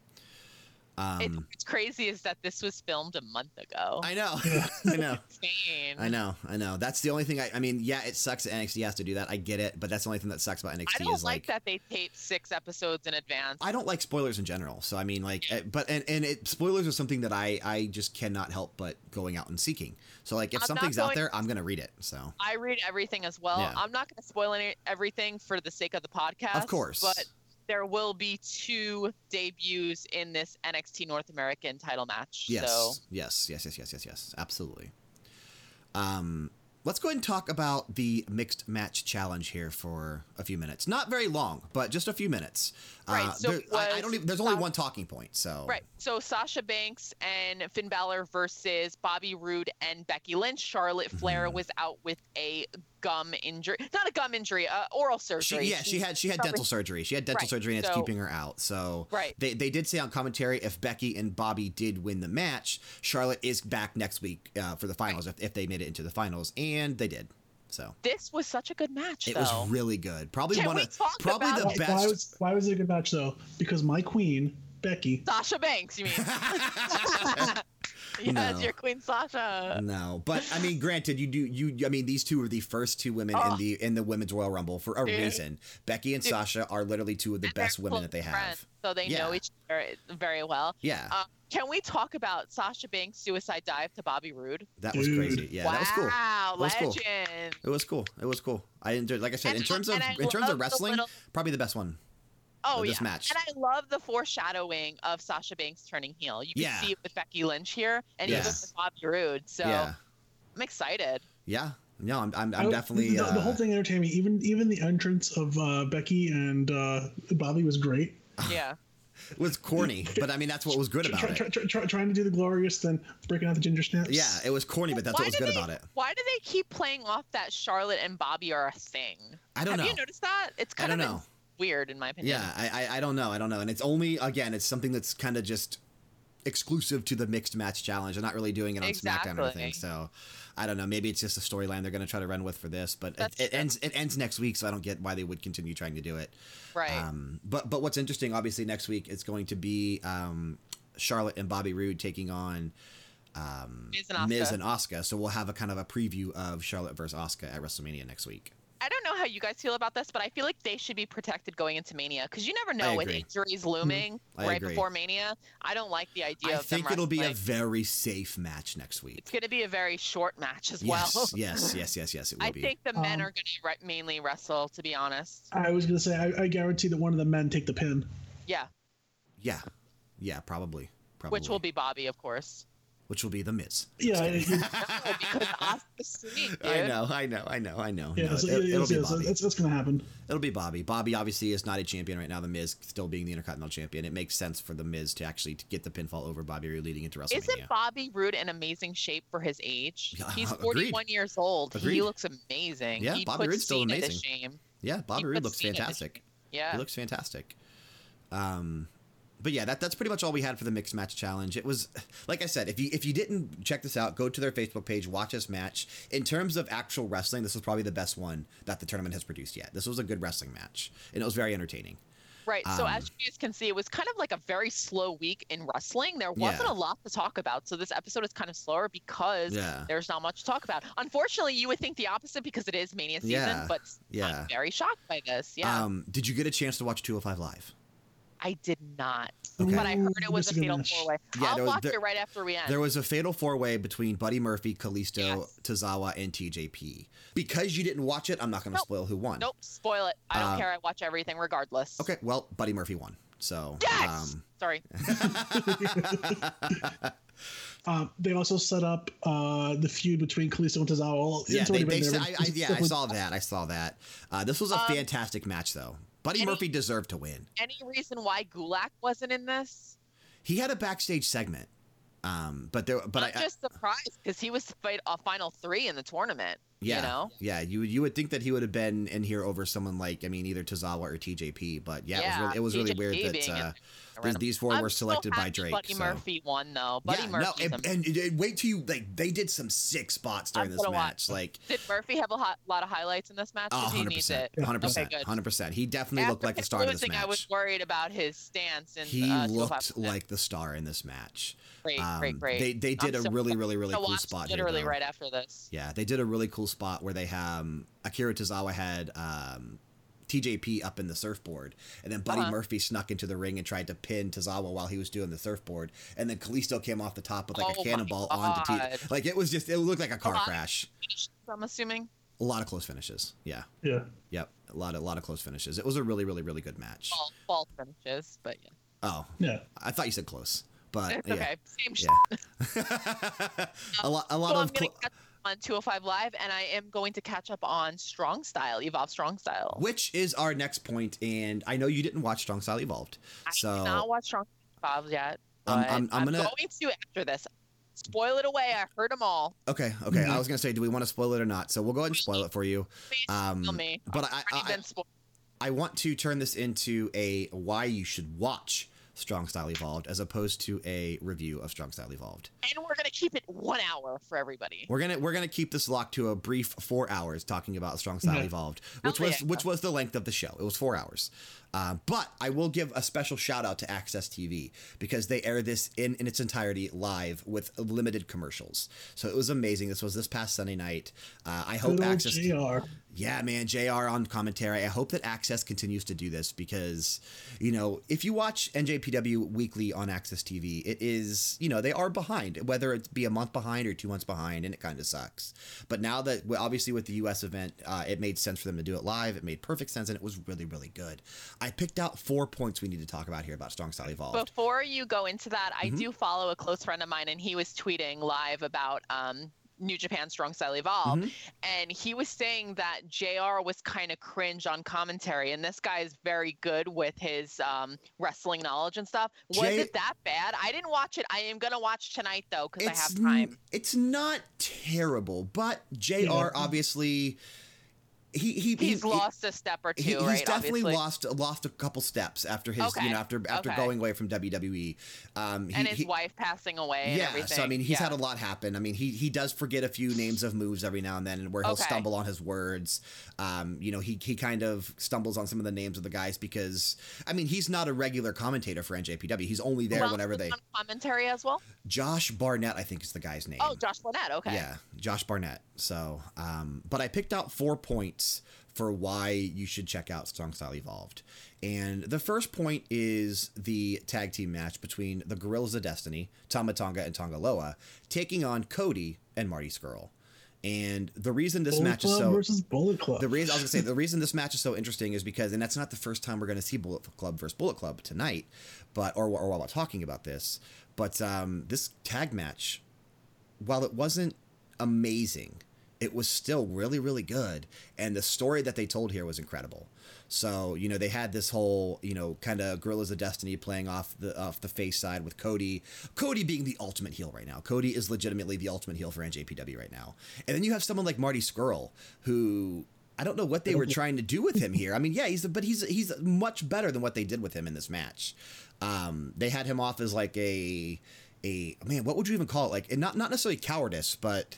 It's, Um, it's crazy is that this was filmed a month ago. I know, [LAUGHS] Yeah. [LAUGHS] I know. Insane. I know, I know. That's the only thing. I, I mean, yeah, it sucks that NXT has to do that. I get it, but that's the only thing that sucks about NXT I don't is like like, that they tape six episodes in advance. I don't like spoilers in general. So I mean, like, but and and it, spoilers are something that I I just cannot help but going out and seeking. So like, if I'm not something's out there, I'm gonna read it. So I read everything as well. Yeah. I'm not going to spoil any, everything for the sake of the podcast. of course, But there will be two debuts in this NXT North American title match. yes, So yes, yes, yes, yes, yes, yes, absolutely. Um, let's go ahead and talk about the mixed match challenge here for a few minutes. Not very long, but just a few minutes. Right, Uh, so there- I, I don't even. There's only Sasha- one talking point. So Right. So Sasha Banks and Finn Balor versus Bobby Roode and Becky Lynch. Charlotte Flair Mhm. was out with a gum injury. Not a gum injury, uh, oral She, surgery. yeah, she had she had probably- dental surgery. She had dental Right, surgery, and it's keeping her out. So Right. they they did say on commentary if Becky and Bobby did win the match, Charlotte is back next week uh, for the finals if, if they made it into the finals, and they did. So This was such a good match, it though. was really good. Probably Can one of probably the it? Best. why was why was it a good match though? Because my queen Becky. Sasha Banks, you mean? [LAUGHS] [LAUGHS] [LAUGHS] yes, No. your Queen Sasha. no, but I mean, granted, you do you. I mean, these two are the first two women in Oh. the in the women's Royal Rumble for a Dude. reason. Becky and Dude. Sasha are literally two of the And best women that they have. friends, so they know each other very well. Yeah, Uh, Can we talk about Sasha Banks' suicide dive to Bobby Roode? that was Dude. crazy. Yeah, wow, that was cool. was cool. legend. It was cool. It was cool. I enjoyed. Like I said, And in terms of in terms of wrestling, little- probably the best one. Oh of yeah, this match. and I love the foreshadowing of Sasha Banks turning heel. You can Yeah. see it with Becky Lynch here, and even with Bobby Roode. So yeah, I'm excited. yeah. No, I'm I'm, I'm definitely. the, the uh, whole thing entertained me. Even even the entrance of uh, Becky and uh, Bobby was great. Yeah, [LAUGHS] it was corny, but I mean that's what was good about Try, it. try, try, try, trying to do the glorious, then breaking out the ginger snaps. Yeah, it was corny, but that's Why what was good they- about it. Why do they keep playing off that Charlotte and Bobby are a thing? I don't Have know. you noticed that? It's kind I kind don't of know. Weird in my opinion. Yeah, I, I I don't know, I don't know, and it's only again, it's something that's kind of just exclusive to the mixed match challenge. They're not really doing it on SmackDown or anything, so I don't know. Maybe it's just a storyline they're going to try to run with for this, but it, it ends it ends next week, so I don't get why they would continue trying to do it. Right. Um, but but what's interesting, obviously, next week it's going to be um, Charlotte and Bobby Roode taking on um, Miz and Asuka. Miz and Asuka. So we'll have a kind of a preview of Charlotte versus Asuka at WrestleMania next week. I don't know how you guys feel about this, but I feel like they should be protected going into Mania because you never know with agree. injuries looming I right agree. before Mania. I don't like the idea I of them think it'll be a very safe match next week. It's going to be a very short match as Yes, well. yes, yes, yes, yes. It will I be. think the men Um, are going to re- mainly wrestle, to be honest. I was gonna say, I, I guarantee that one of the men take the pin. Yeah, yeah, yeah, probably, probably. which will be Bobby, of course. Which will be the Miz. Yeah, No, [LAUGHS] because Asuka's [LAUGHS] sweet, dude. I know, I know, I know, I know. yeah, No, so, it, yeah, will be yes, Bobby. that's, that's gonna happen. It'll be Bobby. Bobby obviously is not a champion right now. The Miz still being the Intercontinental Champion. It makes sense for the Miz to actually to get the pinfall over Bobby Roode leading into WrestleMania. Isn't Bobby Roode in amazing shape for his age? Yeah, [LAUGHS] He's agreed. 41 years old. Agreed. He looks amazing. Yeah, he Bobby puts Roode's still amazing. shame. yeah, Bobby he Roode looks fantastic. Yeah. He looks fantastic. Um, but yeah, that, that's pretty much all we had for the mixed match challenge. It was, like I said, if you if you didn't check this out, go to their Facebook page, watch this match. In terms of actual wrestling, this was probably the best one that the tournament has produced yet. This was a good wrestling match, and it was very entertaining. Right. So Um, as you guys can see, it was kind of like a very slow week in wrestling. There wasn't Yeah. a lot to talk about. So this episode is kind of slower because Yeah. there's not much to talk about. Unfortunately, you would think the opposite because it is Mania season, Yeah. but Yeah. I'm very shocked by this. Yeah. Um, did you get a chance to watch 205 Live? I did not. Okay. But I heard it was a a fatal four way. Yeah, I'll was- watch there- it right after we end. There was a fatal four way between Buddy Murphy, Kalisto, Yes. Tozawa, and TJP. Because you didn't watch it, I'm not going to Nope. spoil who won. Nope, spoil it. I don't Um, care. I watch everything regardless. Okay, well, Buddy Murphy won. So, Yes. um, Sorry. [LAUGHS] [LAUGHS] Um, they also set up uh, the feud between Kalisto and Tozawa. Yeah, they, already they there, said- but I, I, yeah, I saw that. I saw that. Uh, this was a Um, fantastic match, though. Buddy any- Murphy deserved to win. Any reason why Gulak wasn't in this? He had a backstage segment, um, but there, but I'm I, just surprised because he was fight a final three in the tournament. yeah, You know? yeah, you you would think that he would have been in here over someone like, I mean, either Tozawa or TJP, but yeah, it was really, it was really weird that uh, these, these 4 I'm were selected by Drake. Buddy so. Murphy won though. Buddy yeah, Murphy. no, and, and, and wait till you like they did some sick spots during I'm this match. watch. Like [LAUGHS] Did Murphy have a hot, lot of highlights in this match? oh, 'Cause he 100 needs percent, it. 100 percent, 100 percent. He definitely After looked like the star of this losing, match. I was worried about his stance and he uh, looked like the star in this match. great, Um, great, great. They they did I'm a so- really really really cool spot literally though. right after this. Yeah, they did a really cool spot where they have um, Akira Tozawa had um, TJP up in the surfboard, and then Buddy Uh-huh. Murphy snuck into the ring and tried to pin Tozawa while he was doing the surfboard, and then Kalisto came off the top with like Oh a my cannonball onto T. Like it was just it looked like a car lot. crash. I'm assuming. A lot of close finishes. Yeah. Yeah. Yep. A lot of a lot of close finishes. It was a really really really good match. Fall, fall finishes, but yeah. Oh, Yeah. I thought you said close, but It's yeah. okay. Same shit. [LAUGHS] A lot a lot so of going cl- to catch up on 205 Live, and I am going to catch up on Strong Style, Evolve Strong Style. which is our next point, and I know you didn't watch Strong Style Evolved, I so I did not watch Strong Style yet, I'm- I'm, I'm- I'm gonna- going to after this. Spoil it away. I heard them all. Okay, okay. Mhm. I was gonna say, do we want to spoil it or not? So we'll go ahead and spoil it for you. Please Um, tell me. but I've I- I- I want to turn this into a why you should watch Strong Style Evolved as opposed to a review of Strong Style Evolved. And we're going to keep it one hour for everybody. We're gonna we're gonna keep this locked to a brief four hours talking about Strong Style Okay. Evolved, which was which was the length of the show. It was four hours. Uh, but I will give a special shout out to AXS TV because they air this in, in its entirety live with limited commercials. So it was amazing. This was this past Sunday night. Uh, I hope Good AXS. JR. Yeah, man, JR on commentary. I hope that AXS continues to do this because, you know, if you watch NJPW weekly on AXS TV, it is, you know, they are behind, whether it be a month behind or two months behind, and it kind of sucks. But now that, obviously, with the US event, uh, it made sense for them to do it live. It made perfect sense, and it was really, really good. I picked out four points we need to talk about here about Strong Style Evolved. Before you go into that, I Mhm. do follow a close friend of mine, and he was tweeting live about um, New Japan Strong Style Evolved, Mhm. and he was saying that JR was kind of cringe on commentary, and this guy is very good with his um, wrestling knowledge and stuff. Was J- it that bad? I didn't watch it. I am gonna watch tonight though because I have n- time. it's not terrible, but Jr. Yeah. obviously he he He's he- lost a step or two, he, he's right? definitely obviously. lost lost a couple steps after his Okay, you know after after okay. going away from WWE. Um, he, and his wife passing away. and yeah, everything. so I mean, he's yeah. had a lot happen. I mean, he he does forget a few names of moves every now and then, and where he'll Okay. stumble on his words. Um, you know, he he kind of stumbles on some of the names of the guys because I mean, he's not a regular commentator for NJPW. He's only there Ralph whenever they. on commentary as well. Josh Barnett, I think, is the guy's name. Oh, Josh Barnett. Okay. Yeah, Josh Barnett. So, um, but I picked out four points for why you should check out Strong Style Evolved. And the first point is the tag team match between the Guerrillas of Destiny, Tama Tonga and Tonga Loa, taking on Cody and Marty Scurll. And the reason this Bullet match is so versus Bullet Club. the reason I was gonna say the reason this match is so interesting is because, and that's not the first time we're gonna see Bullet Club versus Bullet Club tonight, but or or while we're talking about this, but um, this tag match, while it wasn't amazing, it was still really really good, and the story that they told here was incredible. So you know they had this whole you know kind of Guerrillas of Destiny playing off the off the face side with Cody, Cody being the ultimate heel right now. Cody is legitimately the ultimate heel for NJPW right now. And then you have someone like Marty Scurll who I don't know what they were [LAUGHS] trying to do with him here. I mean, yeah, he's but he's he's much better than what they did with him in this match. Um, they had him off as like a a man. What would you even call it? Like not not necessarily cowardice, but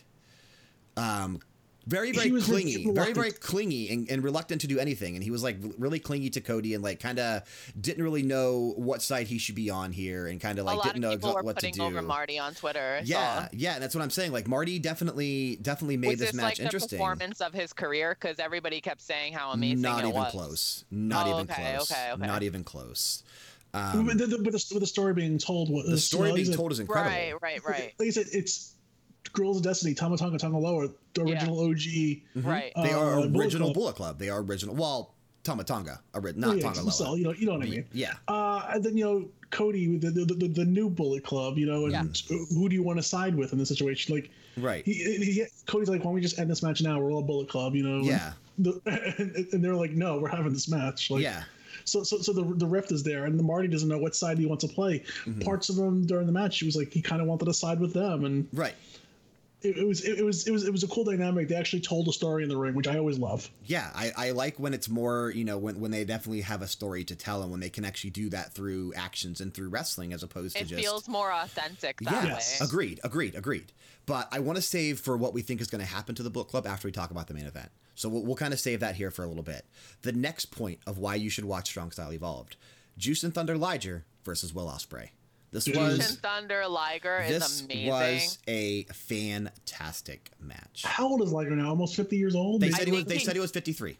um, very very clingy, very very clingy and, and reluctant to do anything. And he was like really clingy to Cody and like kind of didn't really know what side he should be on here, and kind of like didn't of know people exa- what to do. over Marty on Twitter. Yeah, saw. yeah, and that's what I'm saying. Like Marty definitely definitely made was this, this match like interesting. the performance of his career? Because everybody kept saying how amazing Not it even was. close. Not Oh, even okay, close. okay, okay. Not even close. But Um, the, the, but the, with the story being told, was the story like I being told is incredible. Right, right, right, Like I said, it's Guerrillas of Destiny, Tama Tonga Tanga Loa, the Yeah. original OG. Mhm. right. They are Uh, Bullet original Club. Bullet Club. They are original. Well, Tama Tonga, not Oh, yeah, Tonga so, Loa. you know, you know what I mean. Yeah, Uh, and then you know Cody, the the, the, the new Bullet Club, you know, and who do you want to side with in this situation? Like right. he, he Cody's like, why don't we just end this match now? We're all Bullet Club, you know. and Yeah, The, [LAUGHS] and, and they're like, no, we're having this match. Like, yeah, So, so, so the, the rift is there, and the Marty doesn't know what side he wants to play. Mhm. Parts of him during the match, he was like, he kind of wanted to side with them, and right. It, it was, it, it was, it was, it was a cool dynamic. They actually told a story in the ring, which I always love. Yeah, I, I like when it's more, you know, when, when they definitely have a story to tell and when they can actually do that through actions and through wrestling as opposed to It just. feels more authentic that yeah, Yes. way. agreed, agreed, agreed. But I want to save for what we think is going to happen to the Bullet Club after we talk about the main event. So we'll, we'll kind of save that here for a little bit. The next point of why you should watch Strong Style Evolved Jushin Thunder Liger versus Will Ospreay. This Jushin Thunder Liger this is amazing. was a fantastic match. How old is Liger now? Almost 50 years old? They said he was. They he- said he was 53.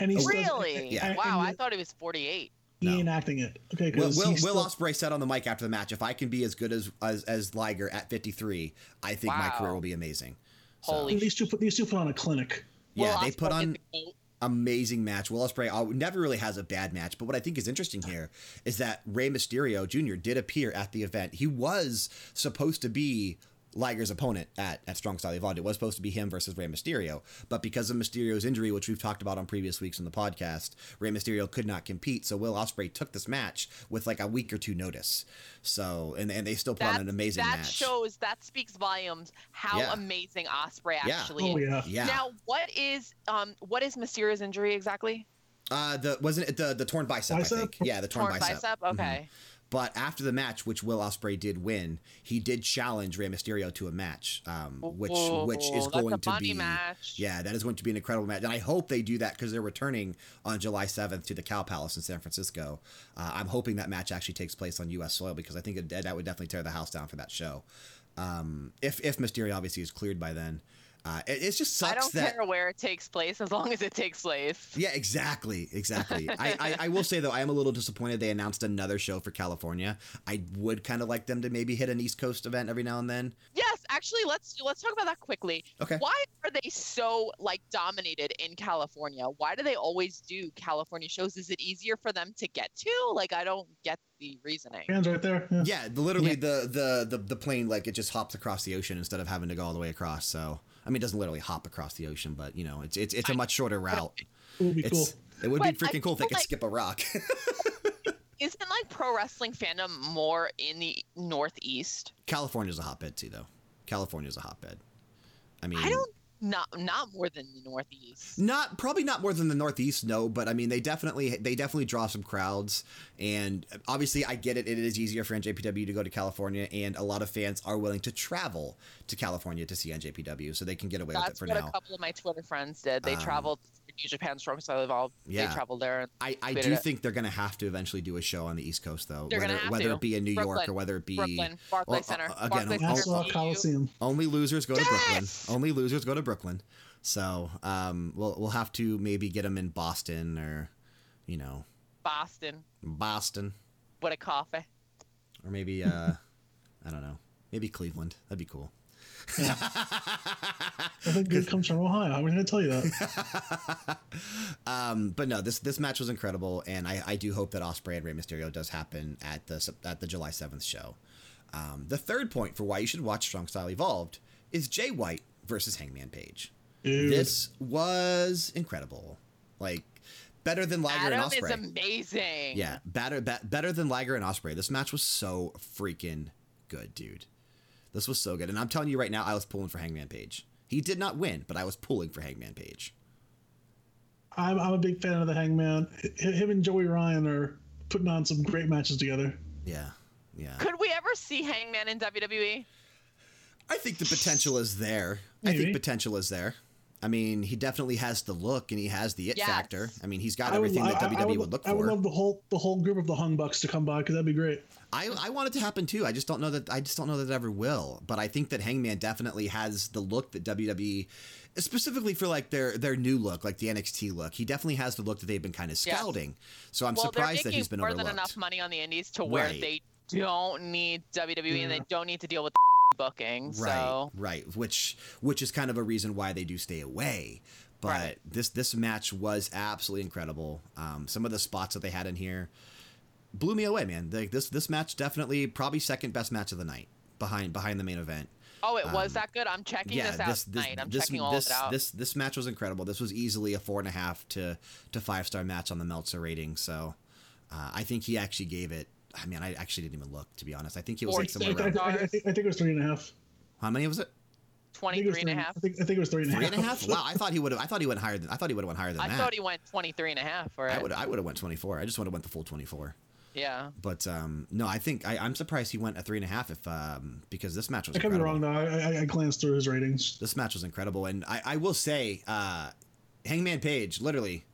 and he's oh, still- really? Yeah. and- Wow, and I thought he was 48. he No. ain't acting it. Okay, Will, because Will, he's Will still- Ospreay said on the mic after the match, "If I can be as good as as, as Liger at 53, I think my career will be amazing." So, Holy these two put these two put on a clinic. yeah, Will they put on the GOAT. Amazing match. Will Ospreay uh, never really has a bad match, but what I think is interesting here is that Rey Mysterio Jr. did appear at the event. He was supposed to be Liger's opponent at, at Strong Style Evolved. It was supposed to be him versus Rey Mysterio, but because of Mysterio's injury, which we've talked about on previous weeks in the podcast, Rey Mysterio could not compete. So Will Ospreay took this match with like a week or two notice. So and, and they still put on an amazing that match. That shows that speaks volumes how Yeah. amazing Ospreay Yeah. actually Oh is. yeah. yeah. Now, what is um what is Mysterio's injury exactly? uh, the wasn't it the the torn bicep, I think. Yeah, the torn, Torn bicep. Mhm. Okay. But after the match, which Will Ospreay did win, he did challenge Rey Mysterio to a match, um, which which is going to be match. yeah, that is going to be an incredible match, and I hope they do that because they're returning on July seventh to the Cow Palace in San Francisco. Uh, I'm hoping that match actually takes place on U.S. soil because I think it, that would definitely tear the house down for that show. Um, if if Mysterio obviously is cleared by then, uh, it, it just sucks I don't that care where it takes place as long as it takes place. yeah, exactly, exactly. I, I, I will say though, I am a little disappointed they announced another show for California. I would kind of like them to maybe hit an East Coast event every now and then. Yes, actually, let's let's talk about that quickly. Okay. Why are they so like dominated in California? Why do they always do California shows? Is it easier for them to get to? Like, I don't get the reasoning. Hands right there. Yeah. Yeah, the, literally the, the the the plane like it just hops across the ocean instead of having to go all the way across. So I mean, it doesn't literally hop across the ocean, but you know, it's it's it's a much shorter route. It would be cool. It would be But I freaking cool if they could like- skip a rock. [LAUGHS] Isn't like pro wrestling fandom more in the Northeast? California's a hotbed too, though. California's a hotbed. I mean, I don't not not more than the Northeast. Not probably not more than the Northeast, no, but I mean they definitely they definitely draw some crowds, and obviously I get it. It is easier for NJPW to go to California, and a lot of fans are willing to travel to California to see NJPW, so they can get away with it That's for what now. a couple of my Twitter friends did. They Um, traveled to New Japan Strong Style Evolved. Yeah. They traveled there. I, I tweeted do it. think they're going to have to eventually do a show on the East Coast, though. They're whether gonna have whether to. it be in New York or whether it be Brooklyn, Barclays Well, Center. uh, again, Barclays Center. Nassau Coliseum. only losers go to Brooklyn. Only losers go to Brooklyn. So um, we'll we'll have to maybe get them in Boston or, you know, Boston Boston What a coffee. or maybe uh, [LAUGHS] I don't know, maybe Cleveland. That'd be cool. [LAUGHS] I think good comes from Ohio. I'm going to tell you that. [LAUGHS] Um, but no, this this match was incredible, and I, I do hope that Ospreay and Rey Mysterio does happen at the Sep- at the July seventh show. Um, the third point for why you should watch Strong Style Evolved is Jay White versus Hangman Page. Dude. This was incredible, like better than Liger and Ospreay. is amazing. Yeah, better be, better than Liger and Ospreay. This match was so freaking good, dude. This was so good, and I'm telling you right now, I was pulling for Hangman Page. He did not win, but I was pulling for Hangman Page. I'm, I'm a big fan of the Hangman. H- Him and Joey Ryan are putting on some great matches together. Yeah, yeah. Could we ever see Hangman in? WWE? I think the potential is there. I think potential is there. I mean, he definitely has the look and he has the it Yes. factor. I mean, he's got I would- everything that I- I- WWE I would, would, look I would for. love the whole the whole group of the Young Bucks to come by because that'd be great. I, I want it to happen too. I just don't know that I just don't know that it ever will. But I think that Hangman definitely has the look that WWE specifically for like their their new look, like the NXT look. He definitely has the look that they've been kind of scouting. So I'm well, surprised that he's been more overlooked. than enough money on the Indies to where Right. they don't need WWE and they don't need to deal with booking. Right, So right. Which which is kind of a reason why they do stay away. But Right. this this match was absolutely incredible. Um, some of the spots that they had in here blew me away, man. Like this this match definitely probably second best match of the night behind behind the main event. Oh, it was Um, that good. I'm checking yeah, this out this this tonight. I'm this checking all this, of it out. this this match was incredible. This was easily a four and a half to to five star match on the Meltzer rating. So uh, I think he actually gave it. I mean, I actually didn't even look to be honest. I think he was like somewhere said- I, around. I, I, think, I think it was three and a half. How many was it? I think it was 23 and a half. I think, I think it was three and a half. Three and a half. [LAUGHS] Wow, I thought he would have. I thought he went higher than. I thought he would have went higher than I that. thought he went 23 and a half for. I would I would have went 24. I just would have went the full 24. Yeah. But um, no, I think I, I'm surprised he went a three and a half if um, because this match was I could be wrong though. I, I, I glanced through his ratings. This match was incredible, and I, I will say, uh, Hangman Page literally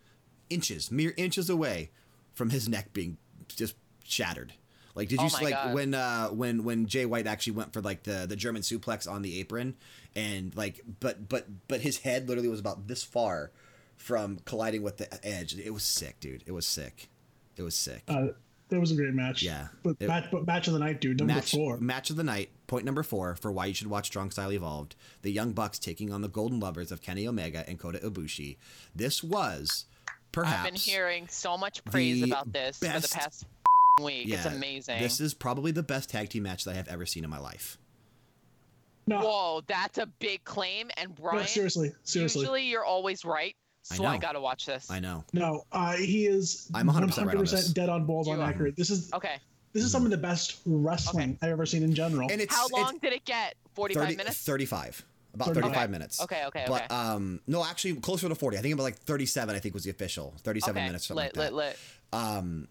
inches, mere inches away from his neck being just shattered. Like, did Oh you my like God. when uh, when when Jay White actually went for like the the German suplex on the apron, and like, but but but his head literally was about this far from colliding with the edge. It was sick, dude. It was sick. It was sick. Uh, that was a great match. Yeah. But, It- match, but match of the night, dude. Number match, four. match of the night, point number four for why you should watch Strong Style Evolved. The Young Bucks taking on the Golden Lovers of Kenny Omega and Kota Ibushi. This was perhaps I've been hearing so much praise about this for the past week. it's amazing. This is probably the best tag team match that I have ever seen in my life. No, Whoa, that's a big claim. And no, Brian, seriously, seriously. usually you're always right. I So I, know. gotta watch this. I know. No, uh, he is I'm 100% right on dead on balls You on are. accurate. This is Okay. this is some of the best wrestling I've ever seen in general. And it's How it's long did it get? 45 30 minutes? 35. About 35. 35 minutes. Okay, okay, But okay. um no, actually closer to 40. I think about like 37 I think was the official. 37 okay. minutes something lit, like that. lit, lit. Um,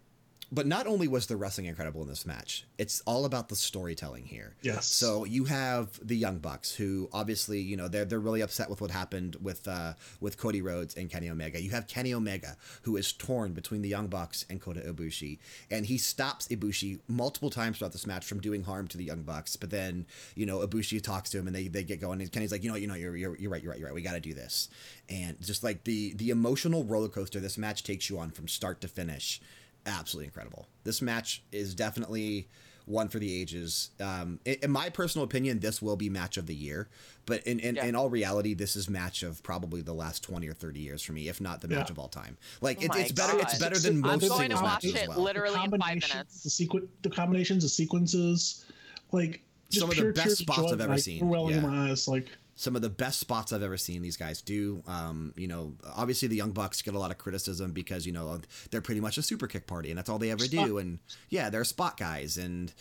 but not only was the wrestling incredible in this match, it's all about the storytelling here. Yes. So you have the Young Bucks, who obviously, you know, they're they're really upset with what happened with uh, with Cody Rhodes and Kenny Omega. You have Kenny Omega, who is torn between the Young Bucks and Kota Ibushi, and he stops Ibushi multiple times throughout this match from doing harm to the Young Bucks. But then, you know, Ibushi talks to him, and they, they get going. And Kenny's like, you know, you know, you're, you're you're right, you're right, you're right. We got to do this. And just like the the emotional roller coaster this match takes you on from start to finish absolutely incredible. This match is definitely one for the ages. Um, in, in my personal opinion, this will be match of the year. But in, in, Yeah. in all reality, this is match of probably the last 20 or 30 years for me, if not the match of all time. Like, Oh it, my it's better It's God. better than I'm most going to singles watch matches it well. literally in five minutes. The, sequ- the combinations, the sequences, like just Some of the best spots I've ever like, seen, Welling yeah. in my eyes, like some of the best spots I've ever seen these guys do. Um, you know, obviously the Young Bucks get a lot of criticism because you know they're pretty much a super kick party, and that's all they ever Spot. do. And yeah, they're spot guys, and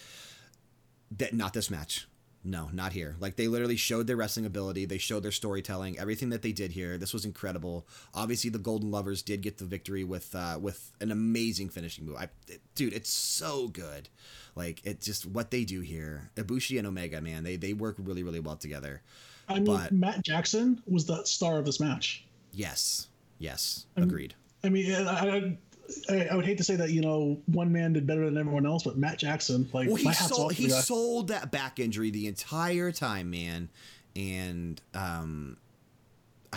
that not this match. No, not here. Like they literally showed their wrestling ability. They showed their storytelling. Everything that they did here, this was incredible. Obviously, the Golden Lovers did get the victory with uh, with an amazing finishing move. I, dude, it's so good. Like it just what they do here. Ibushi and Omega, man, they they work really really well together. I mean, But- Matt Jackson was the star of this match. Yes. Yes. Um, Agreed. I mean, I, I, I would hate to say that you know one man did better than everyone else, but Matt Jackson, like Well, he sold he sold that back injury the entire time, man. And um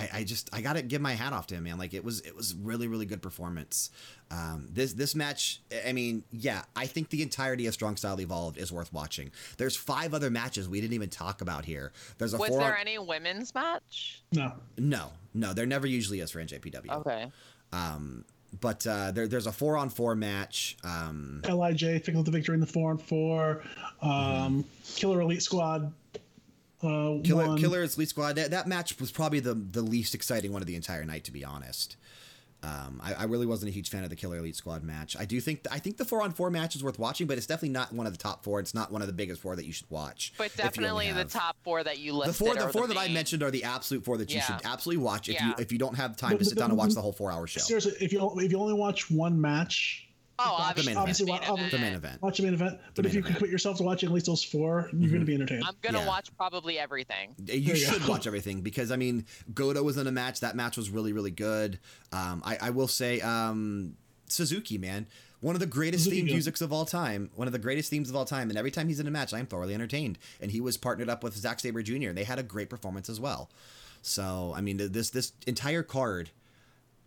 I, I just I gotta give my hat off to him, man. Like it was it was really really good performance. Um, this this match, I mean, yeah, I think the entirety of Strong Style Evolved is worth watching. There's five other matches we didn't even talk about here. There's a Was there any women's match? No, no, no, there never usually is for NJPW. Okay. Um, but uh, there, there's a four on four match. Um, Lij picked up the victory in the four on four. Um, Killer Elite Squad. Uh, Killer, won. Killer's Elite Squad. That, that match was probably the the least exciting one of the entire night, to be honest. Um, I, I really wasn't a huge fan of the Killer Elite Squad match. I do think I think the four on four match is worth watching, but it's definitely not one of the top four. It's not one of the biggest four that you should watch. But if you only definitely the top four that you The four, the are four that I mentioned are the absolute four that you Yeah. should absolutely watch if you if you don't have time But- to but sit the- down and watch the whole four hour show. Seriously, if you if you only watch one match, Oh, The obviously, main. Obviously, main wa- The main event. watch the main event. But main if you event. can put yourself to watching at least those 4 you you're going to be entertained. I'm gonna Yeah. watch probably everything. You There should go. watch everything because I mean, Goto was in a match. That match was really, really good. Um, I, I will say, um, Suzuki, man, one of the greatest Suzuki theme good. musics of all time. One of the greatest themes of all time. And every time he's in a match, I'm thoroughly entertained. And he was partnered up with Zack Sabre Jr. and they had a great performance as well. So I mean, this this entire card,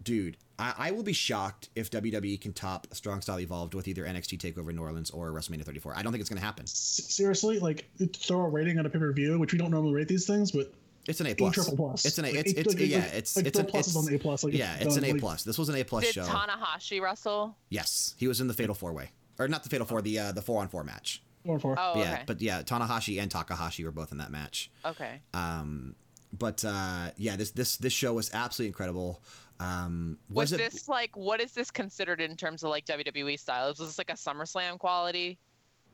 dude. I, I will be shocked if WWE can top Strong Style Evolved with either NXT Takeover New Orleans or WrestleMania 34. I don't think it's going to happen. S- Seriously, like throw a rating on a pay per view, which we don't normally rate these things, but It's an A A plus. triple plus. It's an A. Like, It's, it's like- yeah. like- It's like it's throw an pluses it's, on the A plus. Like, yeah. It's an A like- plus. This was an A plus Did show. Tanahashi wrestle? Yes, he was in the Fatal Four Way, or not the Fatal Four, the uh, the four on four match. Four on four. Oh, yeah, okay. but yeah, Tanahashi and Takahashi were both in that match. okay. Um, but uh, yeah, this this this show was absolutely incredible. Um, Was, was, it? this like what is this considered in terms of like WWE style? Is this like a SummerSlam quality,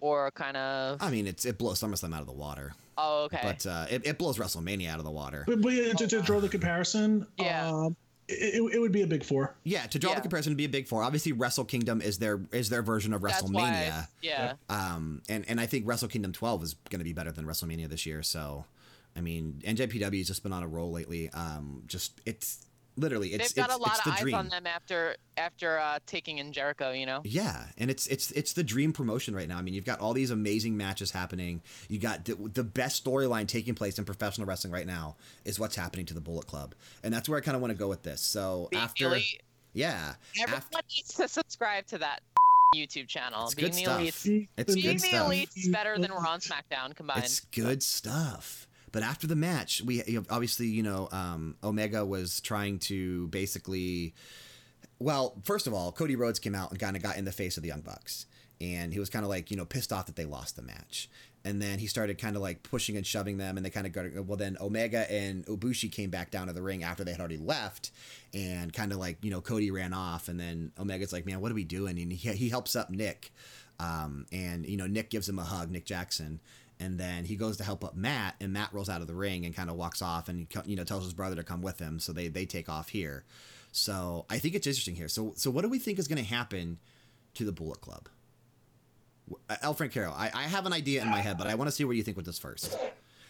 or kind of? I mean, it's it blows SummerSlam out of the water, Oh, okay. but uh, it, it blows WrestleMania out of the water. But, but yeah, to, to draw the comparison, Yeah. um, it, it, it would be a big four. Yeah, to draw the comparison to be a big four, obviously Wrestle Kingdom is their is their version of That's WrestleMania. why. Yeah. Um, and, and I think Wrestle Kingdom 12 is going to be better than WrestleMania this year. So, I mean, NJPW has just been on a roll lately. Um, just it's literally it's They've got it's, a lot it's of eyes dream. on them after after uh, taking in Jericho. You know. Yeah, and it's it's it's the dream promotion right now. I mean, you've got all these amazing matches happening. You got the, the best storyline taking place in professional wrestling right now is what's happening to the Bullet Club, and that's where I kind of want to go with this. So The after, Elite- yeah, everyone after, needs to subscribe to that [LAUGHS] YouTube channel. It's Being good the stuff. Elite's, It's Being good the stuff. Elite's better than Raw and SmackDown combined. It's good stuff. But after the match, we obviously, you know, um, Omega was trying to basically. Well, first of all, Cody Rhodes came out and kind of got in the face of the Young Bucks. And he was kind of like, you know, pissed off that they lost the match. And then he started kind of like pushing and shoving them. And they kind of got, well, then Omega and Ibushi came back down to the ring after they had already left. And kind of like, you know, Cody ran off. And then Omega's like, man, what are we doing? And he, he helps up Nick. Um, and, you know, Nick gives him a hug, Nick Jackson and then he goes to help up Matt, and Matt rolls out of the ring and kind of walks off, and you know tells his brother to come with him. So they they take off here. So I think it's interesting here. So so what do we think is going to happen to the Bullet Club? Uh, El Francaro, I, I have an idea in my head, but I want to see what you think with this first,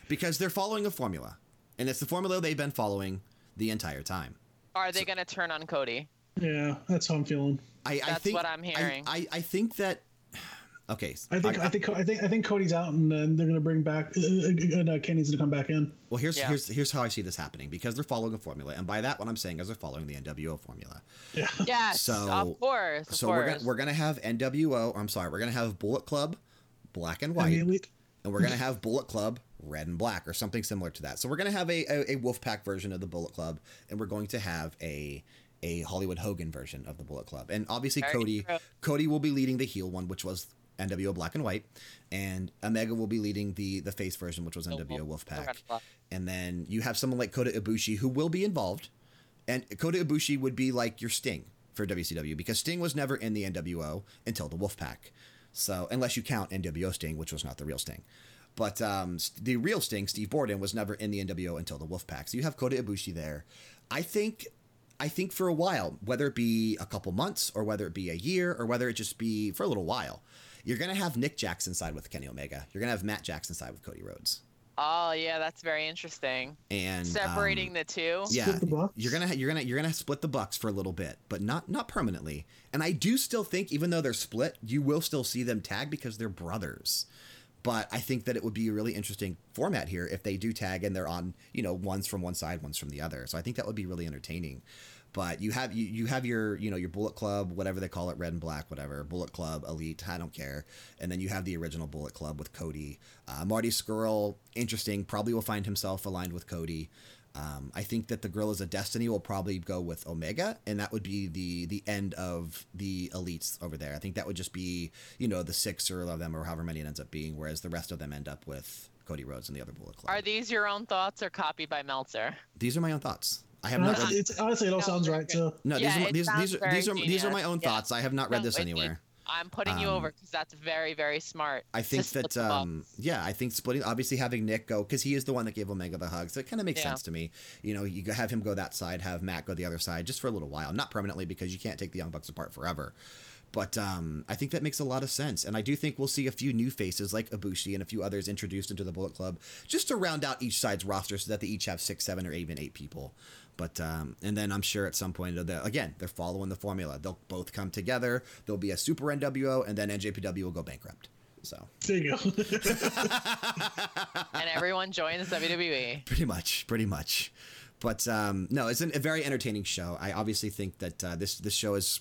because they're following a formula, and it's the formula they've been following the entire time. Are they going to turn on Cody? Yeah, that's how I'm feeling. I, I That's think, what I'm I- hearing. I, I, think that. Okay, I think I, think I think I think Cody's out, and then they're gonna bring back. Uh, uh, and uh, Kenny's gonna come back in. Well, here's Yeah. here's here's how I see this happening because they're following a formula, and by that, what I'm saying is they're following the NWO formula. Yeah. [LAUGHS] Yes, So- of course. Of so course. we're gonna we're gonna have NWO. I'm sorry, we're gonna have Bullet Club, black and white, mean, we, and we're going to have Bullet Club red and black or something similar to that. So we're going to have a, a, a Wolfpack version of the Bullet Club, and we're going to have a a Hollywood Hogan version of the Bullet Club. And obviously Very Cody true. Cody will be leading the heel one, which was NWO Black and White, and Omega will be leading the the face version, which was NWO Wolfpack. And then you have someone like Kota Ibushi who will be involved. And Kota Ibushi would be like your Sting for WCW because Sting was never in the NWO until the Wolfpack. So, unless you count NWO Sting, which was not the real Sting. But um, the real Sting, Steve Borden, was never in the NWO until the Wolfpack. So you have Kota Ibushi there. I think, I think for a while, whether it be a couple months or whether it be a year or whether it just be for a little while, you're gonna have Nick Jackson side with Kenny Omega. You're gonna have Matt Jackson side with Cody Rhodes. Oh yeah, that's very interesting. And Separating um, the two. yeah, Split the bucks? you're gonna you're gonna you're gonna split the bucks for a little bit, but not not permanently. And I do still think, even though they're split, you will still see them tag because they're brothers. But I think that it would be a really interesting format here if they do tag and they're on, you know, one's from one side, one's from the other. So I think that would be really entertaining. But you have you, you have your you know your Bullet Club, whatever they call it, red and black, whatever Bullet Club, Elite, I don't care. And then you have the original Bullet Club with Cody, uh, Marty Scurll, interesting. Probably will find himself aligned with Cody. Um, I think that the Guerrillas of Destiny will probably go with Omega, and that would be the the end of the elites over there. I think that would just be you know the six or of them or however many it ends up being, whereas the rest of them end up with Cody Rhodes and the other Bullet Club. Are these your own thoughts or copied by Meltzer? These are my own thoughts. I have not honestly, read. it's, honestly, it all Sounds sounds right good. too. No, Yeah, these are these these are these are these are my own Yeah. thoughts. I have not read No, this it- anywhere. I'm putting you Um, over because that's very, very smart. I think that um yeah, I think splitting obviously having Nick go because he is the one that gave Omega the hug, so it kind of makes Yeah. sense to me. You know, you go- have him go that side, have Matt go the other side, just for a little while, not permanently because you can't take the Young Bucks apart forever. But um, I think that makes a lot of sense, and I do think we'll see a few new faces like Ibushi and a few others introduced into the Bullet Club, just to round out each side's roster so that they each have six, seven, or even eight people. But um, and then I'm sure at some point they'll- again they're following the formula. They'll both come together. There'll be a Super NWO, and then NJPW will go bankrupt. So There you go. [LAUGHS] and everyone joins WWE. pretty much, pretty much. But um, no, it's an, a very entertaining show. I obviously think that uh, this this show is.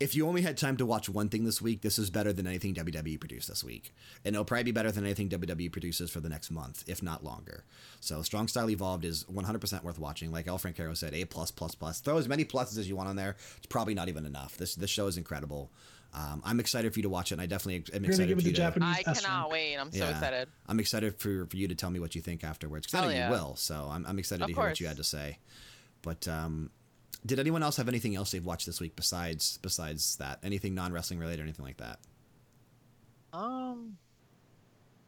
If you only had time to watch one thing this week, this is better than anything WWE produced this week, and it'll probably be better than anything WWE produces for the next month, if not longer. So, Strong Style Evolved is 100% worth watching. Like El Francaro said, A plus plus plus. Throw as many pluses as you want on there. It's probably not even enough. This this show is incredible. Um, I'm excited for you to watch it, and I definitely am We're excited give for it the you to. Japanese I S cannot wait. I'm so Yeah. excited. I'm excited for, for you to tell me what you think afterwards because I know yeah. you will. So I'm, I'm excited Of to hear what you had to say. But um, did anyone else have anything else they've watched this week besides besides that? Anything non wrestling related or anything like that? Um,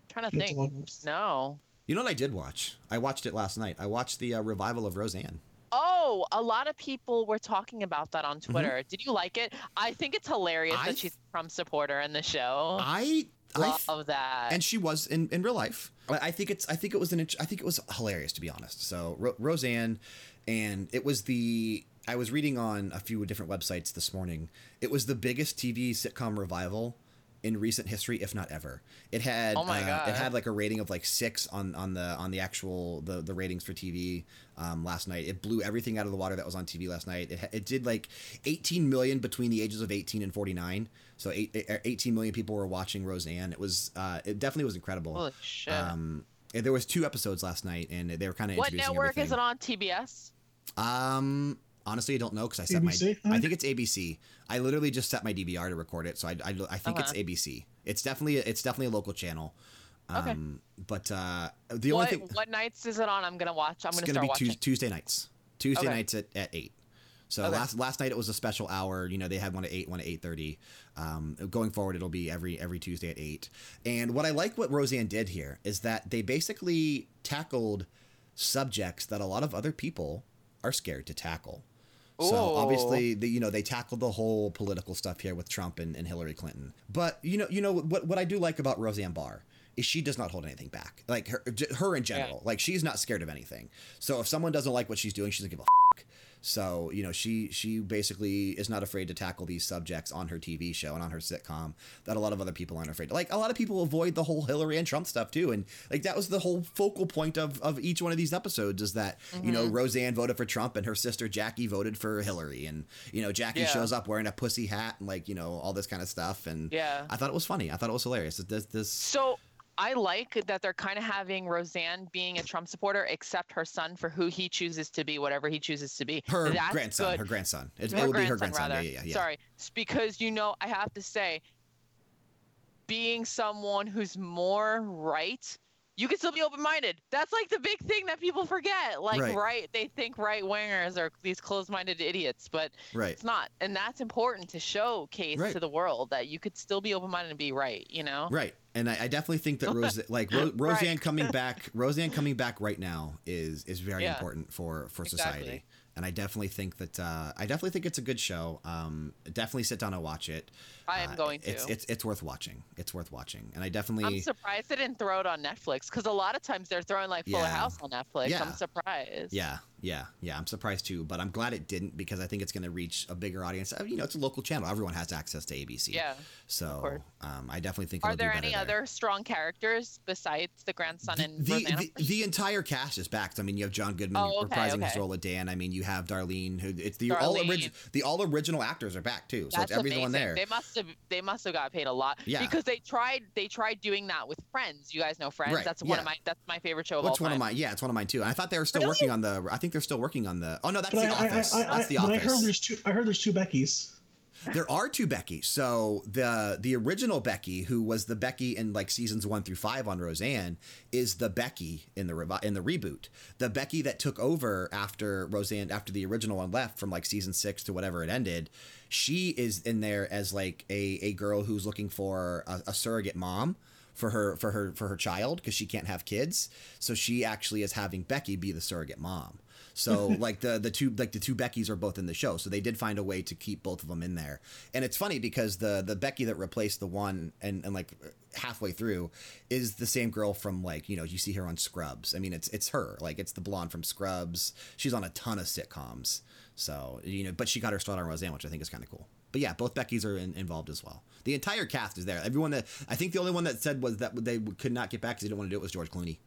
trying to think. No. You know what I did watch? I watched it last night. I watched the uh, revival of Roseanne. Oh, a lot of people were talking about that on Twitter. Did you like it? I think it's hilarious Mm-hmm. I that she's a Trump supporter in the show. I I Love that. and she was in, in real life. I I think it's I think it was an I think it was hilarious to be honest. So Ro- Roseanne, and it was the I was reading on a few different websites this morning. It was the biggest TV sitcom revival in recent history, if not ever. It had Oh my uh, God. it had like a rating of like six on on the on the actual the the ratings for TV um, last night. It blew everything out of the water that was on TV last night. It it did like 18 million between the ages of 18 and 49. So eight, eh, 18 million people were watching Roseanne. It was uh, it definitely was incredible. Holy shit. Um, and there was two episodes last night, and they were kind of what network is it on? TBS? Um, honestly, I don't know because I set ABC, my. I I think? think it's ABC. I literally just set my DVR to record it, so I, I, I think it's Uh-huh. ABC. It's definitely it's definitely a local channel. Okay. Um, but uh, the only thing what nights is it on? I'm gonna watch. I'm it's gonna going to start be watching. Tues Tuesday nights. Tuesday Okay. nights at, at eight. So Okay. last last night it was a special hour. You know they had one at eight, one at eight thirty. Um, going forward, it'll be every every Tuesday at eight. And what I like what Roseanne did here is that they basically tackled subjects that a lot of other people are scared to tackle. So oh. obviously, the, you know, they tackled the whole political stuff here with Trump and, and Hillary Clinton. But you know, you know what what I do like about Roseanne Barr is she does not hold anything back. Like her, her in general, like she's not scared of anything. So if someone doesn't like what she's doing, she doesn't give a. F- So you know, she she basically is not afraid to tackle these subjects on her TV show and on her sitcom that a lot of other people aren't afraid. to. Like a lot of people avoid the whole Hillary and Trump stuff too, and like that was the whole focal point of of each one of these episodes is that you know mm-hmm. Roseanne voted for Trump and her sister Jackie voted for Hillary, and you know Jackie Yeah. shows up wearing a pussy hat and like you know all this kind of stuff, and Yeah. I thought it was funny. I thought it was hilarious. This this So I like that they're kind of having Roseanne being a Trump supporter, except her son for who he chooses to be, whatever he chooses to be. her That's grandson, good. her grandson. It, her it would be her grandson, grandson. rather. Yeah, yeah, yeah. Sorry, S- because you know I have to say, being someone who's more right, you can still be open-minded. That's like the big thing that people forget. Like Right. right, they think right wingers are these closed-minded idiots, but Right. it's not, and that's important to showcase Right. to the world that you could still be open-minded and be right. You know. Right. And I, I definitely think that Rose, [LAUGHS] like Ro- Roseanne Right. coming back, Roseanne coming back right now is is very Yeah. important for for society. And I definitely think that uh, I definitely think it's a good show. Um, definitely sit down and watch it. I am Uh, going to. It's it's it's worth watching. It's worth watching. And I I'm definitely surprised they didn't throw it on Netflix because a lot of times they're throwing like Fuller Yeah. House on Netflix. Yeah. I'm surprised. yeah yeah yeah I'm surprised too. But I'm glad it didn't because I think it's going to reach a bigger audience. Uh, You know, it's a local channel. Everyone has access to ABC. Yeah. So um, I definitely think. Are there any there. other strong characters besides the grandson and the, the, the entire cast is back. I mean, you have John Goodman Oh, okay, reprising his role of Dan. I mean, you have Darlene, who it's the all original the all original actors are back too. So That's it's everyone there. They must have they must have got paid a lot. Yeah. Because they tried they tried doing that with Friends. You guys know Friends. Right, That's one yeah. of my that's my favorite show of Which all one time. of mine? Yeah, it's one of mine too. And I thought they were still Really? working on the. I think they're still working on the. Oh no, that's But the I, office. I, I, that's the but I heard there's two. I heard there's two Beckys. There are two Becky. So the the original Becky, who was the Becky in like seasons one through five on Roseanne, is the Becky in the in the reboot. The Becky that took over after Roseanne, after the original one left from like season six to whatever it ended, she is in there as like a a girl who's looking for a, a surrogate mom for her for her for her child because she can't have kids. So she actually is having Becky be the surrogate mom. So [LAUGHS] like the the two like the two Beckys are both in the show. So they did find a way to keep both of them in there. And it's funny because the the Becky that replaced the one and and like halfway through is the same girl from like you know you see her on Scrubs. I mean it's it's her like it's the blonde from Scrubs. She's on a ton of sitcoms. So you know, but she got her start on Roseanne, which I think is kind of cool. But yeah, both Beckys are in, involved as well. The entire cast is there. Everyone that I think the only one that said was that they could not get back because they didn't want to do it was George Clooney,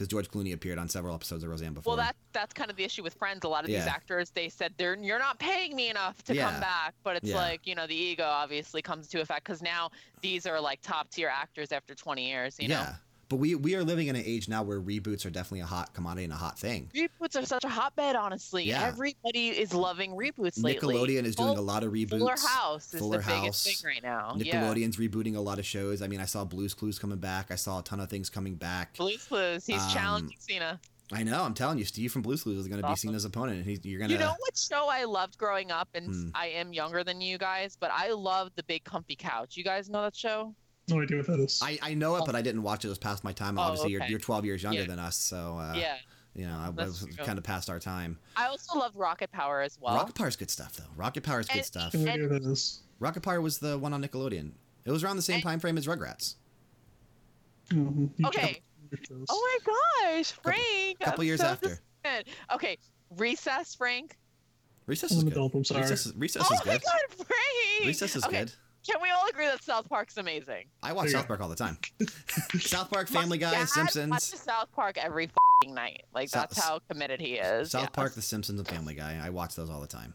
because George Clooney appeared on several episodes of Roseanne before. Well, that that's kind of the issue with Friends. A lot of these actors, they said they're you're not paying me enough to Yeah. come back, but it's Yeah. like you know the ego obviously comes to effect because now these are like top tier actors after 20 years. You yeah, know, but we we are living in an age now where reboots are definitely a hot commodity and a hot thing. reboots are such a hotbed. Honestly, Yeah. everybody is loving reboots lately. Nickelodeon is doing a lot of reboots. Fuller House is Fuller the House. biggest thing right now. Yeah. Nickelodeon's rebooting a lot of shows. I mean, I saw Blue's Clues coming back. I saw a ton of things coming back. Blue's Clues. He's Um, challenging Cena. I know. I'm telling you, Steve from Blue's Clues is going to be Awesome. Cena's opponent. He's, you're going to. You know what show I loved growing up, and Hmm. I am younger than you guys, but I loved the Big Comfy Couch. You guys know that show? No idea what that is. I, I know it, but I didn't watch it. It was past my time. Oh, Obviously, you're, you're 12 years younger Yeah. than us, so uh, yeah. you know, I was true. kind of past our time. I also love Rocket Power as well. Rocket Power's good stuff, though. Rocket Power's good stuff. no idea what that is. Rocket Power was the one on Nickelodeon. It was around the same And- time frame as Rugrats. Mhm. Okay. Oh my gosh, Frank! A couple I'm years so after. disappointed. Okay, Recess, Frank. Recess I'm is good. adult, I'm sorry. Recess is, Recess oh is my good. god, Frank! Recess is okay, good. Can we all agree that South Park's amazing? I watch There South. Park all the time. [LAUGHS] South Park, Family My Guy, dad Simpsons. watches South Park every fing night. Like Sou- that's how committed he is. South yeah. Park, The Simpsons, and Family Guy. I watch those all the time.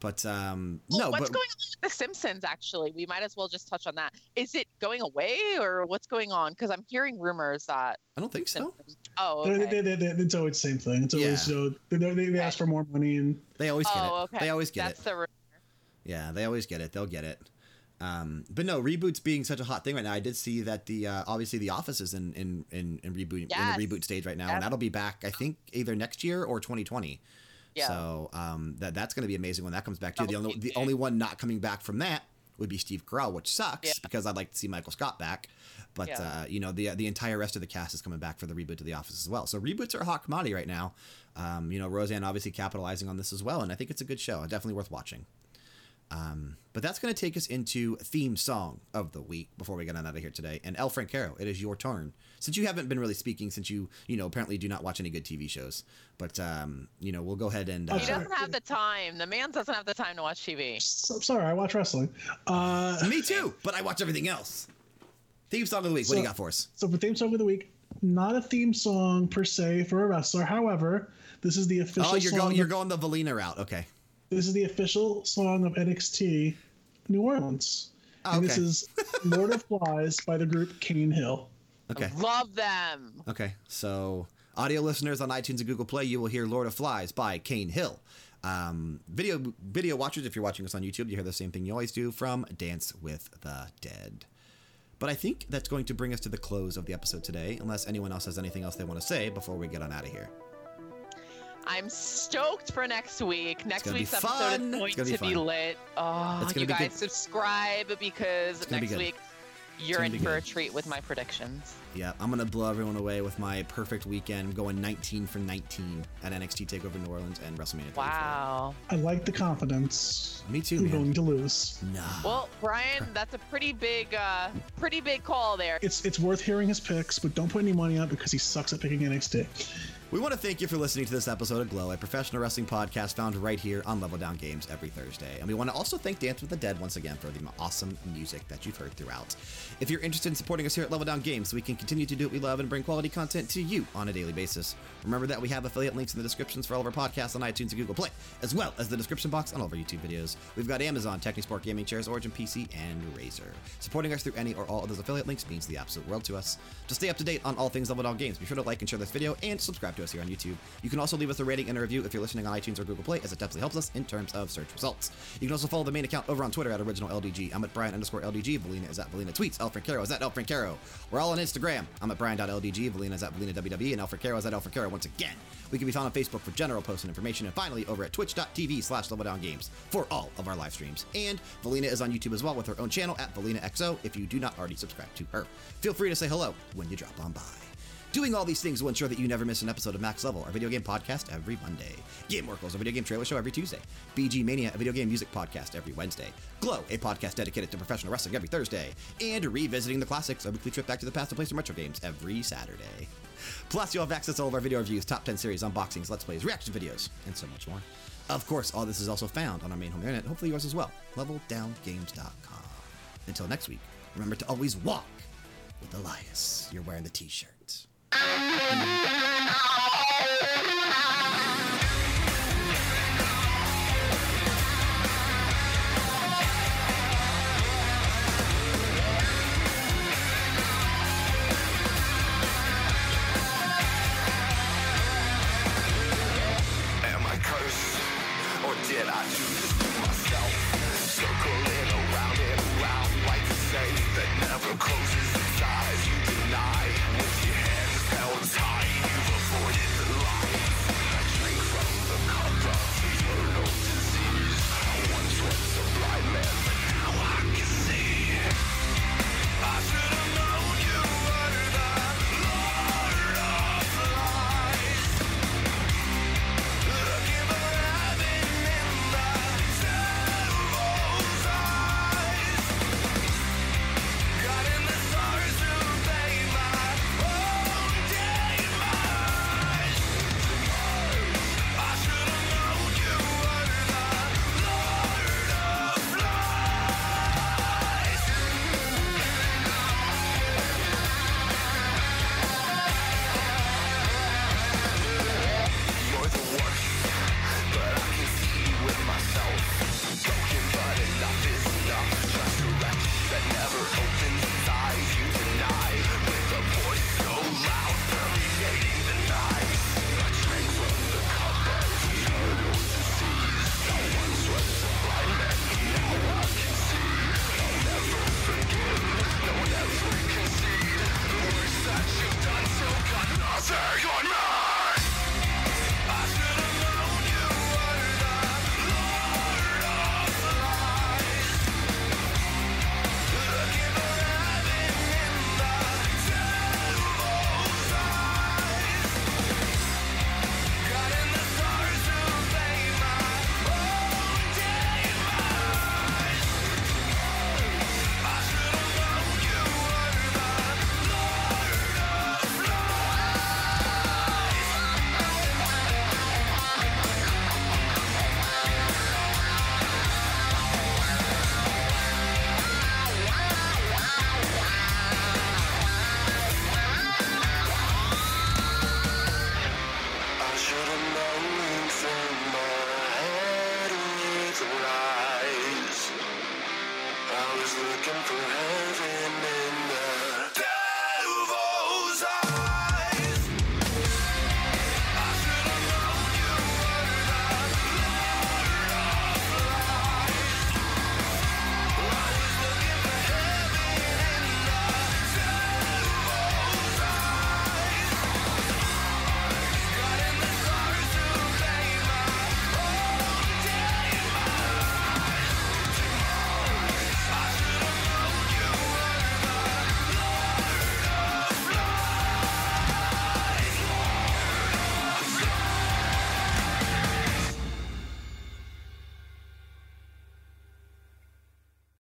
But um, Well, no, what's but going on with The Simpsons? Actually, we might as well just touch on that. Is it going away or what's going on? Because I'm hearing rumors that. I don't think so. Oh, okay. they- they- they- it's always the same thing. It's always Yeah. uh, they, they, they ask for more money and They always get oh, it. okay. They always get That's it. the. ru- Yeah, they always get it. They'll get it. Um, but no, reboots being such a hot thing right now. I did see that the uh, obviously the Office is in in in, in reboot Yes. in the reboot stage right now, Yes. and that'll be back. I think either next year or 2020. Yeah. So um, that that's going to be amazing when that comes back too. The only the only one not coming back from that would be Steve Carell, which sucks Yeah. because I'd like to see Michael Scott back. But Yeah. uh, you know the the entire rest of the cast is coming back for the reboot of The Office as well. So reboots are a hot commodity right now. Um, you know Roseanne obviously capitalizing on this as well, and I think it's a good show. Definitely worth watching. Um, but that's going to take us into theme song of the week before we get on out of here today. And El Francaro, it is your turn. Since you haven't been really speaking, since you, you know, apparently do not watch any good TV shows. But, um, you know, we'll go ahead and. Oh, Uh, He doesn't have the time. The man doesn't have the time to watch TV. So, sorry, I watch wrestling. Uh, me too, but I watch everything else. Theme song of the week. what do you So- got for us? so for theme song of the week, not a theme song per se for a wrestler. However, this is the official. Oh, you're song going, of- you're going the Valina route. Okay. This is the official song of NXT New Orleans. Oh, And this is [LAUGHS] Lord of Flies by the group Cane Hill. Okay. Love them. Okay, so audio listeners on iTunes and Google Play, you will hear "Lord of Flies" by Cane Hill. Um, video video watchers, if you're watching us on YouTube, you hear the same thing you always do from "Dance with the Dead." But I think that's going to bring us to the close of the episode today, unless anyone else has anything else they want to say before we get on out of here. I'm stoked for next week. Next week's episode fun. is going It's gonna be be lit. Oh, It's you be guys good. subscribe because gonna be next week you're in be for a treat with my predictions. Yeah, I'm gonna blow everyone away with my perfect weekend, going 19 for 19 at NXT Takeover New Orleans and WrestleMania. 34. Wow. I like the confidence. Me too, I'm man. going to lose. Nah. Well, Brian, that's a pretty big, uh, pretty big call there. It's it's worth hearing his picks, but don't put any money on it because he sucks at picking NXT. We want to thank you for listening to this episode of Glow, a professional wrestling podcast found right here on Level Down Games every Thursday. And we want to also thank Dance with the Dead once again for the awesome music that you've heard throughout. If you're interested in supporting us here at Level Down Games so we can continue to do what we love and bring quality content to you on a daily basis, remember that we have affiliate links in the descriptions for all of our podcasts on iTunes and Google Play, as well as the description box on all of our YouTube videos. We've got Amazon, Technisport Gaming Chairs, Origin PC, and Razer. Supporting us through any or all of those affiliate links means the absolute world to us. To stay up to date on all things Level Down Games, be sure to like and share this video and subscribe to us here on YouTube. You can also leave us a rating and a review if you're listening on iTunes or Google Play, as it definitely helps us in terms of search results. You can also follow the main account over on Twitter at Original LDG. I'm at Brian underscore LDG. Valina is at Valina Tweets. El Francaro is at El Francaro. We're all on Instagram. I'm at Brian.LDG. Valina is at Valina WW. And El Francaro is at El Francaro once again. We can be found on Facebook for general posts and information. And finally, over at twitch.tv slash Level Down Games for all of our live streams. And Valina is on YouTube as well with her own channel at ValinaXO if you do not already subscribe to her. Feel free to say hello when you drop on by. Doing all these things will ensure that you never miss an episode of Max Level, our video game podcast every Monday. Game Oracles, a video game trailer show every Tuesday. BG Mania, a video game music podcast every Wednesday. Glow, a podcast dedicated to professional wrestling every Thursday. And Revisiting the Classics, a weekly trip back to the past to play some retro games every Saturday. Plus, you'll have access to all of our video reviews, top 10 series, unboxings, let's plays, reaction videos, and so much more. Of course, all this is also found on our main home internet, hopefully yours as well, leveldowngames.com. Until next week, remember to always walk with Elias. You're wearing the t shirt. Thank you.